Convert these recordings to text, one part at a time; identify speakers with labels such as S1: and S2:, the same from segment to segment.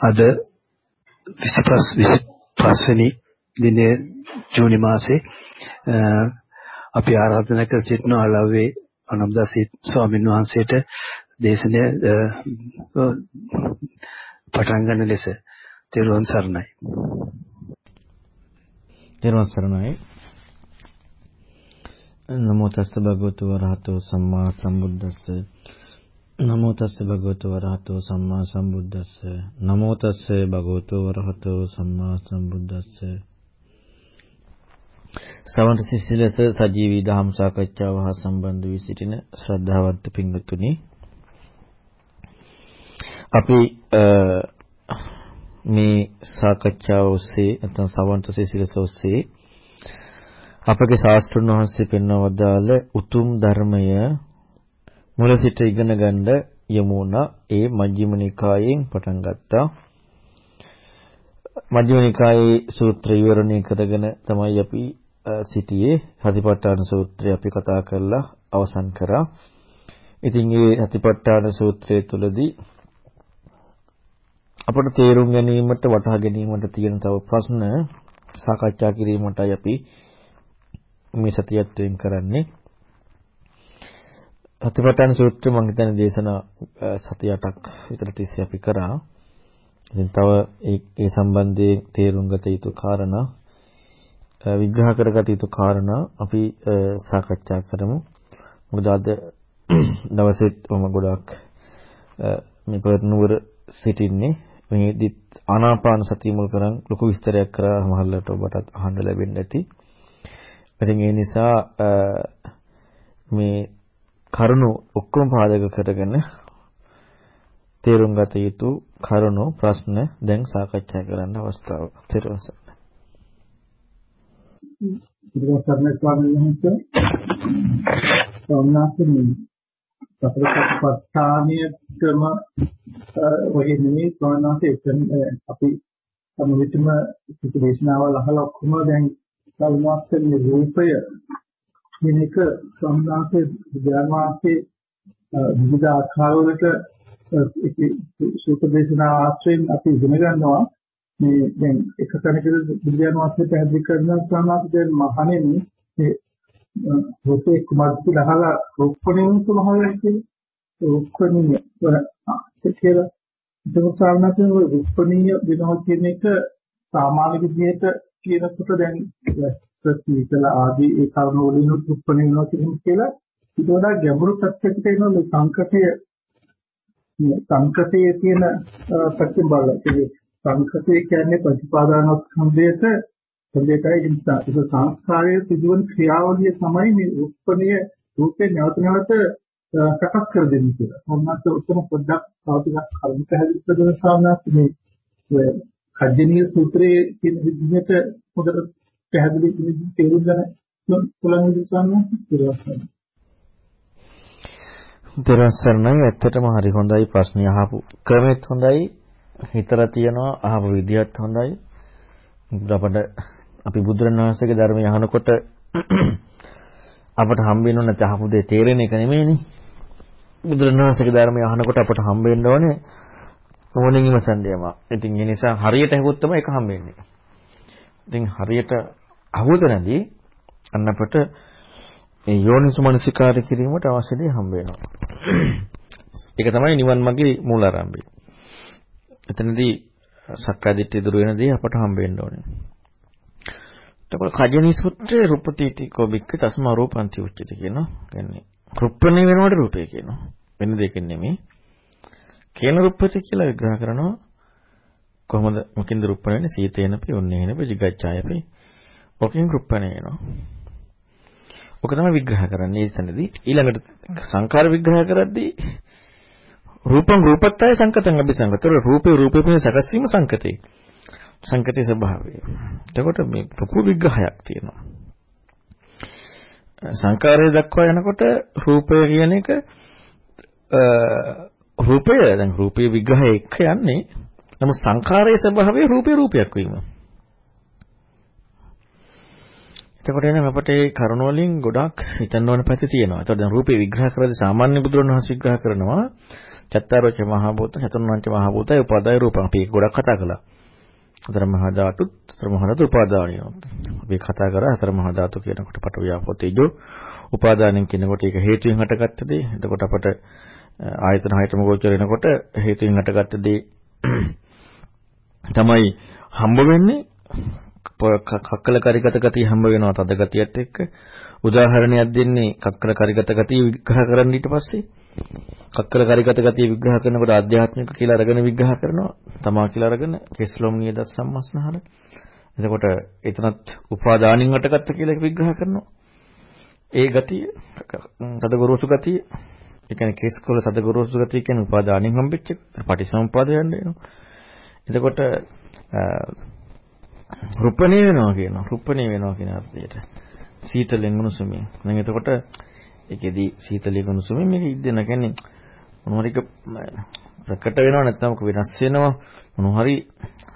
S1: අද 25 25 වෙනි දිනේ ජූනි මාසේ අපි ආරාධනා කර සිටින අලව්වේ අනම්දාස ස්වාමීන් වහන්සේට දේශනය පටන් ගන්න ලෙස තෙරුවන් සරණයි.
S2: තෙරුවන් සරණයි. නමෝ තස්ස භගවතු වරහතෝ සම්මා සම්බුද්දස්ස නමෝ තස්ස භගවතු වරහතෝ සම්මා සම්බුද්දස්ස. නමෝ තස්ස භගවතු වරහතෝ සම්මා සම්බුද්දස්ස. සවන්ත සිසිලස සජීවී දහම් සාකච්ඡාව හා සම්බන්ධ වී සිටින ශ්‍රද්ධාවන්ත පින්වත්නි අපි මේ සාකච්ඡාව ඔස්සේ නැත්නම් සවන්ත සිසිලස ඔස්සේ අපගේ ශාස්ත්‍රඥ වහන්සේ පෙන්වවදාළ උතුම් ධර්මය මුල සිට ඉගෙන ගන්න යමු වුණා. ඒ මජ්ක්‍ධිම නිකායෙන් පටන් ගත්තා. මජ්ක්‍ධිම නිකායේ සූත්‍ර විවරණය කරගෙන තමයි අපි සිටියේ. සතිපට්ඨාන සූත්‍රය අපි කතා කරලා අවසන් කරා. ඉතින් මේ සතිපට්ඨාන සූත්‍රය තුළදී අපට තේරුම් ගැනීමට වටහා ගැනීමට තියෙන තව ප්‍රශ්න සාකච්ඡා කිරීමටයි අපි මේ සතියත් වෙන් කරන්නේ. සතිපට්ඨාන සූත්‍රය මම හිතන්නේ දේශනා සති 8ක් විතර තිස්සේ අපි කරා. ඉතින් තව ඒ ඒ සම්බන්ධයෙන් තේරුම් ගත යුතු කාරණා විග්‍රහ කරගත යුතු කාරණා අපි සාකච්ඡා කරමු. මොකද අද දවසෙත් මම ගොඩක් මේ පෙරනුවර සිටින්නේ මේදිත් ආනාපාන සතිය මුල් කරන් ලොකු විස්තරයක් කරා මහල්ලට ඔබටත් අහන්න ලැබෙන්න ඇති. ඉතින් ඒ නිසා මේ කරුණු ඔක්කොම පාදක කරගෙන තේරුම් ගත යුතු කරුණු ප්‍රශ්න දැන් සාකච්ඡා කරන්න අවස්ථාව තිරවස.
S3: ඉතින් ස්වාමීන් වහන්සේ සෝමනාථනි සතරපත්තානියකම ඔය නෙමෙයි ස්වාමීන් අපි සම්මිතම දේශනාවල් අහලා ඔක්කොම දැන් සල්මාස්තේ රූපය කියන එක සම්මාසේ විද්‍යාමාසේ විවිධ ආකාරවලට සූත්‍ර දේශනා ආශ්‍රයෙන් අපි ඉගෙන ගන්නවා. මේ දැන් එක තැනකදී විද්‍යාමාසේ පැහැදිලි කරන සම්මාසේ දැන් මහණෙනි මේ රූපේ කුමද්ද ලහලා රූපණින් සමහරක් කියන්නේ රූපණිය කියලා. ඒක සාමාන්‍යයෙන් රූපණිය වෙනවා කියන එක සාමාන්‍ය විදිහට කියනකොට දැන් ප්‍රතිවිකල ආදී ඒ කරුණු වලින් උත්පන්න වෙනවා කියලා ඊට වඩා ගැඹුරු පැත්තකට එනවා මේ සංකතය සංකතයේ තියෙන පැත්තෙන් බලලා ඒ සංකතය කියන්නේ ප්‍රතිපාදානවත් සම්දේශ සම්දේශයි ඉන්සා ඒක සංස්කාරයේ සිදුවන ක්‍රියාවලිය තමයි මේ උත්පන්නයේ රූපේ නැවත නැවත සකස් කර දෙන්නේ කියලා. මොනවාද උත්තර පොඩ්ඩක් තව ටිකක් කලින් පැහැදිලි කරන සාමනාත් මේ කජ්ජනීය සූත්‍රයේ තියෙන විදිහට හොඳට පැහැදිලි විදිහට තේරුම් ගන්න පුළුවන් විදිහට
S2: දරසන්නයි ඇත්තටම හරි හොඳයි ප්‍රශ්න අහපු ක්‍රමෙත් හොඳයි හිතලා තියනවා අහපු විදිහත් හොඳයි අපට අපි බුදුරණවහන්සේගේ ධර්මය අහනකොට අපට හම්බෙන්න නැති අහපු දේ තේරෙන එක නෙමෙයිනේ බුදුරණවහන්සේගේ ධර්මය අහනකොට අපට හම්බෙන්න ඕනේ ඕනෙන් ඉවසන්න යමක්. ඉතින් ඒ නිසා හරියට ඇහුවොත් තමයි ඒක හම්බෙන්නේ. ඉතින් හරියට අහුවද නැදී අන්න අපට මේ යෝනිසු මනසිකාරය කිරීමට අවශ්‍ය දේ හම්බ වෙනවා. ඒක තමයි නිවන් මාගේ මූලාරම්භය. එතනදී සක්කාය දිට්ඨිය දුර වෙන දේ අපට හම්බ වෙන්න ඕනේ. එතකොට කජනී සූත්‍රයේ රූපටීටි කෝබික්ක තස්මා රූපන්ති උච්චති කියනවා. කියන්නේ රුප්පණේ වෙනවට රූපය කියනවා. වෙන දෙයකින් නෙමෙයි. කේන රුප්පති කියලා විග්‍රහ කරනවා කොහොමද මොකින්ද රුප්පණ වෙන්නේ? සීතේනපි උන්නේනපි jigacchāyapi ඔකින් රුප්පණ වෙනවා. ඔක තමයි විග්‍රහ කරන්නේ ඒ තැනදී. ඊළඟට සංකාර විග්‍රහ කරද්දී රූපං රූපත්තය සංකතං අபிසංගතර රූපේ රූපේ පින සකස් වීම සංකතේ. සංකතේ ස්වභාවය. එතකොට මේ ලොකු විග්‍රහයක් තියෙනවා. සංකාරය දක්වා යනකොට රූපය කියන එක රූපය දැන් රූපයේ විග්‍රහය එක්ක යන්නේ නමුත් සංඛාරයේ ස්වභාවය රූපේ රූපයක් වීම. එතකොට එනම් අපට ඒ කරුණ වලින් ගොඩක් හිතන්න ඕන පැති තියෙනවා. එතකොට දැන් රූපේ විග්‍රහ කරද්දී සාමාන්‍ය බුදුරණවහන්සේ විග්‍රහ කරනවා චත්තාරෝච මහ භූත චතුර්ණංච මහ භූතය උපාදාය රූපං අපි ඒක ගොඩක් කතා කළා. හතර මහා ධාතු හතර මහා ධාතු උපාදානිය. අපි කතා කරා හතර මහා ධාතු කියනකොට පට ව්‍යාපෝ තේජෝ උපාදානෙන් කියනකොට ඒක හේතුයෙන් හටගත්ත දේ. එතකොට අපට ආයතන හයතම ගෝචර වෙනකොට හේතුයෙන් හටගත්ත දේ තමයි හම්බ වෙන්නේ. කක්කල කරිගත ගතිය හම්බ වෙනවා තද ගතියත් එක්ක. උදාහරණයක් දෙන්නේ කක්කල කරිගත ගතිය විග්‍රහ කරන්න ඊට පස්සේ කක්කල කරිගත ගතිය විග්‍රහ කරනකොට ආධ්‍යාත්මික කියලා අරගෙන විග්‍රහ කරනවා. තමා කියලා අරගෙන කෙස්ලොම් නියද සම්මස්නහර. එතකොට එතනත් උපාදානින් හටගත්ත කියලා විග්‍රහ කරනවා. ඒ ගතිය තද ගොරෝසු ගතිය ඒ කියන්නේ කෙස්කොල තද ගොරෝසු ගතිය කියන්නේ උපාදානින් හම්බෙච්ච එක. පටිසම්පාද යන්න එනවා. එතකොට රුප්පණේ වෙනවා කියනවා. රුප්පණේ වෙනවා කියන අර්ථයට. සීතලෙන් උණුසුමින්. දැන් එතකොට ඒකෙදි සීතලෙන් උණුසුමින් මේක ඉද්දෙන කියන්නේ මොනවාරික ප්‍රකට වෙනව නැත්නම් වෙනස් වෙනවා මොනවාරි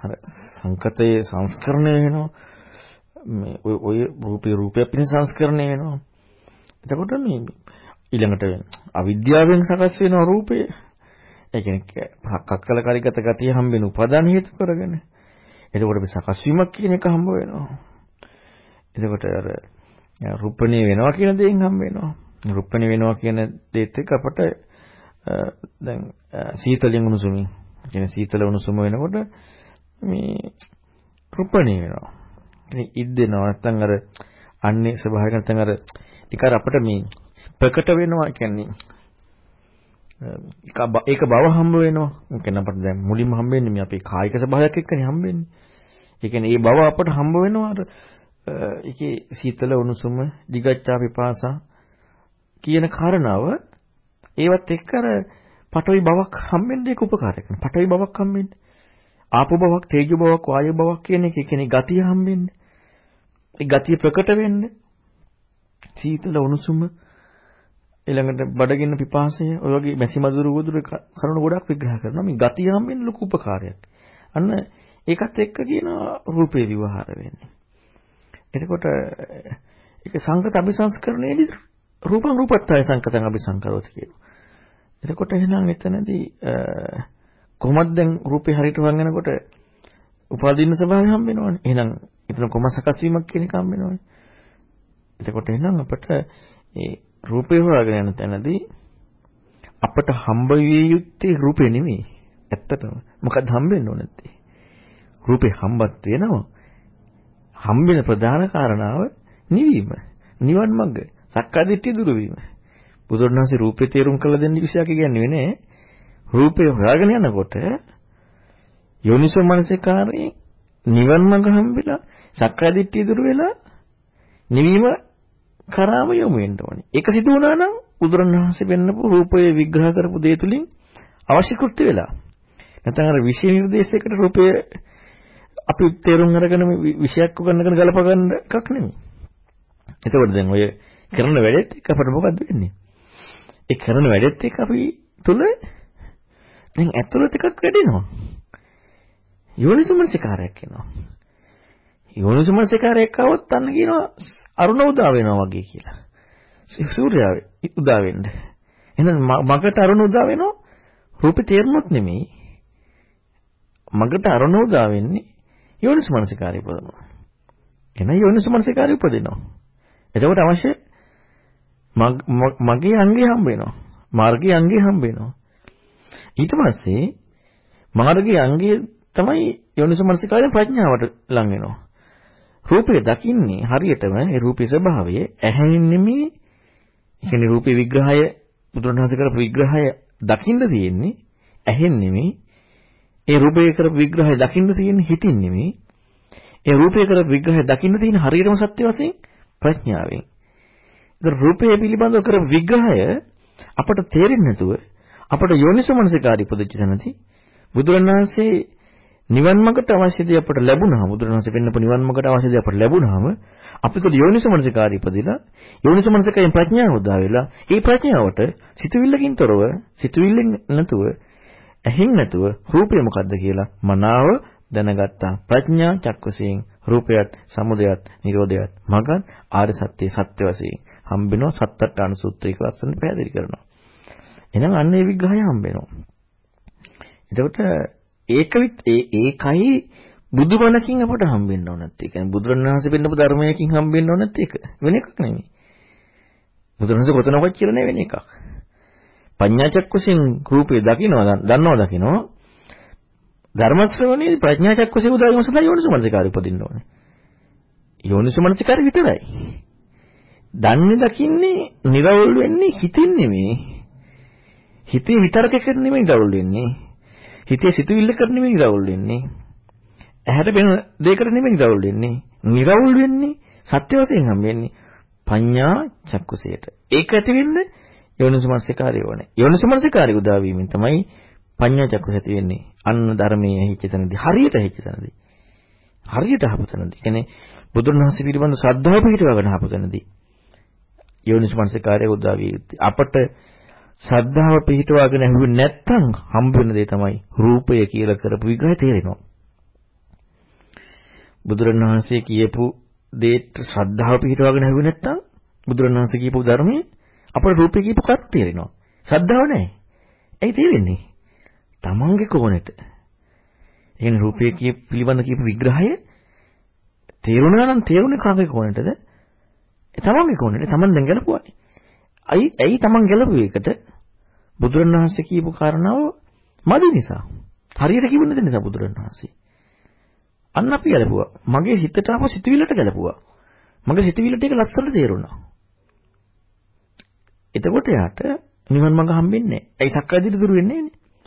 S2: අර සංකතයේ සංස්කරණය වෙනවා මේ ඔය රූපේ රූපය පින සංස්කරණය වෙනවා එතකොට මේ ඊළඟට අවිද්‍යාවෙන් සකස් වෙන රූපය ඒ කියන්නේ කක්කල කරිගත ගතිය හම්බෙන උපදාන හේතු කරගෙන. එතකොට මේ සකස් වීමක් කියන එක හම්බ වෙනවා. එතකොට අර රූපණේ වෙනවා කියන දේෙන් හම්බ වෙනවා. රූපණේ වෙනවා කියන දේත් එක්ක අපට දැන් සීතලෙන් උණුසුමින්. කියන සීතල උණුසුම වෙනකොට මේ රූපණේ වෙනවා. ඉතින් ඉද්දෙනවා නැත්නම් අර අන්නේ ස්වභාවික නැත්නම් අර ටික අර අපිට මේ ප්‍රකට වෙනවා කියන්නේ ඒක බව හම්බ වෙනවා. ඒ කියන්නේ අපිට දැන් මුලින්ම හම්බ වෙන්නේ මේ අපේ කායික ස්වභාවයක් එක්කනේ හම්බ වෙන්නේ. ඒ කියන්නේ ඒ බව අපට හම්බ වෙනවා අර ඒකේ සීතල උණුසුම, දිගච්ඡා විපාසා කියන කාරණාව ඒවත් එක්ක අර පටවි බවක් හම්බෙන්නේ ඒක උපකාරයක් කරනවා. පටවි බවක් හම්බෙන්නේ. ආපෝ බවක්, තේජෝ බවක්, වායු බවක් කියන එක කියන්නේ ගතිය හම්බෙන්නේ. ඒ ගතිය ප්‍රකට වෙන්නේ. සීතල උණුසුම ඊළඟට බඩගින්න පිපාසය ඔය වගේ මැසි මදුරු වදුරු කරුණු ගොඩක් විග්‍රහ කරනවා මේ ගතිය හම්බෙන් ලොකු උපකාරයක්. අන්න ඒකත් එක්ක කියන රූපේ විවහාර වෙන්නේ. එතකොට ඒක සංකත අபிසංස්කරණයේදී රූපං රූපත්තය සංකතං අபிසංකරෝති කියනවා. එතකොට එහෙනම් එතනදී කොහොමද දැන් රූපේ හරියට වංගනකොට උපාදීන ස්වභාවය හම්බ වෙනවනේ. එහෙනම් එතන කොහොම සකස් වීමක් කියන එක හම්බ වෙනවනේ. එතකොට එහෙනම් අපිට ඒ රූපේ හොයාගෙන යන තැනදී අපට හම්බ විය යුත්තේ රූපේ නෙමෙයි. ඇත්තටම. මොකද හම්බෙන්න ඕන නැත්තේ. රූපේ හම්බත් වෙනවා. හම්බෙන ප්‍රධාන කාරණාව නිවීම. නිවන් මඟ. සක්කාදිට්ඨිය දුරු වීම. බුදුරණාහි රූපේ තේරුම් කළ දෙන්න විශයක් කියන්නේ නෑ. රූපේ හොයාගෙන යනකොට යෝනිසෝ මනසිකාරේ නිවන් මඟ හම්බෙලා සක්කාදිට්ඨිය දුරු වෙලා නිවීම කරාම යොමු වෙන්න ඕනේ. ඒක සිදු වුණා නම් බුදුරණවහන්සේ පෙන්නපු රූපය විග්‍රහ කරපු දේ තුලින් අවශ්‍ය කෘත්‍ය වෙලා. නැත්නම් අර විෂය නිර්දේශයකට රූපය අපි තේරුම් අරගෙන විෂයක් උගන්නගෙන ගලප ගන්න එකක් නෙමෙයි. එතකොට දැන් ඔය කරන වැඩෙත් එක්ක අපිට මොකද්ද වෙන්නේ? ඒ කරන වැඩෙත් එක්ක අපි තුල දැන් ඇතුළත එකක් වැඩෙනවා. යෝනිසමනසිකාරයක් එනවා. යෝනිසමනසිකාරයක් આવොත් අන්න කියනවා අරුණ උදා වෙනවා වගේ කියලා. සූර්යයා උදා වෙන්න. එහෙනම් මගට අරුණ උදා වෙනවා රූපේ තේරුනොත් නෙමෙයි. මගට අරුණ උදා වෙන්නේ යෝනිසමනසිකාරය උපදිනවා. එහෙනම් යෝනිසමනසිකාරය උපදිනවා. එතකොට අවශ්‍ය මගේ අංගේ හම්බ වෙනවා. මාර්ගයේ අංගේ හම්බ වෙනවා. ඊට පස්සේ මාර්ගයේ අංගේ තමයි යෝනිසමනසිකාරයෙන් ප්‍රඥාවට ලං වෙනවා. රූපය දකින්නේ හරියටම ඒ රූපේ ස්වභාවය ඇහෙන් නෙමෙයි. ඒ කියන්නේ රූපේ විග්‍රහය බුදුරණවහන්සේ කරපු විග්‍රහය දකින්න තියෙන්නේ ඇහෙන් නෙමෙයි. ඒ රූපේ කරපු විග්‍රහය දකින්න තියෙන්නේ හිතින් නෙමෙයි. ඒ රූපේ කරපු විග්‍රහය දකින්න තියෙන හරියටම සත්‍ය වශයෙන් ප්‍රඥාවෙන්. ඒක රූපය පිළිබඳව කරපු විග්‍රහය අපට තේරෙන්නේ නැතුව අපට යෝනිසමනසිකාරී පොදච්ච තැනදී බුදුරණවහන්සේ නිවන් මාර්ගට අවශ්‍ය දේ අපට ලැබුණාම බුදුරණවහන්සේ පෙන්නපු නිවන් මාර්ගට අවශ්‍ය දේ අපට ලැබුණාම අපිට යෝනිසමනසිකාරී ඉපදිලා යෝනිසමනසිකයෙන් ප්‍රඥාව උදා වෙලා ඒ ප්‍රඥාවට සිතුවිල්ලකින් තොරව සිතුවිල්ලෙන් නැතුව ඇහෙන් නැතුව රූපය මොකද්ද කියලා මනාව දැනගත්තා. ප්‍රඥා චක්කසයෙන් රූපයත් සමුදයත් නිරෝධයත් මගත් ආර්ය සත්‍ය සත්‍ය වශයෙන් හම්බෙනවා. සත්තට්ඨාන සූත්‍රයක ලස්සන පැහැදිලි කරනවා. එහෙනම් අන්න ඒ විග්‍රහය හම්බෙනවා. එතකොට ඒක ඒකයි බුදුබණකින් අපට හම්බෙන්න ඕන නැත්තේ. ඒ කියන්නේ බුදුරණවහන්සේ පෙන්නපු ධර්මයකින් හම්බෙන්න ඕන නැත්තේ ඒක. වෙන එකක් නෙමෙයි. බුදුරණවහන්සේ කොතනකවත් කියලා නැහැ වෙන එකක්. පඤ්ඤාචක්කුසෙන් රූපේ දකින්නවා දන්නවා දකින්නවා. ධර්ම ශ්‍රවණයේ ප්‍රඥාචක්කුසෙ උදාවීම සඳහා යෝනිසමනසිකාරය උපදින්න ඕනේ. යෝනිසමනසිකාරය විතරයි. දන්නේ දකින්නේ නිරවුල් වෙන්නේ හිතින් නෙමෙයි. හිතේ විතරකයකට නෙමෙයි නිරවුල් වෙන්නේ. හිතේ සිතුවිල්ලකට නෙමෙයි නිරවුල් වෙන්නේ. ඇහැට වෙන දෙයකට නෙමෙයි නිරවුල් වෙන්නේ. නිරවුල් වෙන්නේ සත්‍ය වශයෙන් හම් වෙන්නේ පඤ්ඤා චක්කුසයට. ඒක ඇති වෙන්න යෝනිසමනසිකාරය ඕනේ. යෝනිසමනසිකාරය උදා වීමෙන් තමයි පඤ්ඤා චක්කුස ඇති වෙන්නේ. අන්න ධර්මයේ ඇහිච්ච තැනදී හරියට ඇහිච්ච තැනදී. හරියට අහපු තැනදී. කියන්නේ බුදුන් වහන්සේ පිළිබඳ ශ්‍රද්ධාව පිහිටවගෙන අහපු තැනදී. යෝනිසමනසිකාරය උදා වී අපට ශ්‍රද්ධාව පිහිටවාගෙන ඇහුවේ නැත්නම් හම්බ වෙන දේ තමයි රූපය කියලා කරපු විග්‍රහය තේරෙනවා. බුදුරණවහන්සේ කියපු දේට ශ්‍රද්ධාව පිහිටවාගෙන ඇහුවේ නැත්නම් බුදුරණවහන්සේ කියපු ධර්මයේ අපේ රූපේ කියපු කරුණ තේරෙනවා. ශ්‍රද්ධාව නැහැ. ඇයි තේරෙන්නේ? තමන්ගේ කෝණෙට. ඒ කියන්නේ රූපය කිය පිළිබඳ කියපු විග්‍රහය තේරුණා නම් තේරුනේ කාගේ කෝණෙටද? ඒ තමන්ගේ කෝණෙට තමන් දැන් ගැලපුවානේ. ඇයි ඇයි තමන් ගැලපු එකට බුදුරණවහන්සේ කියපු කාරණාව මදි නිසා. හරියට කිව්ව නැති නිසා බුදුරණවහන්සේ. අන්න අපි ගැලපුවා. මගේ හිතට ආපු සිතුවිල්ලට ගැලපුවා. මගේ සිතුවිල්ලට ඒක ලස්සනට තේරුණා. එතකොට යාට නිවන් මඟ හම්බෙන්නේ නැහැ. ඇයි සක්කාය දිට දුරු වෙන්නේ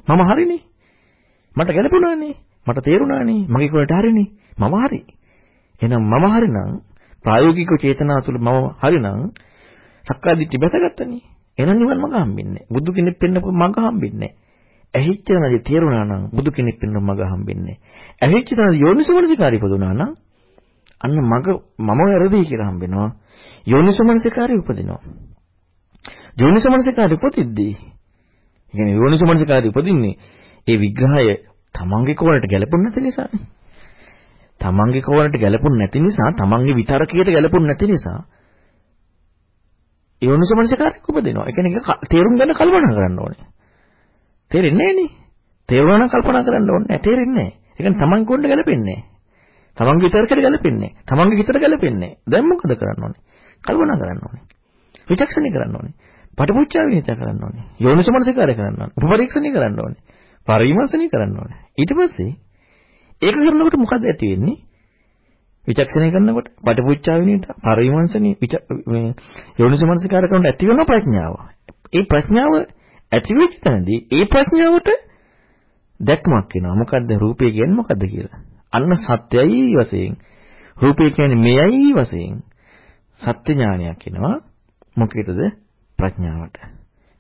S2: මම හරිනේ. මට ගැලපුණානේ. මට තේරුණානේ. මගේ කොලට හරිනේ. මම හරි. එහෙනම් මම හරිනම් ප්‍රායෝගික චේතනාව තුළ මම හරිනම් සක්කාය දිට්ඨි බැසගත්තනේ. එහෙනම් නිවන් මඟ හම්බෙන්නේ නැහැ. බුදු කෙනෙක් පෙන්නපු මඟ හම්බෙන්නේ නැහැ. ඇහිච්ච නැති තේරුණා නම් බුදු කෙනෙක් පෙන්න මඟ හම්බෙන්නේ. ඇහිච්ච නැති යෝනිසමනසිකාරී පදුනා නම් අන්න මඟ මම වැරදි කියලා හම්බෙනවා. යෝනිසමනසිකාරී උපදිනවා. යෝනිසමනසිකාරී උපදිද්දී කියන්නේ යෝනිසමනසිකාරී උපදින්නේ ඒ විග්‍රහය තමන්ගේ කෝණයට ගැලපෙන්නේ නැති නිසානේ. තමන්ගේ කෝණයට ගැලපුණ නැති නිසා තමන්ගේ විතරකයට ගැලපුණ නැති නිසා යෝනිසමනසිකාරී උපදිනවා. ඒ කියන්නේ තේරුම් ගන්න කල්පනා කරන්න ඕනේ. තේරෙන්නේ නැහනේ. තේරුණා නම් කල්පනා කරන්න ඕනේ නැහැ. තේරෙන්නේ නැහැ. ඒ කියන්නේ තමන් කොණ්ඩ ගැලපෙන්නේ නැහැ. තමන්ගේ විතරකට ගැලපෙන්නේ නැහැ. තමන්ගේ හිතට ගැලපෙන්නේ නැහැ. දැන් මොකද කරන්න ඕනේ? කල්පනා කරන්න ඕනේ. විචක්ෂණය කරන්න ඕනේ. පටිපුච්චා විනිත කරන්න ඕනේ. යෝනිසමනසිකාරය කරන්න ඕනේ. උපපරීක්ෂණය කරන්න ඕනේ. පරිවිමර්ශනය කරන්න ඕනේ. ඊට පස්සේ ඒක කරනකොට මොකද ඇති වෙන්නේ? විචක්ෂණය කරනකොට පටිපුච්චා විනිත පරිවිමර්ශනය මේ යෝනිසමනසිකාරය කරනකොට ඇති වෙන ප්‍රඥාව. ඒ ප්‍රඥාව ඇති වෙච්ච තැනදී ඒ ප්‍රඥාවට දැක්මක් එනවා. මොකද්ද රූපය කියන්නේ මොකද්ද කියලා. අන්න සත්‍යයි වශයෙන් රූපය කියන්නේ මෙයයි වශයෙන් සත්‍ය ඥානයක් එනවා. මොකේදද? ප්‍රඥාවට.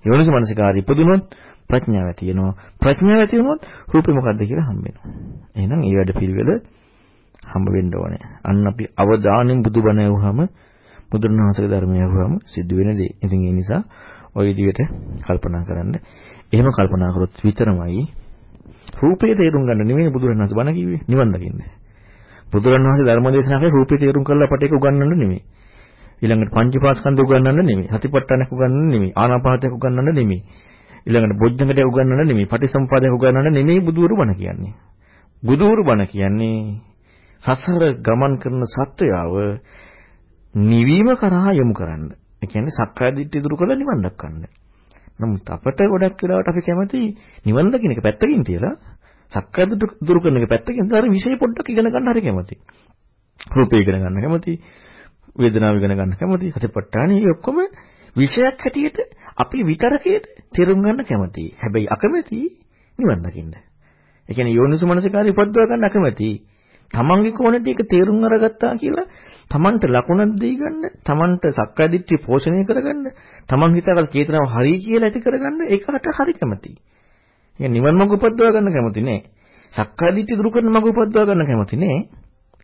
S2: යෝනිස මනසිකාරය ඉපදුනොත් ප්‍රඥාව ඇති වෙනවා. ප්‍රඥාව ඇති වුණොත් රූපේ මොකද්ද කියලා හම්බ වෙනවා. එහෙනම් මේ වැඩ පිළිවෙල හම්බ වෙන්න ඕනේ. අන්න අපි අවදානෙන් බුදුබණ ඇහුවම බුදුරණවහන්සේගේ ධර්මය ඇහුවම සිද්ධ වෙන දේ. ඉතින් ඒ නිසා ওই විදිහට කල්පනා කරන්න. එහෙම කල්පනා කරොත් විතරමයි රූපේ තේරුම් ගන්න නෙමෙයි බුදුරණවහන්සේ බණ කිව්වේ නිවන් දකින්න. බුදුරණවහන්සේ ධර්ම දේශනා කරේ රූපේ තේරුම් කරලා අපට ඒක උගන්වන්න නෙමෙයි. ඊළඟට පංචපාස්කන්ධ උගන්වන්න නෙමෙයි. සතිපට්ඨානක උගන්වන්න නෙමෙයි. ආනාපානසතිය උගන්වන්න නෙමෙයි. ඊළඟට බොජ්ජංගට උගන්වන්න නෙමෙයි. පටිසම්පාදයක් උගන්වන්න නෙමෙයි බුදුවරු බණ කියන්නේ. බුදුවරු බණ කියන්නේ සසර ගමන් කරන සත්වයාව නිවීම කරහා යොමු කරන්න. ඒ කියන්නේ සක්කාය දිට්ඨිය දුරු කරලා නිවන් දක්වන්න. නමුත් අපට ගොඩක් වෙලාවට අපි කැමති නිවන් දකින්න එක පැත්තකින් තියලා සක්කාය දුරු කරන එක පැත්තකින් දාලා විශේෂ පොඩ්ඩක් ඉගෙන ගන්න හරි කැමති. රූපය ඉගෙන ගන්න කැමති. වේදනාව ඉගෙන ගන්න කැමති. සතිපට්ඨානෙ ඔක්කොම විෂයක් හැටියට අපි විතරකයට තේරුම් ගන්න කැමතියි. හැබැයි අකමැති නිවන් දකින්න. ඒ කියන්නේ යෝනිසමනසිකාරය උපද්දවා ගන්න අකමැති. තමන්ගේ කෝණයට ඒක තේරුම් අරගත්තා කියලා තමන්ට ලකුණක් දී ගන්න, තමන්ට සක්කාය දිට්ඨිය පෝෂණය කරගන්න, තමන් හිතාගත් චේතනාව හරි කියලා ඇති කරගන්න ඒකට හරි කැමතියි. يعني නිවන් මඟ උපද්දවා ගන්න කැමති නෑ. සක්කාය දිට්ඨිය දුරු කරන මඟ උපද්දවා ගන්න කැමති නෑ.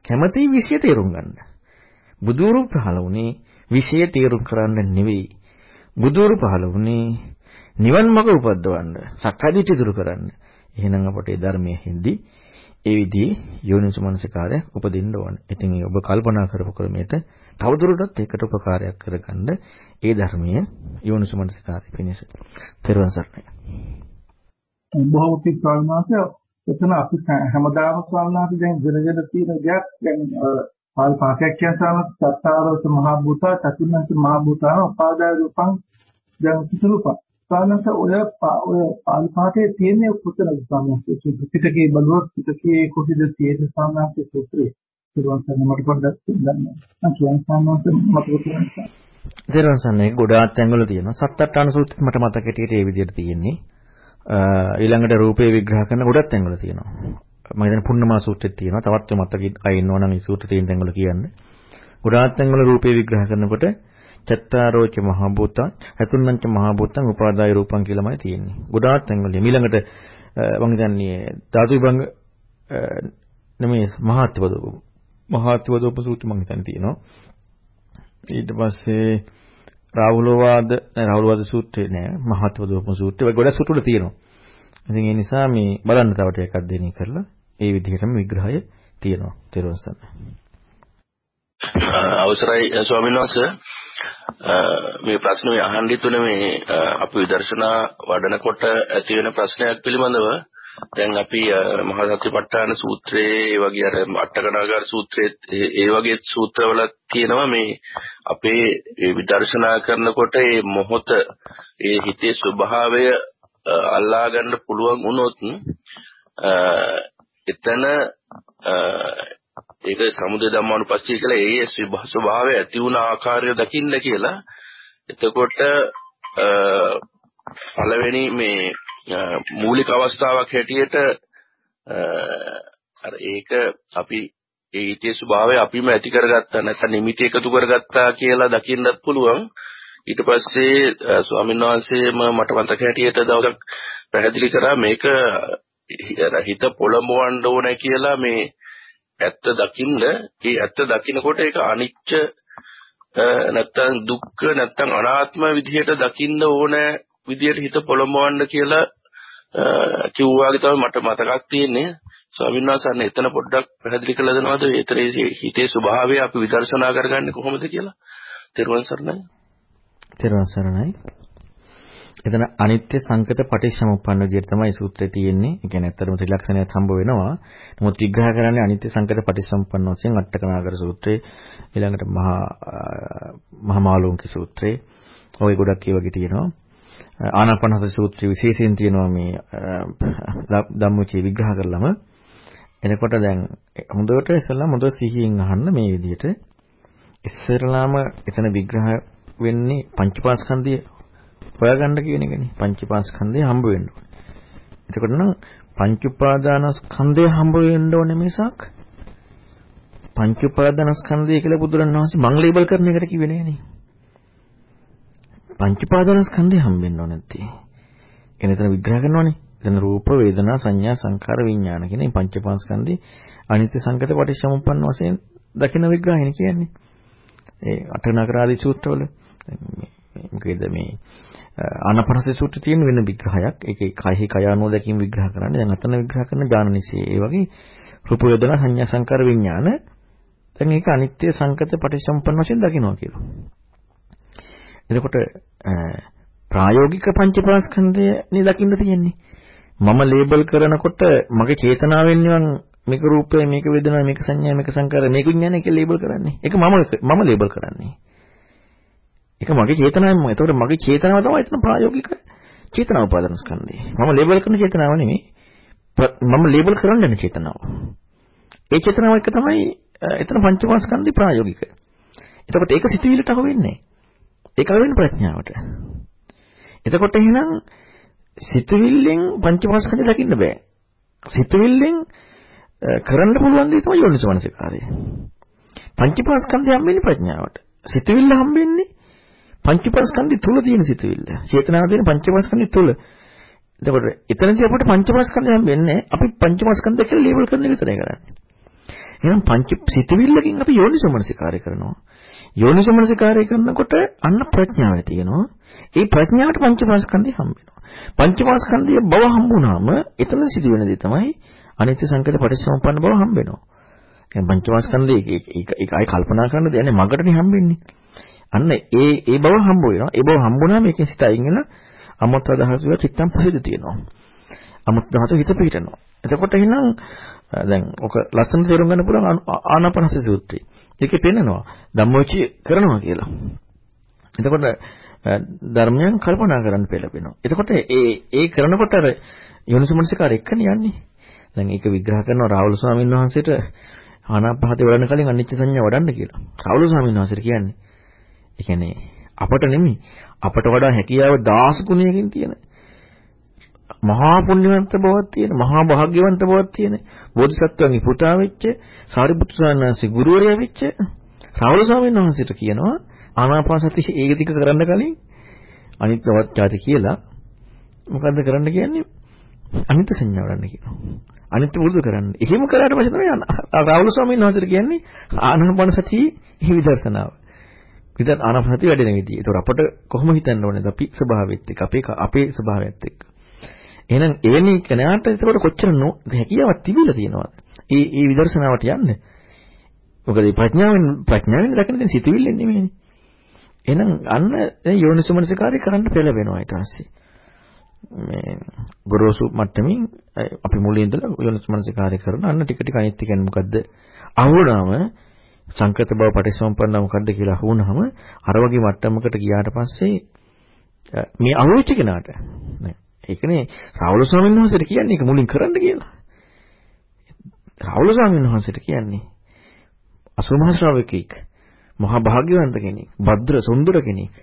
S2: කැමති විෂය තේරුම් ගන්න. බුදුරු පහළ වුණේ විෂය තේරුම් කරන්න නෙවෙයි. බුදුරු පහළ වුණේ නිවන් මඟ උපද්දවන්න, සක්කාය දිට්ඨිය දුරු කරන්න. එහෙනම් අපට ඒ ධර්මයේ හින්දි ඒ විදිහේ යෝනිසමනසිකාරය උපදින්න ඕන. ඉතින් ඔබ කල්පනා කරපු ක්‍රමයට තවදුරටත් ඒකට උපකාරයක් කරගන්න ඒ ධර්මයේ යෝනිසමනසිකාරය පිණිස. තෙරුවන් සරණයි.
S3: බොහෝ පිට ස්වාමීන් වහන්සේ එතන අපි හැමදාම ස්වාමීන් වහන්සේ දැන් ඉගෙනගෙන තියෙන දෙයක් දැන් පාල් පාඨයක් කියන සාම සත්තාරෝස මහ භූතා චතුර්ණංච මහ භූතා උපාදාය රූපං දැන් කිසුරුපා ස්වාමීන් ඔය ඔය පාල් පාඨයේ තියෙන කොතනද ස්වාමීන් වහන්සේ පිටකේ බලුවොත් පිටකේ කොහෙද තියෙන ස්වාමීන් වහන්සේ සූත්‍රය ඒකවන් සම්ම මට පොඩ්ඩක් ගන්න. අන්න ස්වාමීන් වහන්සේ මතක තියෙනවා.
S2: දේරවසන්නේ ගොඩාක් තැන්වල තියෙනවා. සත්තට්ඨාන සූත්‍රෙ මට මතක හිටියට ඒ විදිහට තියෙන්නේ. ඊළඟට රූපේ විග්‍රහ කරන ගොඩක් තැන්වල තියෙනවා. මම හිතන්නේ පුන්නමා සූත්‍රෙත් තියෙනවා. තවත් මතක අය ඉන්නවනම් මේ සූත්‍ර තියෙන තැන්වල කියන්නේ. ගොඩාක් තැන්වල රූපේ විග්‍රහ කරනකොට චත්තාරෝච මහ භූතං හතුන්නංච මහ භූතං උපාදාය රූපං කියලාමයි තියෙන්නේ. ගොඩාක් තැන්වල ඊළඟට මම හිතන්නේ ධාතු විභංග නෙමෙයි මහත්වදෝප මහත්වදෝප සූත්‍රය මම හිතන්නේ තියෙනවා. ඊට පස්සේ රාහුලවාද රාහුලවාද සූත්‍රේ නෑ මහත්වදෝපම සූත්‍රය වගේ ගොඩක් සූත්‍ර වල තියෙනවා. ඉතින් ඒ නිසා මේ බලන්න තව ටිකක් අධ්‍යයනය කරලා ඒ විදිහටම විග්‍රහය තියෙනවා. තේරුම් ගන්න.
S4: අවසරයි ස්වාමීන් වහන්සේ. මේ ප්‍රශ්නේ අහන්න ඉතුනේ මේ අපි විදර්ශනා වඩනකොට ඇති වෙන ප්‍රශ්නයක් පිළිබඳව. දැන් අපි මහා සතිපට්ඨාන සූත්‍රයේ ඒ වගේ අර අටකනාගාර සූත්‍රයේ ඒ වගේ සූත්‍රවල තියෙනවා මේ අපේ විදර්ශනා කරනකොට මේ මොහොත ඒ හිතේ ස්වභාවය අල්ලා ගන්න පුළුවන් වුණොත් එතන ඒක සමුදය ධම්මානුපස්සී කියලා ඒ ස්වභාවය ඇති වුණ ආකාරය දකින්න කියලා. එතකොට පළවෙනි මේ මූලික අවස්ථාවක් හැටියට අර ඒක අපි ඒ ඊටේ ස්වභාවය අපිම ඇති කරගත්තා නැත්නම් නිමිති එකතු කරගත්තා කියලා දකින්නත් පුළුවන්. ඊට පස්සේ ස්වාමීන් වහන්සේම මට මතක හැටියට දවසක් පැහැදිලි කරා මේක හිත පොළඹවන්න ඕනේ කියලා මේ ඇත්ත දකින්න ඒ ඇත්ත දකිනකොට ඒක අනිච්ච නැත්තම් දුක්ඛ නැත්තම් අනාත්ම විදිහට දකින්න ඕනේ විදියට හිත පොළඹවන්න කියලා කිව්වාගේ තමයි මට මතකක් තියෙන්නේ. ස්වාමීන් වහන්සේ අන්න එතන පොඩ්ඩක් පැහැදිලි කරලා දෙනවද ඒතර හිතේ ස්වභාවය අපි විදර්ශනා කරගන්නේ කොහොමද කියලා. තෙරුවන් සරණයි.
S2: තෙරුවන් සරණයි. එතන අනිත්‍ය සංකත පටිච්චසමුප්පන්න විදිහට තමයි සූත්‍රය තියෙන්නේ. ඒ කියන්නේ ඇත්තටම ත්‍රිලක්ෂණයත් හම්බ වෙනවා. නමුත් විග්‍රහ කරන්නේ අනිත්‍ය සංකත පටිච්චසමුප්පන්න වශයෙන් අට්ඨකනාගර සූත්‍රේ ඊළඟට මහා මහා මාළුන්ගේ සූත්‍රේ ওই ගොඩක් ඒ වගේ තියෙනවා. ආනාපානසති සූත්‍රය විශේෂයෙන් තියෙනවා මේ ධම්මචේ විග්‍රහ කරලම එනකොට දැන් හොඳට ඉස්සෙල්ලා හොඳ සිහියෙන් අහන්න මේ විදිහට ඉස්සෙල්ලාම එතන විග්‍රහ වෙන්නේ පංචපාස්කන්ධය හොයාගන්න කියන එකනේ පංචපාස්කන්ධය හම්බ වෙන්න ඕනේ. එතකොට නම් පංච උපාදානස්කන්ධය හම්බ වෙන්න ඕනේ මිසක් පංච උපාදානස්කන්ධය කියලා බුදුරණවහන්සේ මං ලේබල් කරන එකට කිව්වේ නෑනේ. පංචපාදනස්කන්ධය හම්බෙන්න ඕන නැත්තේ. එන එතන විග්‍රහ කරනවානේ. එතන රූප, වේදනා, සංඥා, සංකාර, විඥාන කියන මේ පංචපාස්කන්ධේ අනිත්‍ය සංකත පටිච්චසමුප්පන්න වශයෙන් දකින විග්‍රහයනේ කියන්නේ. ඒ අටනකරාදී සූත්‍රවල මොකේද මේ ආනපනසති සූත්‍රය තියෙන වෙන විග්‍රහයක්. ඒකේ කයෙහි කය අනුව දැකීම විග්‍රහ කරන්නේ. දැන් අතන විග්‍රහ කරන ඥානනිසේ. ඒ වගේ රූප වේදනා සංඥා සංකාර විඥාන දැන් ඒක අනිත්‍ය සංකත පටිච්චසමුප්පන්න වශයෙන් දකිනවා කියලා. එතකොට ප්‍රායෝගික පංචපාස්කන්ධය නේ දකින්න තියෙන්නේ. මම ලේබල් කරනකොට මගේ චේතනාවෙන් නිවන් මේක රූපය මේක වේදනා මේක සංඥා මේක සංකාර මේක විඥානය කියලා ලේබල් කරන්නේ. ඒක මම මම ලේබල් කරන්නේ. ඒක මගේ චේතනාවෙන්ම. ඒතකොට මගේ චේතනාව තමයි එතන ප්‍රායෝගික චේතනා උපාදාන ස්කන්ධය. මම ලේබල් කරන චේතනාව නෙමෙයි. මම ලේබල් කරන්න යන චේතනාව. ඒ චේතනාව එක තමයි එතන පංචමාස්කන්ධي ප්‍රායෝගික. එතකොට ඒක සිතුවිල්ලට අහු වෙන්නේ නැහැ. ඒක වෙන ප්‍රඥාවට. එතකොට එහෙනම් සිතුවිල්ලෙන් පංචමස්කන්ධය දකින්න බෑ. සිතුවිල්ලෙන් කරන්න පුළුවන් දේ තමයි යෝනිසමනසිකාරය. පංචමස්කන්ධය හම්බෙන්නේ ප්‍රඥාවට. සිතුවිල්ල හම්බෙන්නේ පංචමස්කන්ධය තුල තියෙන සිතුවිල්ල. චේතනාව තියෙන පංචමස්කන්ධය තුල. එතකොට එතනදී අපිට පංචමස්කන්ධය හම්බෙන්නේ අපි පංචමස්කන්ධය කියලා ලේබල් කරන එක විතරයි කරන්නේ. එහෙනම් පංච සිතුවිල්ලකින් අපි යෝනිසමනසිකාරය කරනවා. යෝනිසමනසිකාරය කරනකොට අන්න ප්‍රඥාව තියෙනවා. ඒ ප්‍රඥාවට පංචපාස්කන්ධය හම්බ වෙනවා. පංචපාස්කන්ධය බව හම්බුනාම එතන සිදුවෙන දේ තමයි අනිත්‍ය සංකේත පටිච්චසමුප්පන්න බව හම්බ වෙනවා. දැන් පංචපාස්කන්ධය ඒක ඒක අය කල්පනා කරන්න දෙන්නේ මගටනේ හම්බෙන්නේ. අන්න ඒ ඒ බව හම්බ වෙනවා. ඒ බව හම්බුනාම ඒකෙන් සිත අයින් වෙන අමත අදහස් වල චිත්තම් ප්‍රසිද්ධ තියෙනවා. අමුත් ධාතු හිත පිහිටනවා. එතකොට එහෙනම් දැන් ඔක ලස්සන තේරුම් ගන්න පුළුවන් ආනාපානසති සූත්‍රය. ඒකේ පෙන්නනවා ධම්මෝචි කරනවා කියලා. එතකොට ධර්මයන් කල්පනා කරන්න පෙළපෙනවා. එතකොට ඒ ඒ කරනකොට අර යෝනිසමනසිකාර එක්කනේ යන්නේ. දැන් ඒක විග්‍රහ කරනවා රාහුල ස්වාමීන් වහන්සේට ආනාපානසති වඩන්න කලින් අනිත්‍ය සංඥා වඩන්න කියලා. රාහුල ස්වාමීන් වහන්සේට කියන්නේ. ඒ කියන්නේ අපට නෙමෙයි අපට වඩා හැකියාව දාස ගුණයකින් තියෙන. මහා පුණ්‍යවන්ත බවක් තියෙන මහා භාග්‍යවන්ත බවක් තියෙන. බෝධිසත්වයන්ගේ පුතා වෙච්ච සාරිපුත්‍ර ස්වාමීන් වහන්සේ ගුරුවරයා වෙච්ච රාහුල ස්වාමීන් වහන්සේට කියනවා ආනාපානසති ඒක ටික කරන්න කලින් අනිත් වචාති කියලා. මොකද්ද කරන්න කියන්නේ? අනිත් සංඥා වඩන්න කියනවා. අනිත් පුරුදු කරන්න. එහෙම කරාට පස්සේ තමයි රාහුල ස්වාමීන් වහන්සේට කියන්නේ ආනාපානසති විදර්ශනාව. විතර ආනාපානසති වැඩෙන විදිය. ඒතකොට අපට කොහොම හිතන්න ඕනේද අපි ස්වභාවයත් එක්ක අපේ අපේ ස්වභාවයත් එක්ක. එහෙනම් එවැනි කෙනාට ඒකට කොච්චර හැකියාවක් තිබිලා තියෙනවද? ඒ ඒ විදර්ශනාවට යන්න. මොකද ප්‍රඥාවෙන් ප්‍රඥාවෙන් දකින දේ සිතුවිල්ලෙන් නෙමෙයිනේ. එහෙනම් අන්න යෝනිසමනසිකාරය කරන්න පෙළවෙනවා ඊට පස්සේ. මේ ගොරෝසු මට්ටමින් අපි මුලින් ඉඳලා යෝනිසමනසිකාරය කරන අන්න ටික ටික අනිත් කියන්නේ මොකද්ද? අහුණාම සංකත බව පටිසම්පන්න මොකද්ද කියලා අහුණාම අර වගේ මට්ටමකට ගියාට පස්සේ මේ අහුවෙච්ච කෙනාට නේ ඒකනේ රාහුල ස්වාමීන් වහන්සේට කියන්නේ ඒක මුලින් කරන්න කියලා. රාහුල ස්වාමීන් වහන්සේට කියන්නේ අසුමහ ශ්‍රාවකෙක්, මහා භාග්‍යවන්ත කෙනෙක්, භද්‍ර සුන්දර කෙනෙක්,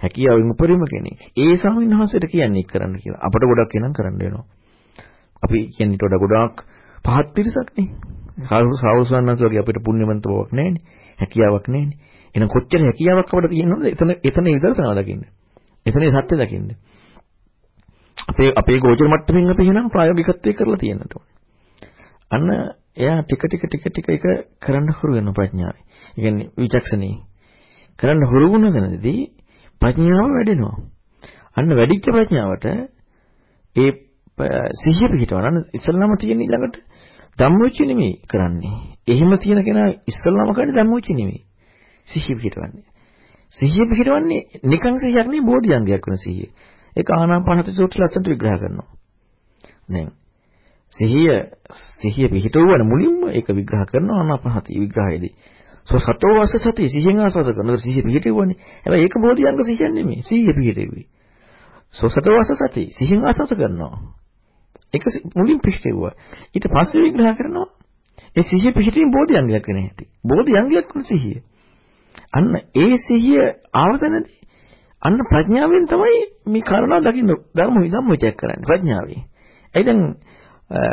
S2: හැකියාවෙන් උපරිම කෙනෙක්. ඒ ස්වාමීන් වහන්සේට කියන්නේ කරන්න කියලා. අපට ගොඩක් එනම් කරන්න වෙනවා. අපි කියන්නේ ඊට වඩා ගොඩාක් පහත් පිරිසක් නේ. රාහුල ස්වාමීන් වහන්සේ අපිට පුණ්‍යවන්ත බවක් නැහැනේ. හැකියාවක් නැහැනේ. එහෙනම් කොච්චර හැකියාවක් අපිට තියෙනවද? එතන එතන විදර්ශනා දකින්න. එතන සත්‍ය දකින්න. අපේ අපේ ගෝචර මට්ටමින් අපි එහෙනම් ප්‍රායෝගිකත්වයේ කරලා තියෙන්නට ඕනේ. අන්න එයා ටික ටික ටික ටික ඒක කරන්න හුරු වෙන ප්‍රඥාවයි. ඒ කියන්නේ විචක්ෂණී. කරන්න හුරු වුණ දැනදී ප්‍රඥාව වැඩෙනවා. අන්න වැඩිච්ච ප්‍රඥාවට ඒ සිහිය පිහිටවන ඉස්සල්ලාම තියෙන ඊළඟට ධම්මවිචි නෙමෙයි කරන්නේ. එහෙම තියෙන කෙනා ඉස්සල්ලාම කරන්නේ ධම්මවිචි නෙමෙයි. සිහිය පිහිටවන්නේ. සිහිය පිහිටවන්නේ නිකං සිහියක් නෙවෙයි බෝධිඅංගයක් වෙන සිහිය. ඒක ආනාපානසති සූත්‍රය ලස්සනට විග්‍රහ කරනවා. දැන් සිහිය සිහිය පිහිටවන මුලින්ම ඒක විග්‍රහ කරනවා ආනාපානසති විග්‍රහයේදී. සෝ සතෝ වාස සති සිහියෙන් ආස්වාද කරනවා සිහිය පිහිටවන්නේ. හැබැයි ඒක බෝධිඅංග සිහියක් නෙමෙයි. සිහිය පිහිටෙවි. සෝ සතෝ වාස සති සිහියෙන් ආස්වාද කරනවා. ඒක මුලින් පිහිටෙවුවා. ඊට පස්සේ විග්‍රහ කරනවා ඒ සිහිය පිහිටීම බෝධිඅංගයක් වෙන හැටි. බෝධිඅංගයක් වන සිහිය. අන්න ඒ සිහිය ආවතනදී අන්න ප්‍රඥාවෙන් තමයි මේ කාරණා දකින්න ධර්ම විධම්මචයක් කරන්නේ ප්‍රඥාවෙන්. ඒ දැන්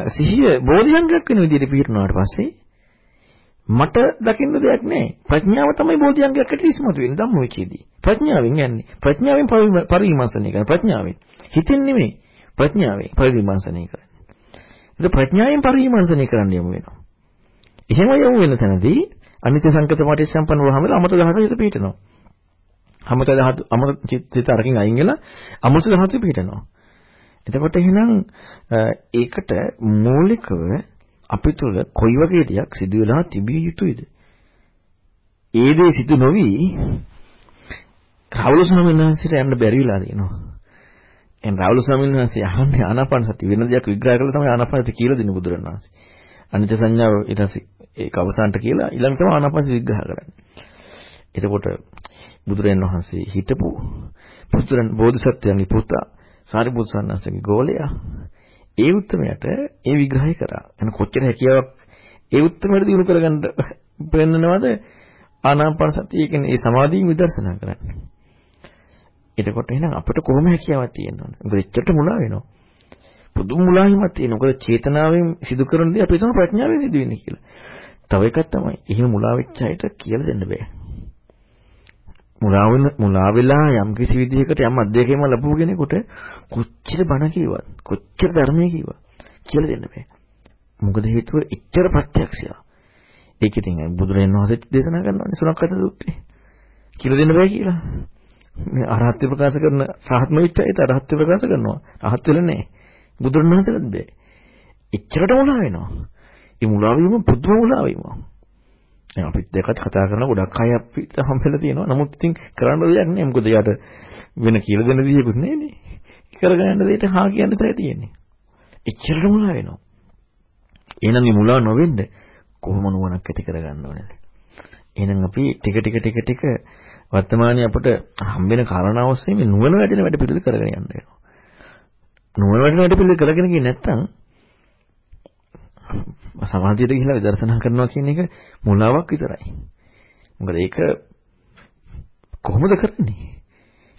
S2: සිහිය බෝධිංගයක් වෙන විදිහට පිළිතුරුනාට පස්සේ මට දකින්න දෙයක් නැහැ. ප්‍රඥාව තමයි බෝධිංගයක් ඇට ඉස්මතු වෙන්නේ ධම්මවිචේදී. ප්‍රඥාවෙන් යන්නේ. ප්‍රඥාවෙන් පරිවිමර්ශනය කරන ප්‍රඥාවෙන්. හිතෙන් නෙමෙයි. ප්‍රඥාවෙන් පරිවිමර්ශනය කරන්නේ. ඒක ප්‍රඥාවෙන් පරිවිමර්ශනය කරන්න යමු වෙනවා. එහෙම යමු වෙන තැනදී අනිත්‍ය සංකත මාටි සම්පන්න වහම අමත දහක හිත පිටනවා. අමත ධාතු අමත චිත්ත අරකින් අයින් වෙලා අමත ධාතු පිටනවා. එතකොට එහෙනම් ඒකට මූලිකව අපි තුල කොයි වගේ දෙයක් සිදු වෙලා තිබිය යුතුයිද? ඒ දේ සිදු නොවි රාහුල ස්වාමීන් වහන්සේට යන්න බැරි වෙලා තියෙනවා. එන් රාහුල ස්වාමීන් වහන්සේ අහන්නේ ආනාපාන සති වෙන දෙයක් විග්‍රහ කරලා තමයි ආනාපාන සති කියලා දෙන්නේ බුදුරණවහන්සේ. අනිත්‍ය සංඥාව ඊට පස්සේ ඒක අවසානට කියලා ඊළඟ තමයි ආනාපාන විග්‍රහ කරන්නේ. එතකොට බුදුරජාණන් වහන්සේ හිටපු පුත්‍රයන් බෝධිසත්වයන්ගේ පුතා සාරිපුත් සන්නස්සගේ ගෝලයා ඒ උත්තරමයට ඒ විග්‍රහය කරා. එන කොච්චර හැකියාවක් ඒ උත්තරමයට දිනු කරගන්න පෙන්නනවද ආනාපාන සතිය කියන්නේ ඒ සමාධියෙන් විදර්ශනා කරන්නේ. එතකොට එහෙනම් අපිට කොහොම හැකියාවක් තියෙනවද? මොකද එච්චරට මුලා වෙනවා. පුදුම මුලාහිමක් තියෙනවා. මොකද චේතනාවෙන් සිදු කරන දේ අපේ තම ප්‍රඥාවෙන් සිදු වෙන්නේ කියලා. තව එකක් තමයි. එහෙම මුලා වෙච්ච අයට කියලා දෙන්න බෑ. මුලා වෙන මුලා වෙලා යම් කිසි විදිහකට යම් අධ්‍යයකයක්ම ලැබුව කෙනෙකුට කොච්චර බණ කිව්වත් කොච්චර ධර්මයේ කිව්වත් කියලා දෙන්න බෑ. මොකද හේතුව එච්චර ප්‍රත්‍යක්ෂය. ඒක ඉතින් බුදුරජාණන් වහන්සේ දේශනා කරනවානේ සුණක්කත සූත්‍රේ. කියලා දෙන්න බෑ කියලා. මේ අරහත් ප්‍රකාශ කරන රහත්ම විච්ඡයිත අරහත් ප්‍රකාශ කරනවා. රහත් වෙලා නැහැ. බුදුරජාණන් වහන්සේට බෑ. එච්චරට මුලා වෙනවා. ඒ මුලා වීම පුදුම මුලා වීමක්. දැන් අපිත් දෙකත් කතා කරන ගොඩක් අය අපිට හම්බෙලා තියෙනවා. නමුත් ඉතින් කරන්න දෙයක් නෑ. මොකද යාට වෙන කියලා දෙන්න දෙයක්වත් නෑනේ. කරගෙන යන දෙයට හා කියන්න තමයි තියෙන්නේ. එච්චරට මුලා වෙනවා. එහෙනම් මේ මුලා නොවෙන්න කොහොම නුවණක් ඇති කරගන්න ඕනේද? එහෙනම් අපි ටික ටික ටික ටික වර්තමානයේ අපට හම්බෙන කාරණා ඔස්සේ මේ නුවණ වැඩෙන වැඩ පිළිවෙල කරගෙන යන්න වෙනවා. නුවණ වැඩෙන වැඩ පිළිවෙල කරගෙන ගියේ නැත්නම් සමාධියට ගිහිලා විදර්ශනා කරනවා කියන එක මුලාවක් විතරයි. මොකද ඒක කොහොමද කරන්නේ?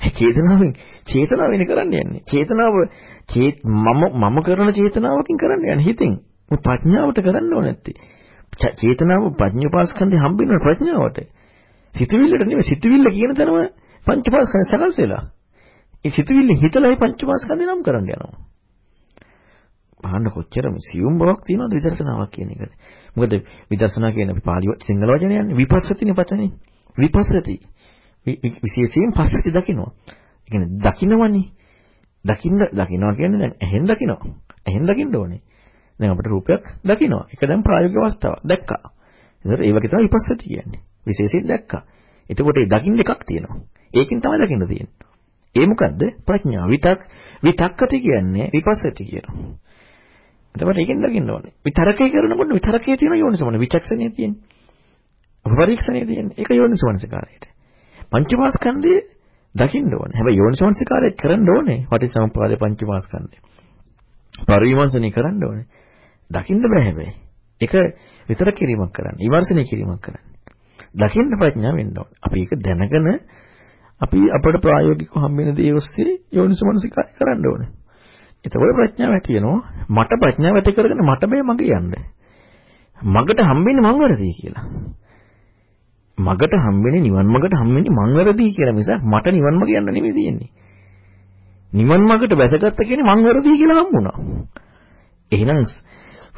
S2: චේතනාවෙන් චේතනාවෙන් කරන්න යන්නේ. චේතනාව මම මම කරන චේතනාවකින් කරන්න යන්නේ හිතෙන්. මොකද ප්‍රඥාවට කරන්න ඕනේ නැත්තේ. චේතනාව ප්‍රඥාපාස්කන්ධය හම්බෙන්න ප්‍රඥාවට. සිතවිල්ලට නෙමෙයි සිතවිල්ල කියන තැනම පංචපාස්කන්ධ සකස් වෙලා. ඒ සිතවිල්ල හිතලයි පංචපාස්කන්ධය නම් කරන්න යනවා. අහන්න කොච්චර සියුම් බවක් තියෙනවද විදර්ශනාවක් කියන එකට. මොකද විදර්ශනා කියන අපි පාලි සිංහල වචනයන්නේ විපස්සතිනේ වචනේ. විපස්සති. විශේෂයෙන් පස්සති දකින්නවා. ඒ කියන්නේ දකින්නවනේ. දකින්න දකින්නවා කියන්නේ දැන් ඇහෙන් දකින්නවා. ඇහෙන් දකින්න ඕනේ. දැන් අපිට රූපයක් දකින්නවා. ඒක දැන් ප්‍රායෝගික අවස්ථාවක්. දැක්කා. ඒතර ඒ වගේ තමයි විපස්සති කියන්නේ. විශේෂයෙන් දැක්කා. එතකොට ඒ දකින්න එකක් තියෙනවා. ඒකෙන් තමයි දකින්න තියෙන්නේ. ඒ මොකද්ද? ප්‍රඥා. විතක් විතක්කති කියන්නේ විපස්සති කියනවා. එතකොට ඒකෙන් දකින්න ඕනේ. විතරකේ කරනකොට විතරකේ තියෙන යෝනිසමන විචක්ෂණයේ තියෙන්නේ. පරීක්ෂණයේ තියෙන්නේ. ඒක යෝනිසමනසිකාරයට. පංචමාස්කන්ධයේ දකින්න ඕනේ. හැබැයි යෝනිසමනසිකාරය කරන්න ඕනේ. පටිච්චසමුප්පාදේ පංචමාස්කන්ධය. පරිවිමර්ශනය කරන්න ඕනේ. දකින්න බෑ හැබැයි. ඒක විතර කිරීමක් කරන්න. විමර්ශනය කිරීමක් කරන්න. දකින්න ප්‍රඥාව වෙන්න ඕනේ. අපි ඒක දැනගෙන අපි අපට ප්‍රායෝගිකව හම්බෙන දේ ඔස්සේ යෝනිසමනසිකාරය කරන්න ඕනේ. එතකොට ප්‍රඥාව ඇති වෙනවා. මට ප්‍රඥාව ඇති කරගෙන මට බෑ මගේ යන්න. මගට හම්බෙන්නේ මං වැරදි කියලා. මගට හම්බෙන්නේ නිවන් මගට හම්බෙන්නේ මං වැරදි කියලා මිසක් මට නිවන් මග යන්න නෙමෙයි තියෙන්නේ. නිවන් මගට බැසගත්ත කියන්නේ මං වැරදි කියලා හම්බුණා. එහෙනම්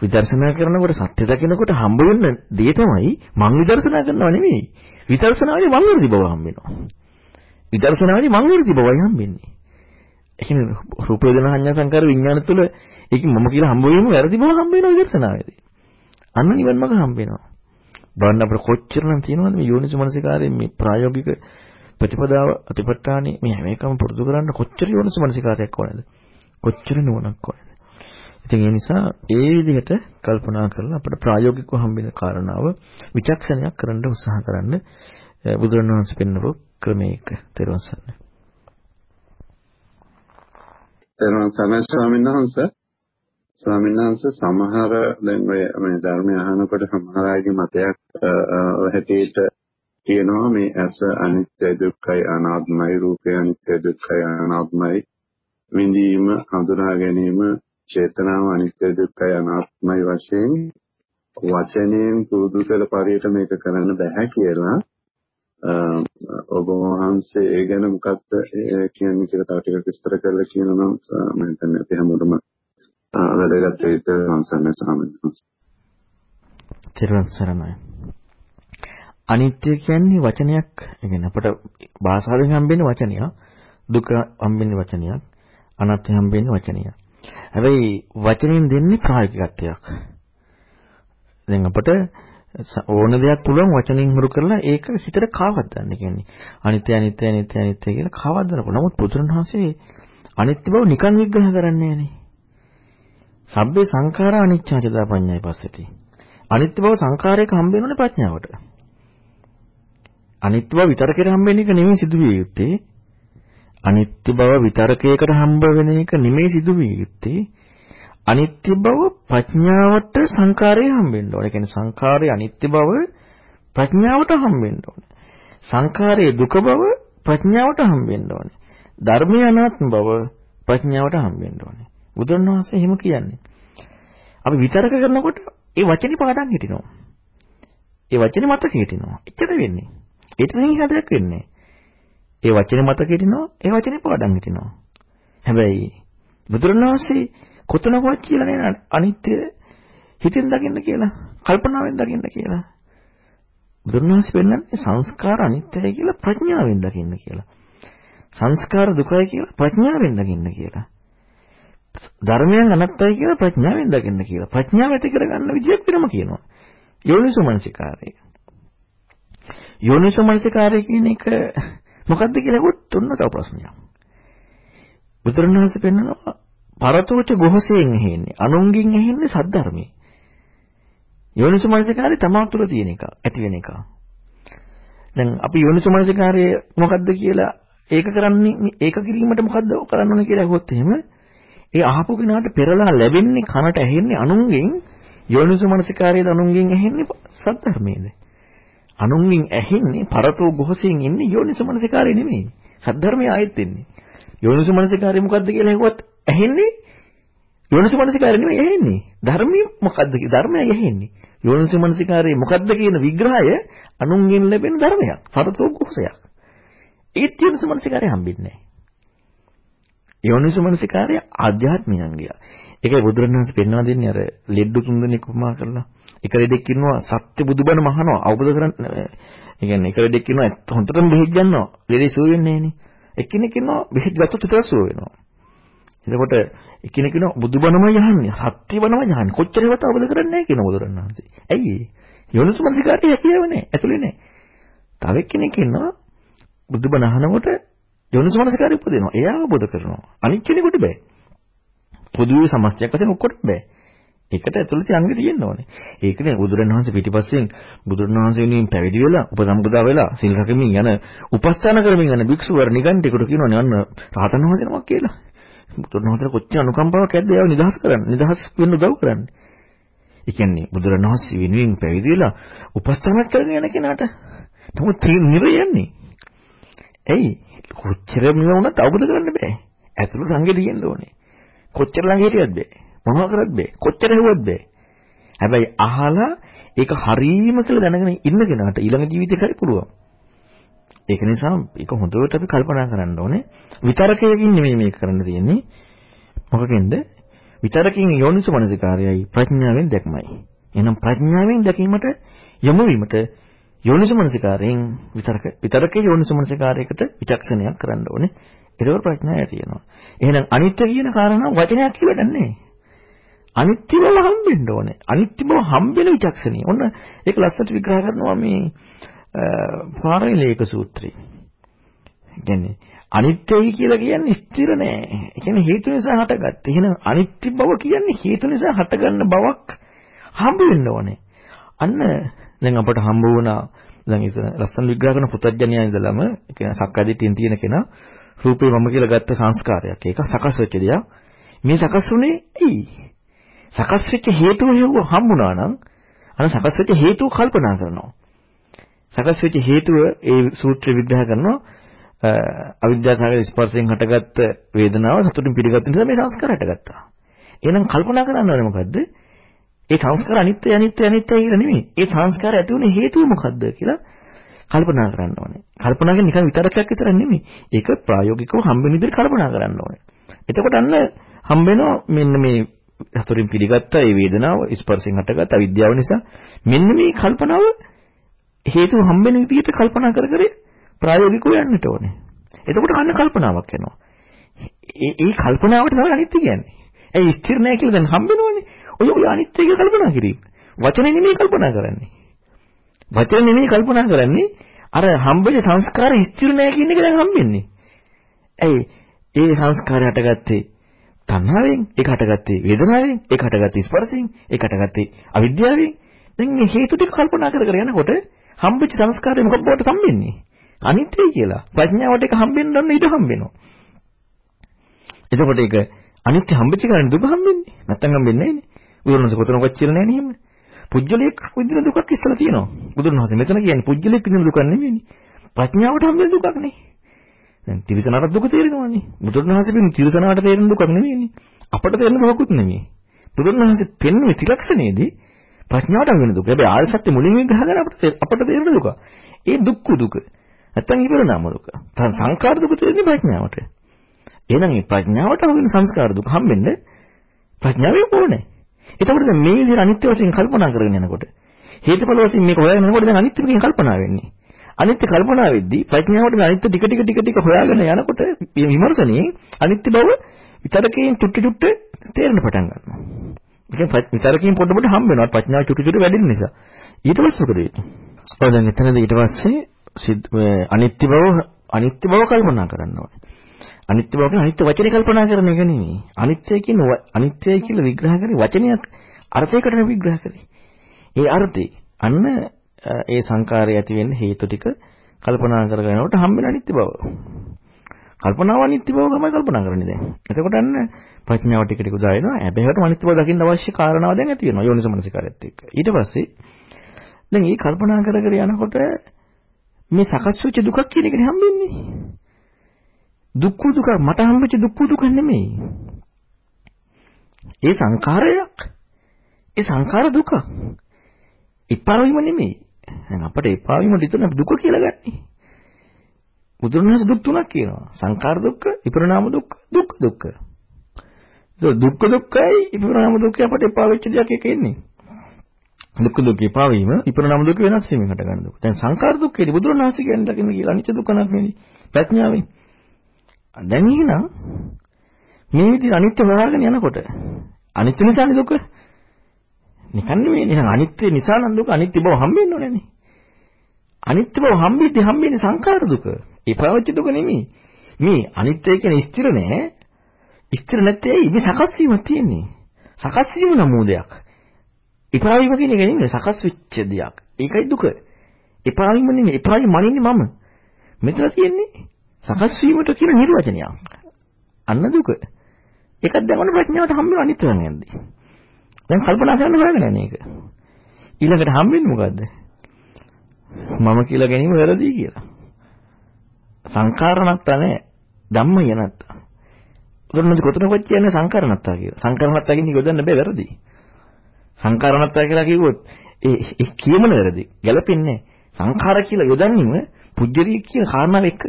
S2: විදර්ශනා කරනකොට සත්‍ය දකිනකොට හම්බ වෙන දේ තමයි මං විදර්ශනා කරනවා නෙමෙයි. විදර්ශනාවේ මං වැරදි බව හම්බ වෙනවා. විදර්ශනාවේ මං වැරදි බවයි හම්බෙන්නේ. ඒ කියන්නේ රූප වේදනා සංඥා සංකාර විඥාන තුළ ඒක මම කියලා හම්බ වීම වැරදි බව හම්බ වෙනවා විදර්ශනාවේදී. අන්න නිවන් මඟ හම්බ වෙනවා. බලන්න අපිට කොච්චරනම් තියෙනවද මේ යෝනිස මනසිකාරයෙන් මේ ප්‍රායෝගික ප්‍රතිපදාව අතිපට්ඨානෙ මේ හැම එකම පුරුදු කරන්න කොච්චර යෝනිස මනසිකාරයක් ඕනද? කොච්චර නුවණක් ඕනද? ඉතින් ඒ නිසා ඒ විදිහට කල්පනා කරලා අපිට ප්‍රායෝගිකව හම්බෙන කාරණාව විචක්ෂණයක් කරන්න උත්සාහ කරන්න බුදුරණවහන්සේ පෙන්වපු ක්‍රමයක තේරුම් ගන්න.
S5: තේරුම් ගන්න ස්වාමීන් වහන්සේ ස්වාමීන් වහන්සේ සමහර දැන් ඔය මේ ධර්මය අහනකොට සමහර අයගේ මතයක් හැටියට කියනවා මේ ඇස අනිත්‍ය දුක්ඛයි අනාත්මයි රූපය අනිත්‍ය දුක්ඛයි අනාත්මයි විඳීම හඳුනා ගැනීම චේතනාව අනිත්‍ය දුක්ඛයි අනාත්මයි වශයෙන් වචනයෙන් පුරුදු කළ පරියට මේක කරන්න බෑ කියලා ඔබ වහන්සේ ඒ ගැන මොකක්ද කියන්නේ කියලා තව ටිකක් විස්තර කරලා කියනවා නම් මම හිතන්නේ අපි හැමෝටම වැදගත් වෙයිද සංසන්න ස්වාමීන් වහන්සේ.
S2: තිරුවන් සරණයි. අනිත්‍ය කියන්නේ වචනයක්. ඒ කියන්නේ අපට භාෂාවෙන් හම්බෙන වචනයක්. දුක හම්බෙන වචනයක්. අනාත්ම හම්බෙන වචනයක්. හැබැයි වචනෙන් දෙන්නේ ප්‍රායෝගිකත්වයක්. දැන් අපට ඕන දෙයක් පුළුවන් වචනෙන් හුරු කරලා ඒක හිතට කාවද්දන්න කියන්නේ. අනිත්‍ය අනිත්‍ය අනිත්‍ය අනිත්‍ය කියලා කාවද්දන්න පුළුවන්. නමුත් බුදුරණවහන්සේ අනිත්‍ය බව නිකන් විග්‍රහ කරන්නේ නෑනේ. සබ්බේ සංඛාරා අනිච්චාචදා පඤ්ඤායි පස්සති. අනිත්‍ය බව සංඛාරයක හම්බ වෙනෝනේ ප්‍රඥාවට. අනිත්‍ය බව විතරකේ හම්බ වෙන එක නෙමෙයි සිදුවිය යුත්තේ. අනිත්‍ය බව විතරකයකට හම්බ වෙන එක නෙමෙයි සිදුවිය යුත්තේ. අනිත්‍ය බව ප්‍රඥාවට සංඛාරයේ හම්බෙන්න ඕනේ. ඒ කියන්නේ සංඛාරයේ අනිත්‍ය බව ප්‍රඥාවට හම්බෙන්න ඕනේ. සංඛාරයේ දුක බව ප්‍රඥාවට හම්බෙන්න ඕනේ. ධර්මයේ අනාත්ම බව ප්‍රඥාවට හම්බෙන්න ඕනේ. බුදුන් වහන්සේ එහෙම කියන්නේ. අපි විතරක කරනකොට ඒ වචනේ පාඩම් හිටිනවා. ඒ වචනේ මතක හිටිනවා. එච්චර වෙන්නේ. ඒතනින් හදයක් වෙන්නේ. ඒ වචනේ මතක හිටිනවා. ඒ වචනේ පාඩම් හිටිනවා. හැබැයි බුදුරණවහන්සේ කොතනකවත් කියලා නෑ අනිත්‍ය හිතෙන් දකින්න කියලා, කල්පනාවෙන් දකින්න කියලා. බුදුරණවහන්සේ පෙන්නන්නේ සංස්කාර අනිත්‍යයි කියලා ප්‍රඥාවෙන් දකින්න කියලා. සංස්කාර දුකයි කියලා ප්‍රඥාවෙන් දකින්න කියලා. ධර්මයන් අනත්තයි කියලා ප්‍රඥාවෙන් දකින්න කියලා. ප්‍රඥාව ඇති කරගන්න විදියක් වෙනම කියනවා. යෝනිසෝ මනසිකාරය. යෝනිසෝ මනසිකාරය කියන එක මොකද්ද කියලා කොට තුන්න තව ප්‍රශ්නයක්. බුදුරණවහන්සේ පෙන්නනවා පරතෝච ගොහසෙන් ඇහෙන්නේ. අනුන්ගෙන් ඇහෙන්නේ සද්ධර්මයේ. යෝනිසමනසිකාරය තමා තුළ තියෙන එක, ඇති වෙන එක. දැන් අපි යෝනිසමනසිකාරය මොකද්ද කියලා ඒක කරන්නේ ඒක කිරීමට මොකද්ද කරන්න ඕනේ කියලා අහුවොත් එහෙම ඒ අහපු කෙනාට පෙරලා ලැබෙන්නේ කනට ඇහෙන්නේ අනුන්ගෙන් යෝනිසමනසිකාරයේද අනුන්ගෙන් ඇහෙන්නේ සද්ධර්මයේද? අනුන්ගෙන් ඇහෙන්නේ පරතෝ ගොහසෙන් ඉන්නේ යෝනිසමනසිකාරය නෙමෙයි. සද්ධර්මය ආයෙත් එන්නේ. යෝනිසමනසිකාරය මොකද්ද කියලා අහුවත් ඇහෙන්නේ යෝනිසමනසිකාරය නෙමෙයි ඇහෙන්නේ. ධර්මයේ මොකද්ද ධර්මයයි ඇහෙන්නේ. යෝනිසමනසිකාරයේ මොකද්ද කියන විග්‍රහය අනුන්ගෙන් ලැබෙන ධර්මයක්. පරතෝ ගොහසයක්. ඒත් යෝනිසමනසිකාරය හම්බෙන්නේ නැහැ. යෝනිසමනසිකාරය ආධ්‍යාත්මික අංගය. ඒකයි බුදුරණවහන්සේ පෙන්වා දෙන්නේ අර ලෙඩ්ඩු තුන්දෙනෙක් උපමා කරලා. එක ලෙඩෙක් ඉන්නවා සත්‍ය බුදුබණ මහනවා අවබෝධ කරගන්න. ඒ කියන්නේ එක ලෙඩෙක් ඉන්නවා හොඳටම බෙහෙත් ගන්නවා. ලෙඩේ සුව වෙන්නේ නැහනේ. එක්කෙනෙක් ඉන්නවා බෙහෙත් ගත්තොත් විතර සුව වෙනවා. එතකොට එක්කෙනෙක් ඉන්නවා බුදුබණමයි යහන්නේ. සත්‍ය බණමයි යහන්නේ. කොච්චර ඒවත් අවබෝධ කරන්නේ නැහැ කියන බුදුරණවහන්සේ. ඇයි ඒ? යෝනිසමනසිකාරය හැකියාව නැහැ. ඇතුලේ නැහැ. තව එක්කෙනෙක් ඉන්නවා බුදුබණ අහනකොට යෝනිසමනසිකාරය උපදිනවා. එයා අවබෝධ කරනවා. අනිත් කෙනෙකුට බෑ. පොදුවේ සමස්තයක් වශයෙන් ඔක්කොටම බෑ. ඒකට ඇතුළත අංග තියෙන්න ඕනේ. ඒකනේ බුදුරණවහන්සේ පිටිපස්සෙන් බුදුරණවහන්සේ වෙනුවෙන් පැවිදි වෙලා උපසම්පදා වෙලා සිල් රැකමින් යන උපස්ථාන කරමින් යන භික්ෂුවර නිගණ්ඨයෙකුට කියනවනේ අන්න රහතන් වහන්සේ නමක් කියලා. බුදුරණවහන්සේ කොච්චර අනුකම්පාවක් ඇද්ද ඒව නිදහස් කරන්න. නිදහස් වෙන්න උදව් කරන්නේ. ඒ කියන්නේ බුදුරණවහන්සේ වෙනුවෙන් පැවිදි වෙලා උපස්ථාන කරගෙන යන කෙනාට නමුත් නිරය යන්නේ. ඇයි? කොච්චර මෙව වුණත් අවබෝධ කරන්න බෑ. ඇතුළත සංගෙ දිගෙන්න ඕනේ. කොච්චර ළඟ හිටියත් බෑ. මොනවා කරත් බෑ. කොච්චර හෙව්වත් බෑ. හැබැයි අහලා ඒක හරීම කියලා දැනගෙන ඉන්න කෙනාට ඊළඟ ජීවිතේ කරි පුළුවන්. ඒක නිසා ඒක හොඳට අපි කල්පනා කරන්න ඕනේ. විතරකයකින් නෙමෙයි මේක කරන්න තියෙන්නේ. මොකකින්ද? විතරකින් යෝනිසු මනසිකාරයයි ප්‍රඥාවෙන් දැක්මයි. එහෙනම් ප්‍රඥාවෙන් දැකීමට යොමු වීමට යෝනිසු මනසිකාරයෙන් විතරක විතරකේ යෝනිසු මනසිකාරයකට විචක්ෂණයක් කරන්න ඕනේ. ඒක ප්‍රඥාව තියෙනවා. එහෙනම් අනිත්‍ය කියන කාරණා වචනයක් කියලා නැහැ. අනිත්‍ය බව හම්බෙන්න ඕනේ. අනිත්‍ය බව හම්බෙන විචක්ෂණිය. ඔන්න ඒක ලස්සනට විග්‍රහ කරනවා මේ පාරලේක සූත්‍රය. කියන්නේ අනිත්‍යයි කියලා කියන්නේ ස්ථිර නෑ. ඒ කියන්නේ හේතු නිසා හටගත්ත. එහෙනම් අනිත්‍ය බව කියන්නේ හේතු නිසා හටගන්න බවක් හම්බ වෙන්න ඕනේ. අන්න දැන් අපට හම්බ වුණා දැන් ඉතින් ලස්සන විග්‍රහ කරන පුතඥයා ඉඳලම ඒ කියන්නේ සක්කාදිටියෙන් තියෙන කෙනා රූපේ මම කියලා ගත්ත සංස්කාරයක්. ඒක සකස් වෙච්ච දෙයක්. මේ සකස් වුණේ ඇයි? සකස් වෙච්ච හේතුව හේව හම්බුණා නම් අර සකස් වෙච්ච හේතුව කල්පනා කරනවා. සකස් වෙච්ච හේතුව ඒ සූත්‍රය විග්‍රහ කරනවා අවිද්‍යාසගත ස්පර්ශයෙන් හටගත්ත වේදනාව සතුටින් පිළිගත් නිසා මේ සංස්කාර හටගත්තා. එහෙනම් කල්පනා කරන්න ඕනේ මොකද්ද? ඒ සංස්කාර අනිත්‍ය අනිත්‍ය අනිත්‍ය කියලා නෙමෙයි. ඒ සංස්කාර ඇති වුණේ හේතුව මොකද්ද කියලා කල්පනා කරන්න ඕනේ. කල්පනා කියන්නේ නිකන් විතරක් විතරක් නෙමෙයි. ඒක ප්‍රායෝගිකව හම්බෙන විදිහට කල්පනා කරන්න ඕනේ. එතකොට අන්න හම්බෙනවා මෙන්න මේ හතරින් පිළිගත්ත ඒ වේදනාව ස්පර්ශයෙන් හටගත් අවිද්‍යාව නිසා මෙන්න මේ කල්පනාව හේතු හම්බෙන විදිහට කල්පනා කර කර ප්‍රායෝගිකව යන්නට ඕනේ. එතකොට අන්න කල්පනාවක් එනවා. ඒ ඒ කල්පනාවට තමයි අනිත්‍ය කියන්නේ. ඒ ස්ථිර නැහැ කියලා දැන් හම්බෙනවනේ. ඔය ඔය අනිත්‍ය කියලා කල්පනා කිරීම. වචනේ නෙමෙයි කල්පනා කරන්නේ. වචන නෙමෙයි කල්පනා කරන්නේ අර හම්බෙච්ච සංස්කාර ස්ථිර නැහැ කියන එක දැන් හම්බෙන්නේ. ඇයි? ඒ සංස්කාරය හටගත්තේ තණ්හාවෙන්, ඒක හටගත්තේ වේදනාවෙන්, ඒක හටගත්තේ ස්පර්ශයෙන්, ඒක හටගත්තේ අවිද්‍යාවෙන්. දැන් මේ හේතු ටික කල්පනා කර කර යනකොට හම්බෙච්ච සංස්කාරය මොකක් බවට සම්බෙන්නේ? අනිත්‍යයි කියලා. ප්‍රඥාවට ඒක හම්බෙන්න ඕන ඊට හම්බෙනවා. එතකොට ඒක අනිත්‍ය හම්බෙච්ච කරන්නේ දුක හම්බෙන්නේ. නැත්තම් හම්බෙන්නේ නැහැ නේ. බුදුරණස් කොතනකවත් කියලා නැහැ නේ එහෙම. පුජ්‍යලයක් විඳින දුකක් ඉස්සලා තියෙනවා. බුදුන් වහන්සේ මෙතන කියන්නේ පුජ්‍යලයක් විඳින දුකක් නෙමෙයිනේ. ප්‍රඥාවට හම් වෙන දුකක් නේ. දැන් තිරසනාට දුක තේරෙනවානේ. බුදුන් වහන්සේ පින් තිරසනාට තේරෙන දුකක් නෙමෙයිනේ. අපට තේරෙන දුකකුත් නෙමෙයි. බුදුන් වහන්සේ පෙන්වන්නේ ත්‍රිලක්ෂණයේදී ප්‍රඥාවට හම් වෙන දුක. හැබැයි ආර්ය සත්‍ය මුලින් විග්‍රහගෙන අපට අපට තේරෙන දුක. ඒ දුක්ඛ දුක. නැත්තම් ඉවරනාම දුක. සංස්කාර දුක තේරෙන්නේ ප්‍රඥාවට. එහෙනම් මේ ප්‍රඥාවට හම් වෙන සංස්කාර දුක හම්බෙන්නේ ප්‍රඥාවෙන් ඕනේ. එතකොට දැන් මේ විදිහට අනිත්‍ය වශයෙන් කල්පනා කරගෙන යනකොට හේතුඵල වශයෙන් මේක හොයාගෙන යනකොට දැන් අනිත්‍ය වශයෙන් කල්පනා වෙන්නේ. අනිත්‍ය කල්පනා වෙද්දී ප්‍රඥාවට අනිත්‍ය ටික ටික ටික ටික හොයාගෙන යනකොට මේ විමර්ශනයේ අනිත්‍ය බව විතරකයෙන් චුට්ටි චුට්ට තේරෙන්න පටන් ගන්නවා. ඒක විතරකයෙන් පොඩ පොඩ හම්බ වෙනවා ප්‍රඥාව චුට්ටි චුට්ටි වැඩෙන නිසා. ඊට පස්සේ මොකද වෙන්නේ? ඔය දැන් එතනදී ඊට පස්සේ අනිත්‍ය බව අනිත්‍ය බව කල්පනා කරන්න ඕනේ. අනිත්‍ය බව කියන්නේ අනිත්‍ය වචනේ කල්පනා කරන එක නෙමෙයි. අනිත්‍ය කියන අනිත්‍යයි කියලා විග්‍රහ කරේ වචනයක් අර්ථයකට විග්‍රහ කරේ. ඒ අර්ථي අන්න ඒ සංකාරය ඇති වෙන්න හේතු ටික කල්පනා කරගෙනනකොට හම්බෙන අනිත්‍ය බව. කල්පනාව අනිත්‍ය බව තමයි කල්පනා කරන්නේ දැන්. එතකොට අන්න ප්‍රඥාව ටික ටික උදා වෙනවා. හැබැයි අනිත්‍ය බව දකින්න අවශ්‍ය කාරණාව දැන් ඇති වෙනවා යෝනිසමනසිකාරයත් එක්ක. ඊට පස්සේ දැන් මේ කල්පනා කර කර යනකොට මේ සකස් වෙච්ච දුකක් කියන එකනේ හම්බෙන්නේ. දුක්ඛ දුක මට හම්බෙච්ච දුක්ඛ දුක නෙමෙයි. ඒ සංඛාරයක්. ඒ සංඛාර දුක. එපා වීම නෙමෙයි. දැන් අපිට එපා වීම දිතන දුක කියලා ගන්නේ. බුදුරණස් දුක් තුනක් කියනවා. සංඛාර දුක්ඛ, විපරණාම දුක්ඛ, දුක්ඛ දුක්ඛ. ඒක දුක්ඛ දුක්ඛයි විපරණාම දුක්ඛයි අපිට එපා වෙච්ච දෙයක් එක එන්නේ. දුක්ඛ දුක්ඛ එපා වීම විපරණාම දුක්ඛ වෙනස් වීමෙන් හට ගන්න දුක. දැන් සංඛාර දුක්ඛේදී බුදුරණස් කියන්නේ දකින්න කියලා අනිච්ච දුක්ඛ නෙමෙයි. ප්‍රඥාවෙන්. දැන් එහෙනම් මේ විදිහට අනිත්‍ය හොයාගෙන යනකොට අනිත්‍ය නිසානේ දුක. නිකන් නෙමෙයි නිකන් අනිත්‍ය නිසා නම් දුක අනිත්‍ය බව හම්බෙන්න ඕනේ නේ. අනිත්‍ය බව හම්බෙද්දී හම්බෙන්නේ සංඛාර දුක. ඒ පවච්ච දුක නෙමෙයි. මේ අනිත්‍ය කියන්නේ ස්ථිර නෑ. ස්ථිර නැත්තේ ඇයි? මේ සකස් වීමක් තියෙන්නේ. සකස් වීම නමෝ දෙයක්. එපා වීම කියන එක නෙමෙයි සකස් වෙච්ච දෙයක්. ඒකයි දුක. එපා වීම නෙමෙයි. එපා වීම මනින්නේ මම. මෙතන තියෙන්නේ සකස් වීමට කියන නිර්වචනයක්. අන්න දුක. ඒකත් දැන් ඔන්න ප්‍රඥාවට හම්බ වෙන අනිත් වෙන යන්නේ. දැන් කල්පනා කරන්න හොයාගෙන යන්නේ ඒක. ඊළඟට හම්බෙන්නේ මොකද්ද? මම කියලා ගැනීම වැරදි කියලා. සංකාරණත්ත නැහැ. ධම්මය නැත්ත. උදාහරණයක් කොතනකවත් කියන්නේ සංකාරණත්තා කියලා. සංකාරණත්තා කියන්නේ යොදන්න බෑ වැරදි. සංකාරණත්තා කියලා කිව්වොත් ඒ ඒ කියමන වැරදි. ගැලපෙන්නේ සංඛාර කියලා යොදන්නේම පුජ්‍යරිය කියන කාරණාව එක්ක.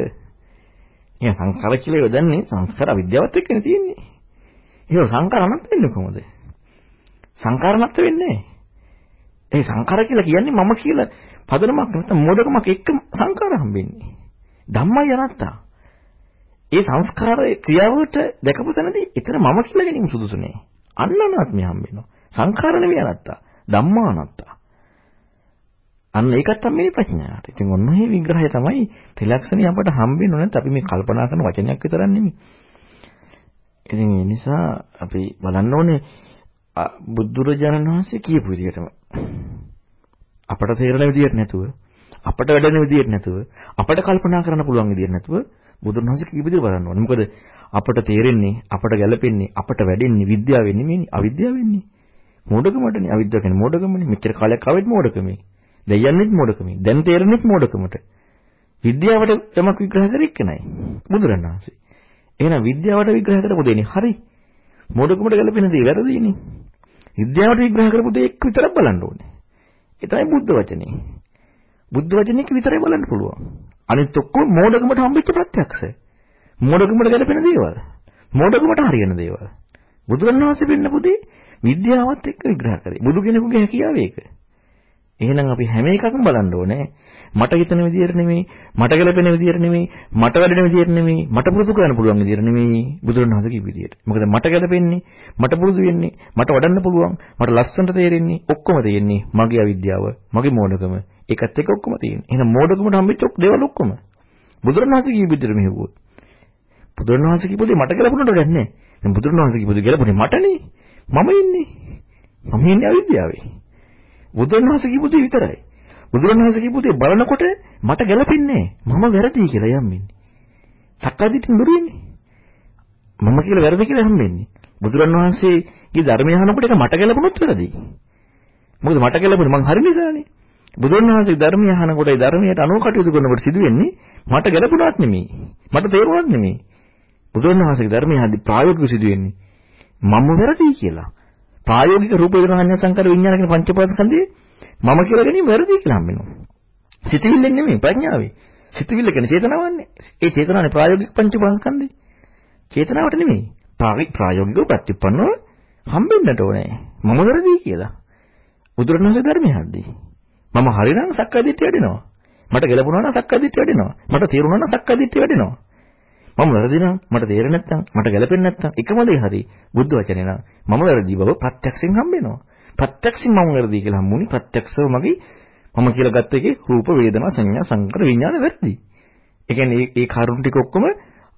S2: එහෙනම් සංඛාර කියලා යොදන්නේ සංස්කාර අවිද්‍යාවත් එක්කනේ තියෙන්නේ. ඒක සංකාරණත් වෙන්නේ කොහොමද? සංකාරණත් වෙන්නේ ඒ සංකාර කියලා කියන්නේ මම කියලා පදනමක් නැත්නම් මොඩකමක් එක්ක සංකාර හම්බෙන්නේ. ධම්මයි අනත්තා. ඒ සංස්කාරයේ ක්‍රියාවට දැකපු තැනදී එතන මම කියලා ගැනීම සුදුසු නෑ. අන්න අනාත්මය හම්බෙනවා. සංඛාර නෙවෙයි අනත්තා. ධම්මා අනත්තා. අන්න ඒකත් තමයි ප්‍රඥාවට. ඉතින් ඔන්න ඔය විග්‍රහය තමයි ත්‍රිලක්ෂණي අපට හම්බෙන්නේ නැත්නම් අපි මේ කල්පනා කරන වචනයක් විතරක් නෙමෙයි. ඉතින් ඒ නිසා අපි බලන්න ඕනේ බුදුරජාණන් වහන්සේ කියපු විදිහටම අපට තේරෙන විදිහට නැතුව අපට වැඩෙන විදිහට නැතුව අපට කල්පනා කරන්න පුළුවන් විදිහට නැතුව බුදුන් වහන්සේ කීප විදිහට බලන්න ඕනේ. මොකද අපට තේරෙන්නේ අපට ගැළපෙන්නේ අපට වැඩෙන්නේ විද්‍යාවෙන් නෙමෙයි අවිද්‍යාවෙන්නේ. මෝඩකමටනේ අවිද්‍යාව කියන්නේ මෝඩකමනේ. මෙච්චර කාලයක් ආවෙත් මෝඩකමේ. දැන් යන්නෙත් මෝඩකමේ. දැන් තේරෙන්නෙත් මෝඩකමට. විද්‍යාවට යමක් විග්‍රහ කර එක්කනයි. බුදුරණාහි. එහෙනම් විද්‍යාවට විග්‍රහ කරපු දෙන්නේ හරි. මෝඩකමට ගැළපෙන දේ වැරදිනේ. විද්‍යාවට විග්‍රහ කරපු දේ එක්ක විතරක් බලන්න ඕනේ. ඒ තමයි බුද්ධ වචනේ. බුද්ධ වචනේක විතරයි බලන්න පුළුවන්. අනිත් ඔක්කොම මෝඩකමට හම්බෙච්ච ප්‍රත්‍යක්ෂ. මෝඩකමට ගැලපෙන දේවල්. මෝඩකමට හරියන දේවල්. බුදුරණවහන්සේ වෙන්න පුතේ විද්‍යාවත් එක්ක විග්‍රහ කරේ. බුදු කෙනෙකුගේ හැකියාව ඒක. එහෙනම් අපි හැම එකක්ම බලන්න ඕනේ. මට හිතන විදියට නෙමෙයි, මට ගැලපෙන විදියට නෙමෙයි, මට වැඩෙන විදියට නෙමෙයි, මට පුරුදු කරන්න පුළුවන් විදියට නෙමෙයි බුදුරණවහන්සේ කිව්ව විදියට. මොකද මට ගැලපෙන්නේ, මට පුරුදු වෙන්නේ, මට වඩන්න පුළුවන්, මට ලස්සනට තේරෙන්නේ, ඔක්කොම තියෙන්නේ මගේ අවිද්‍යාව, මගේ මෝඩකම. ඒකත් එක්ක ඔක්කොම තියෙන්නේ. එහෙනම් මෝඩකමට හම්බෙච්ච දේවල් ඔක්කොම බුදුරණවහන්සේ කිව්ව විදියට මෙහෙව්වොත්. බුදුරණවහන්සේ කිව්ව දේ මට ගැලපුණට ගන්නෑ. දැන් බුදුරණවහන්සේ කිව්ව දේ ගැලපුණේ මටනේ. මම ඉන්නේ. මම ඉන්නේ අවිද්‍යාවේ. බුදුරණවහන්සේ කිව්ව දේ විතරයි. බුදුරණවහන්සේ කිව්ව දේ බලනකොට මට ගැලපෙන්නේ මම වැරදි කියලා යම්මින්නේ. සක්කාදිටින් දුරින්නේ. මම කියලා වැරදි කියලා හම්බෙන්නේ. බුදුරණවහන්සේගේ ධර්මය අහනකොට ඒක මට ගැලපුණොත් වැරදි. මොකද මට ගැලපුණේ මං හරි නිසානේ. බුදුරණවහන්සේ ධර්මය අහනකොට ඒ ධර්මයට අනුව කටයුතු කරනකොට සිදුවෙන්නේ මට ගැලපුණාත් නෙමෙයි. මට තේරුණාත් නෙමෙයි. බුදුරණවහන්සේගේ ධර්මය හදි ප්‍රායෝගිකව සිදුවෙන්නේ මම වැරදි කියලා. ප්‍රායෝගික රූප වේදනා සංඥා සංකාර විඥාන කියන පංචපාස්කන්ධයේ මම කියලා ගැනීම වැරදි කියලා හම්බෙනවා. සිතවිල්ලෙන් නෙමෙයි ප්‍රඥාවේ. සිතවිල්ල කියන්නේ චේතනාවන්නේ. ඒ චේතනාවේ ප්‍රායෝගික පංචපාස්කන්ධේ. චේතනාවට නෙමෙයි. ප්‍රායෝගිකව ප්‍රතිපන්නව හම්බෙන්නට ඕනේ. මම වැරදි කියලා. බුදුරණවහන්සේ ධර්මය හද්දී. මම හරිනම් සක්කාදිට්ඨිය වැඩෙනවා. මට ගැලපුණා නම් සක්කාදිට්ඨිය වැඩෙනවා. මට තේරුණා නම් සක්කාදිට්ඨිය වැඩෙනවා. මම වැරදි නම් මට තේරෙන්නේ නැත්නම් මට ගැලපෙන්නේ නැත්නම් එකම දේ හරි බුද්ධ වචනේ නම් මම වැරදි බව ප්‍රත්‍යක්ෂයෙන් හම්බෙනවා. ප්‍රත්‍යක්ෂයෙන් මම වැරදි කියලා හම්බුනේ ප්‍රත්‍යක්ෂව මගේ මම කියලා ගත්ත එකේ රූප වේදනා සංඥා සංකාර විඥාන වැරදි. ඒ කියන්නේ මේ කරුණු ටික ඔක්කොම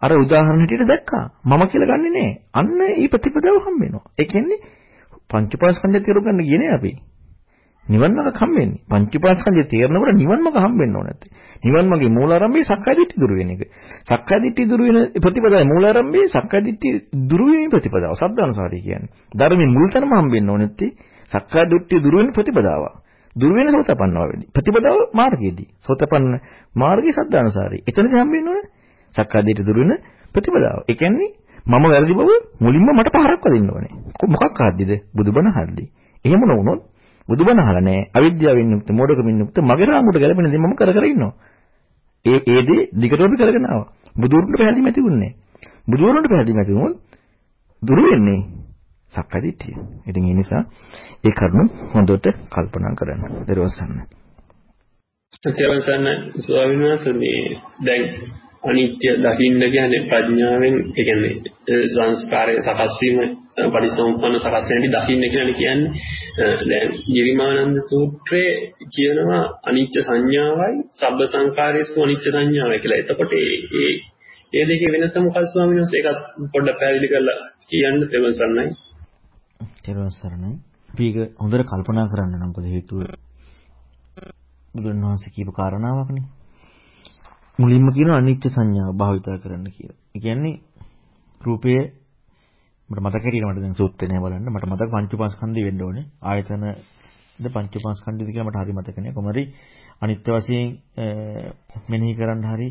S2: අර උදාහරණ හැටියට දැක්කා. මම කියලා ගන්නෙ නෑ. අන්න ඒ ප්‍රතිපදාව හම්බ වෙනවා. ඒ කියන්නේ පංචපාස්කන්ධය තේරුම් ගන්න ගියේ නෑ අපි. නිවන් මාර්ග හම්බෙන්නේ. පංචපාස්කන්ධය තේරෙනකොට නිවන් මාර්ග හම්බෙන්න ඕන නැත්තේ. නිවන් මාර්ගේ මූලාරම්භයේ සක්කාය දිට්ඨි දුරු වෙන එක. සක්කාය දිට්ඨි දුරු වෙන ප්‍රතිපදාවේ මූලාරම්භයේ සක්කාය දිට්ඨි දුරු වීම ප්‍රතිපදාව. සබ්දානුසාරී කියන්නේ. ධර්මයේ මුල් තැනම හම්බෙන්න ඕන නැත්තේ. සක්කාය දිට්ඨි දුරු වෙන ප්‍රතිපදාව. දුරු වෙන සෝතපන්නවා වෙන්නේ. ප්‍රතිපදාව මාර්ගයේදී. සෝතපන්න මාර්ගයේ සබ්දානුසාරී. එතනදී හම්බෙන්න ඕනේ සක්කාය දිට්ඨි දුරු වෙන ප්‍රතිපදාව. ඒ කියන්නේ මම වැරදි බව මුලින්ම මට පහරක් වදින්න ඕනේ. මොකක් හද්දිද? බුදුබණ හද්දි. එහෙම නොවුනොත් බුදුබණ අහලා නැහැ. අවිද්‍යාවෙන් යුක්ත, මෝඩකමින් යුක්ත මගේ රාමුවට ගැලපෙන දේ මම කර කර ඉන්නවා. ඒ ඒ දේ දිගටම කරගෙන ආවා. බුදුරුන්ට පැහැදිලි නැති වුණේ. බුදුරුන්ට පැහැදිලි නැති වුණොත් දුර වෙන්නේ සක්කාය දිට්ඨිය. ඉතින් ඒ නිසා ඒ කරුණ හොඳට කල්පනා කරන්න. දරවසන්න.
S6: සත්‍යවසන්න ස්වාමීන් වහන්සේ මේ දැන් අනිත්‍ය දකින්න කියන්නේ ප්‍රඥාවෙන් ඒ කියන්නේ සංස්කාරය සකස් වීම පරිසම්පන්න සකස් වෙනදි දකින්න කියලා කියන්නේ දැන් ගිරිමානන්ද සූත්‍රයේ කියනවා අනිච්ච සංඥාවයි සබ්බ සංකාරයේසු අනිච්ච සංඥාවයි කියලා. එතකොට ඒ ඒ දෙකේ වෙනස මොකක්ද ස්වාමීන් වහන්සේ? ඒකත් පොඩ්ඩක් පැහැදිලි කරලා කියන්න තෙරුවන් සරණයි.
S2: තෙරුවන් සරණයි. අපි ඒක හොඳට කල්පනා කරන්න නම් මොකද හේතුව බුදුන් වහන්සේ කියපු කාරණාවක්නේ. මුලින්ම කියන අනිත්‍ය සංඥාව භාවිතා කරන්න කියලා. ඒ කියන්නේ රූපය මට මතක හිටින මට දැන් සූත්‍රේ නෑ බලන්න. මට මතක පංචපාස්කන්ධය වෙන්න ඕනේ. ආයතනද පංචපාස්කන්ධයද කියලා මට හරි මතක නෑ. කොහමරි අනිත්‍ය වශයෙන් මෙනෙහි කරන්න හරි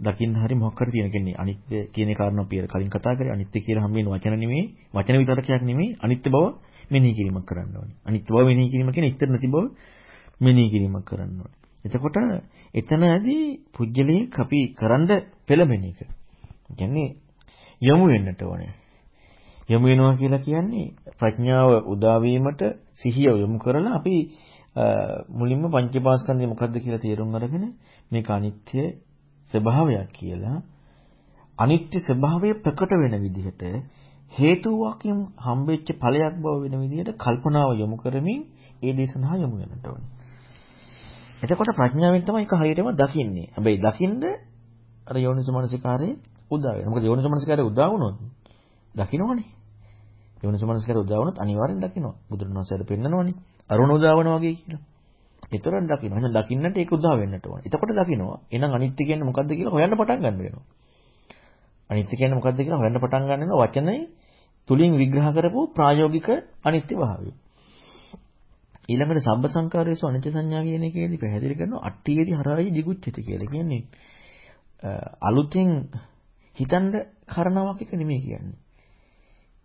S2: දකින්න හරි මොකක් හරි තියෙන කෙනේ අනිත්‍ය කියන කාරණා අපි කලින් කතා කරේ අනිත්‍ය කියලා හම් වෙන වචන නෙමෙයි වචන විතරකයක් නෙමෙයි අනිත්‍ය බව මෙනෙහි කිරීමක් කරන්න ඕනේ අනිත්‍ය බව මෙනෙහි කිරීම කියන්නේ ඉස්තර නැති බව මෙනෙහි කිරීමක් කරන්න ඕනේ එතකොට එතනදී පුජ්‍යලයේ අපි කරන්න පෙළඹෙන එක. කියන්නේ යොමු වෙන්නට ඕනේ. යොමු වෙනවා කියලා කියන්නේ ප්‍රඥාව උදා වීමට සිහිය යොමු කරලා අපි මුලින්ම පංචපාස්කන්ධය මොකද්ද කියලා තේරුම් අරගෙන මේක අනිත්‍ය ස්වභාවයක් කියලා අනිත්‍ය ස්වභාවය ප්‍රකට වෙන විදිහට හේතුවකින් හම්බෙච්ච ඵලයක් බව වෙන විදිහට කල්පනාව යොමු කරමින් ඒ දේශනාව යොමු වෙනට ඕනේ. එතකොට ප්‍රඥාවෙන් තමයි ඒක හරියටම දකින්නේ. හැබැයි දකින්න අර යෝනිසමනසිකාරයේ උදා වෙනවා. මොකද යෝනිසමනසිකාරයේ උදා වුණොත් දකින්නවනේ. යෝනිසමනසිකාරයේ උදා වුණොත් අනිවාර්යෙන් දකින්නවා. බුදුරණවහන්සේට පෙන්නනවනේ. අරුණ උදාවන වගේ කියලා. ඒතරම් දකින්න. එහෙනම් දකින්නට ඒක උදා වෙන්නට ඕනේ. එතකොට දකින්නවා. එහෙනම් අනිත්‍ය කියන්නේ මොකද්ද කියලා හොයන්න පටන් ගන්න වෙනවා. අනිත්‍ය කියන්නේ මොකද්ද කියලා හොයන්න පටන් ගන්න වෙනවා වචනේ තුලින් විග්‍රහ කරපු ප්‍රායෝගික අනිත්‍ය භාවය. ඊළඟට සබ්බ සංකාරයේසු අනිත්‍ය සංඥා කියන එකේදී පැහැදිලි කරනවා අට්ඨියේදි හරායි දිගුච්චති කියලා. කියන්නේ අලුතෙන් හිතන්න කරනවක් එක නෙමෙයි කියන්නේ.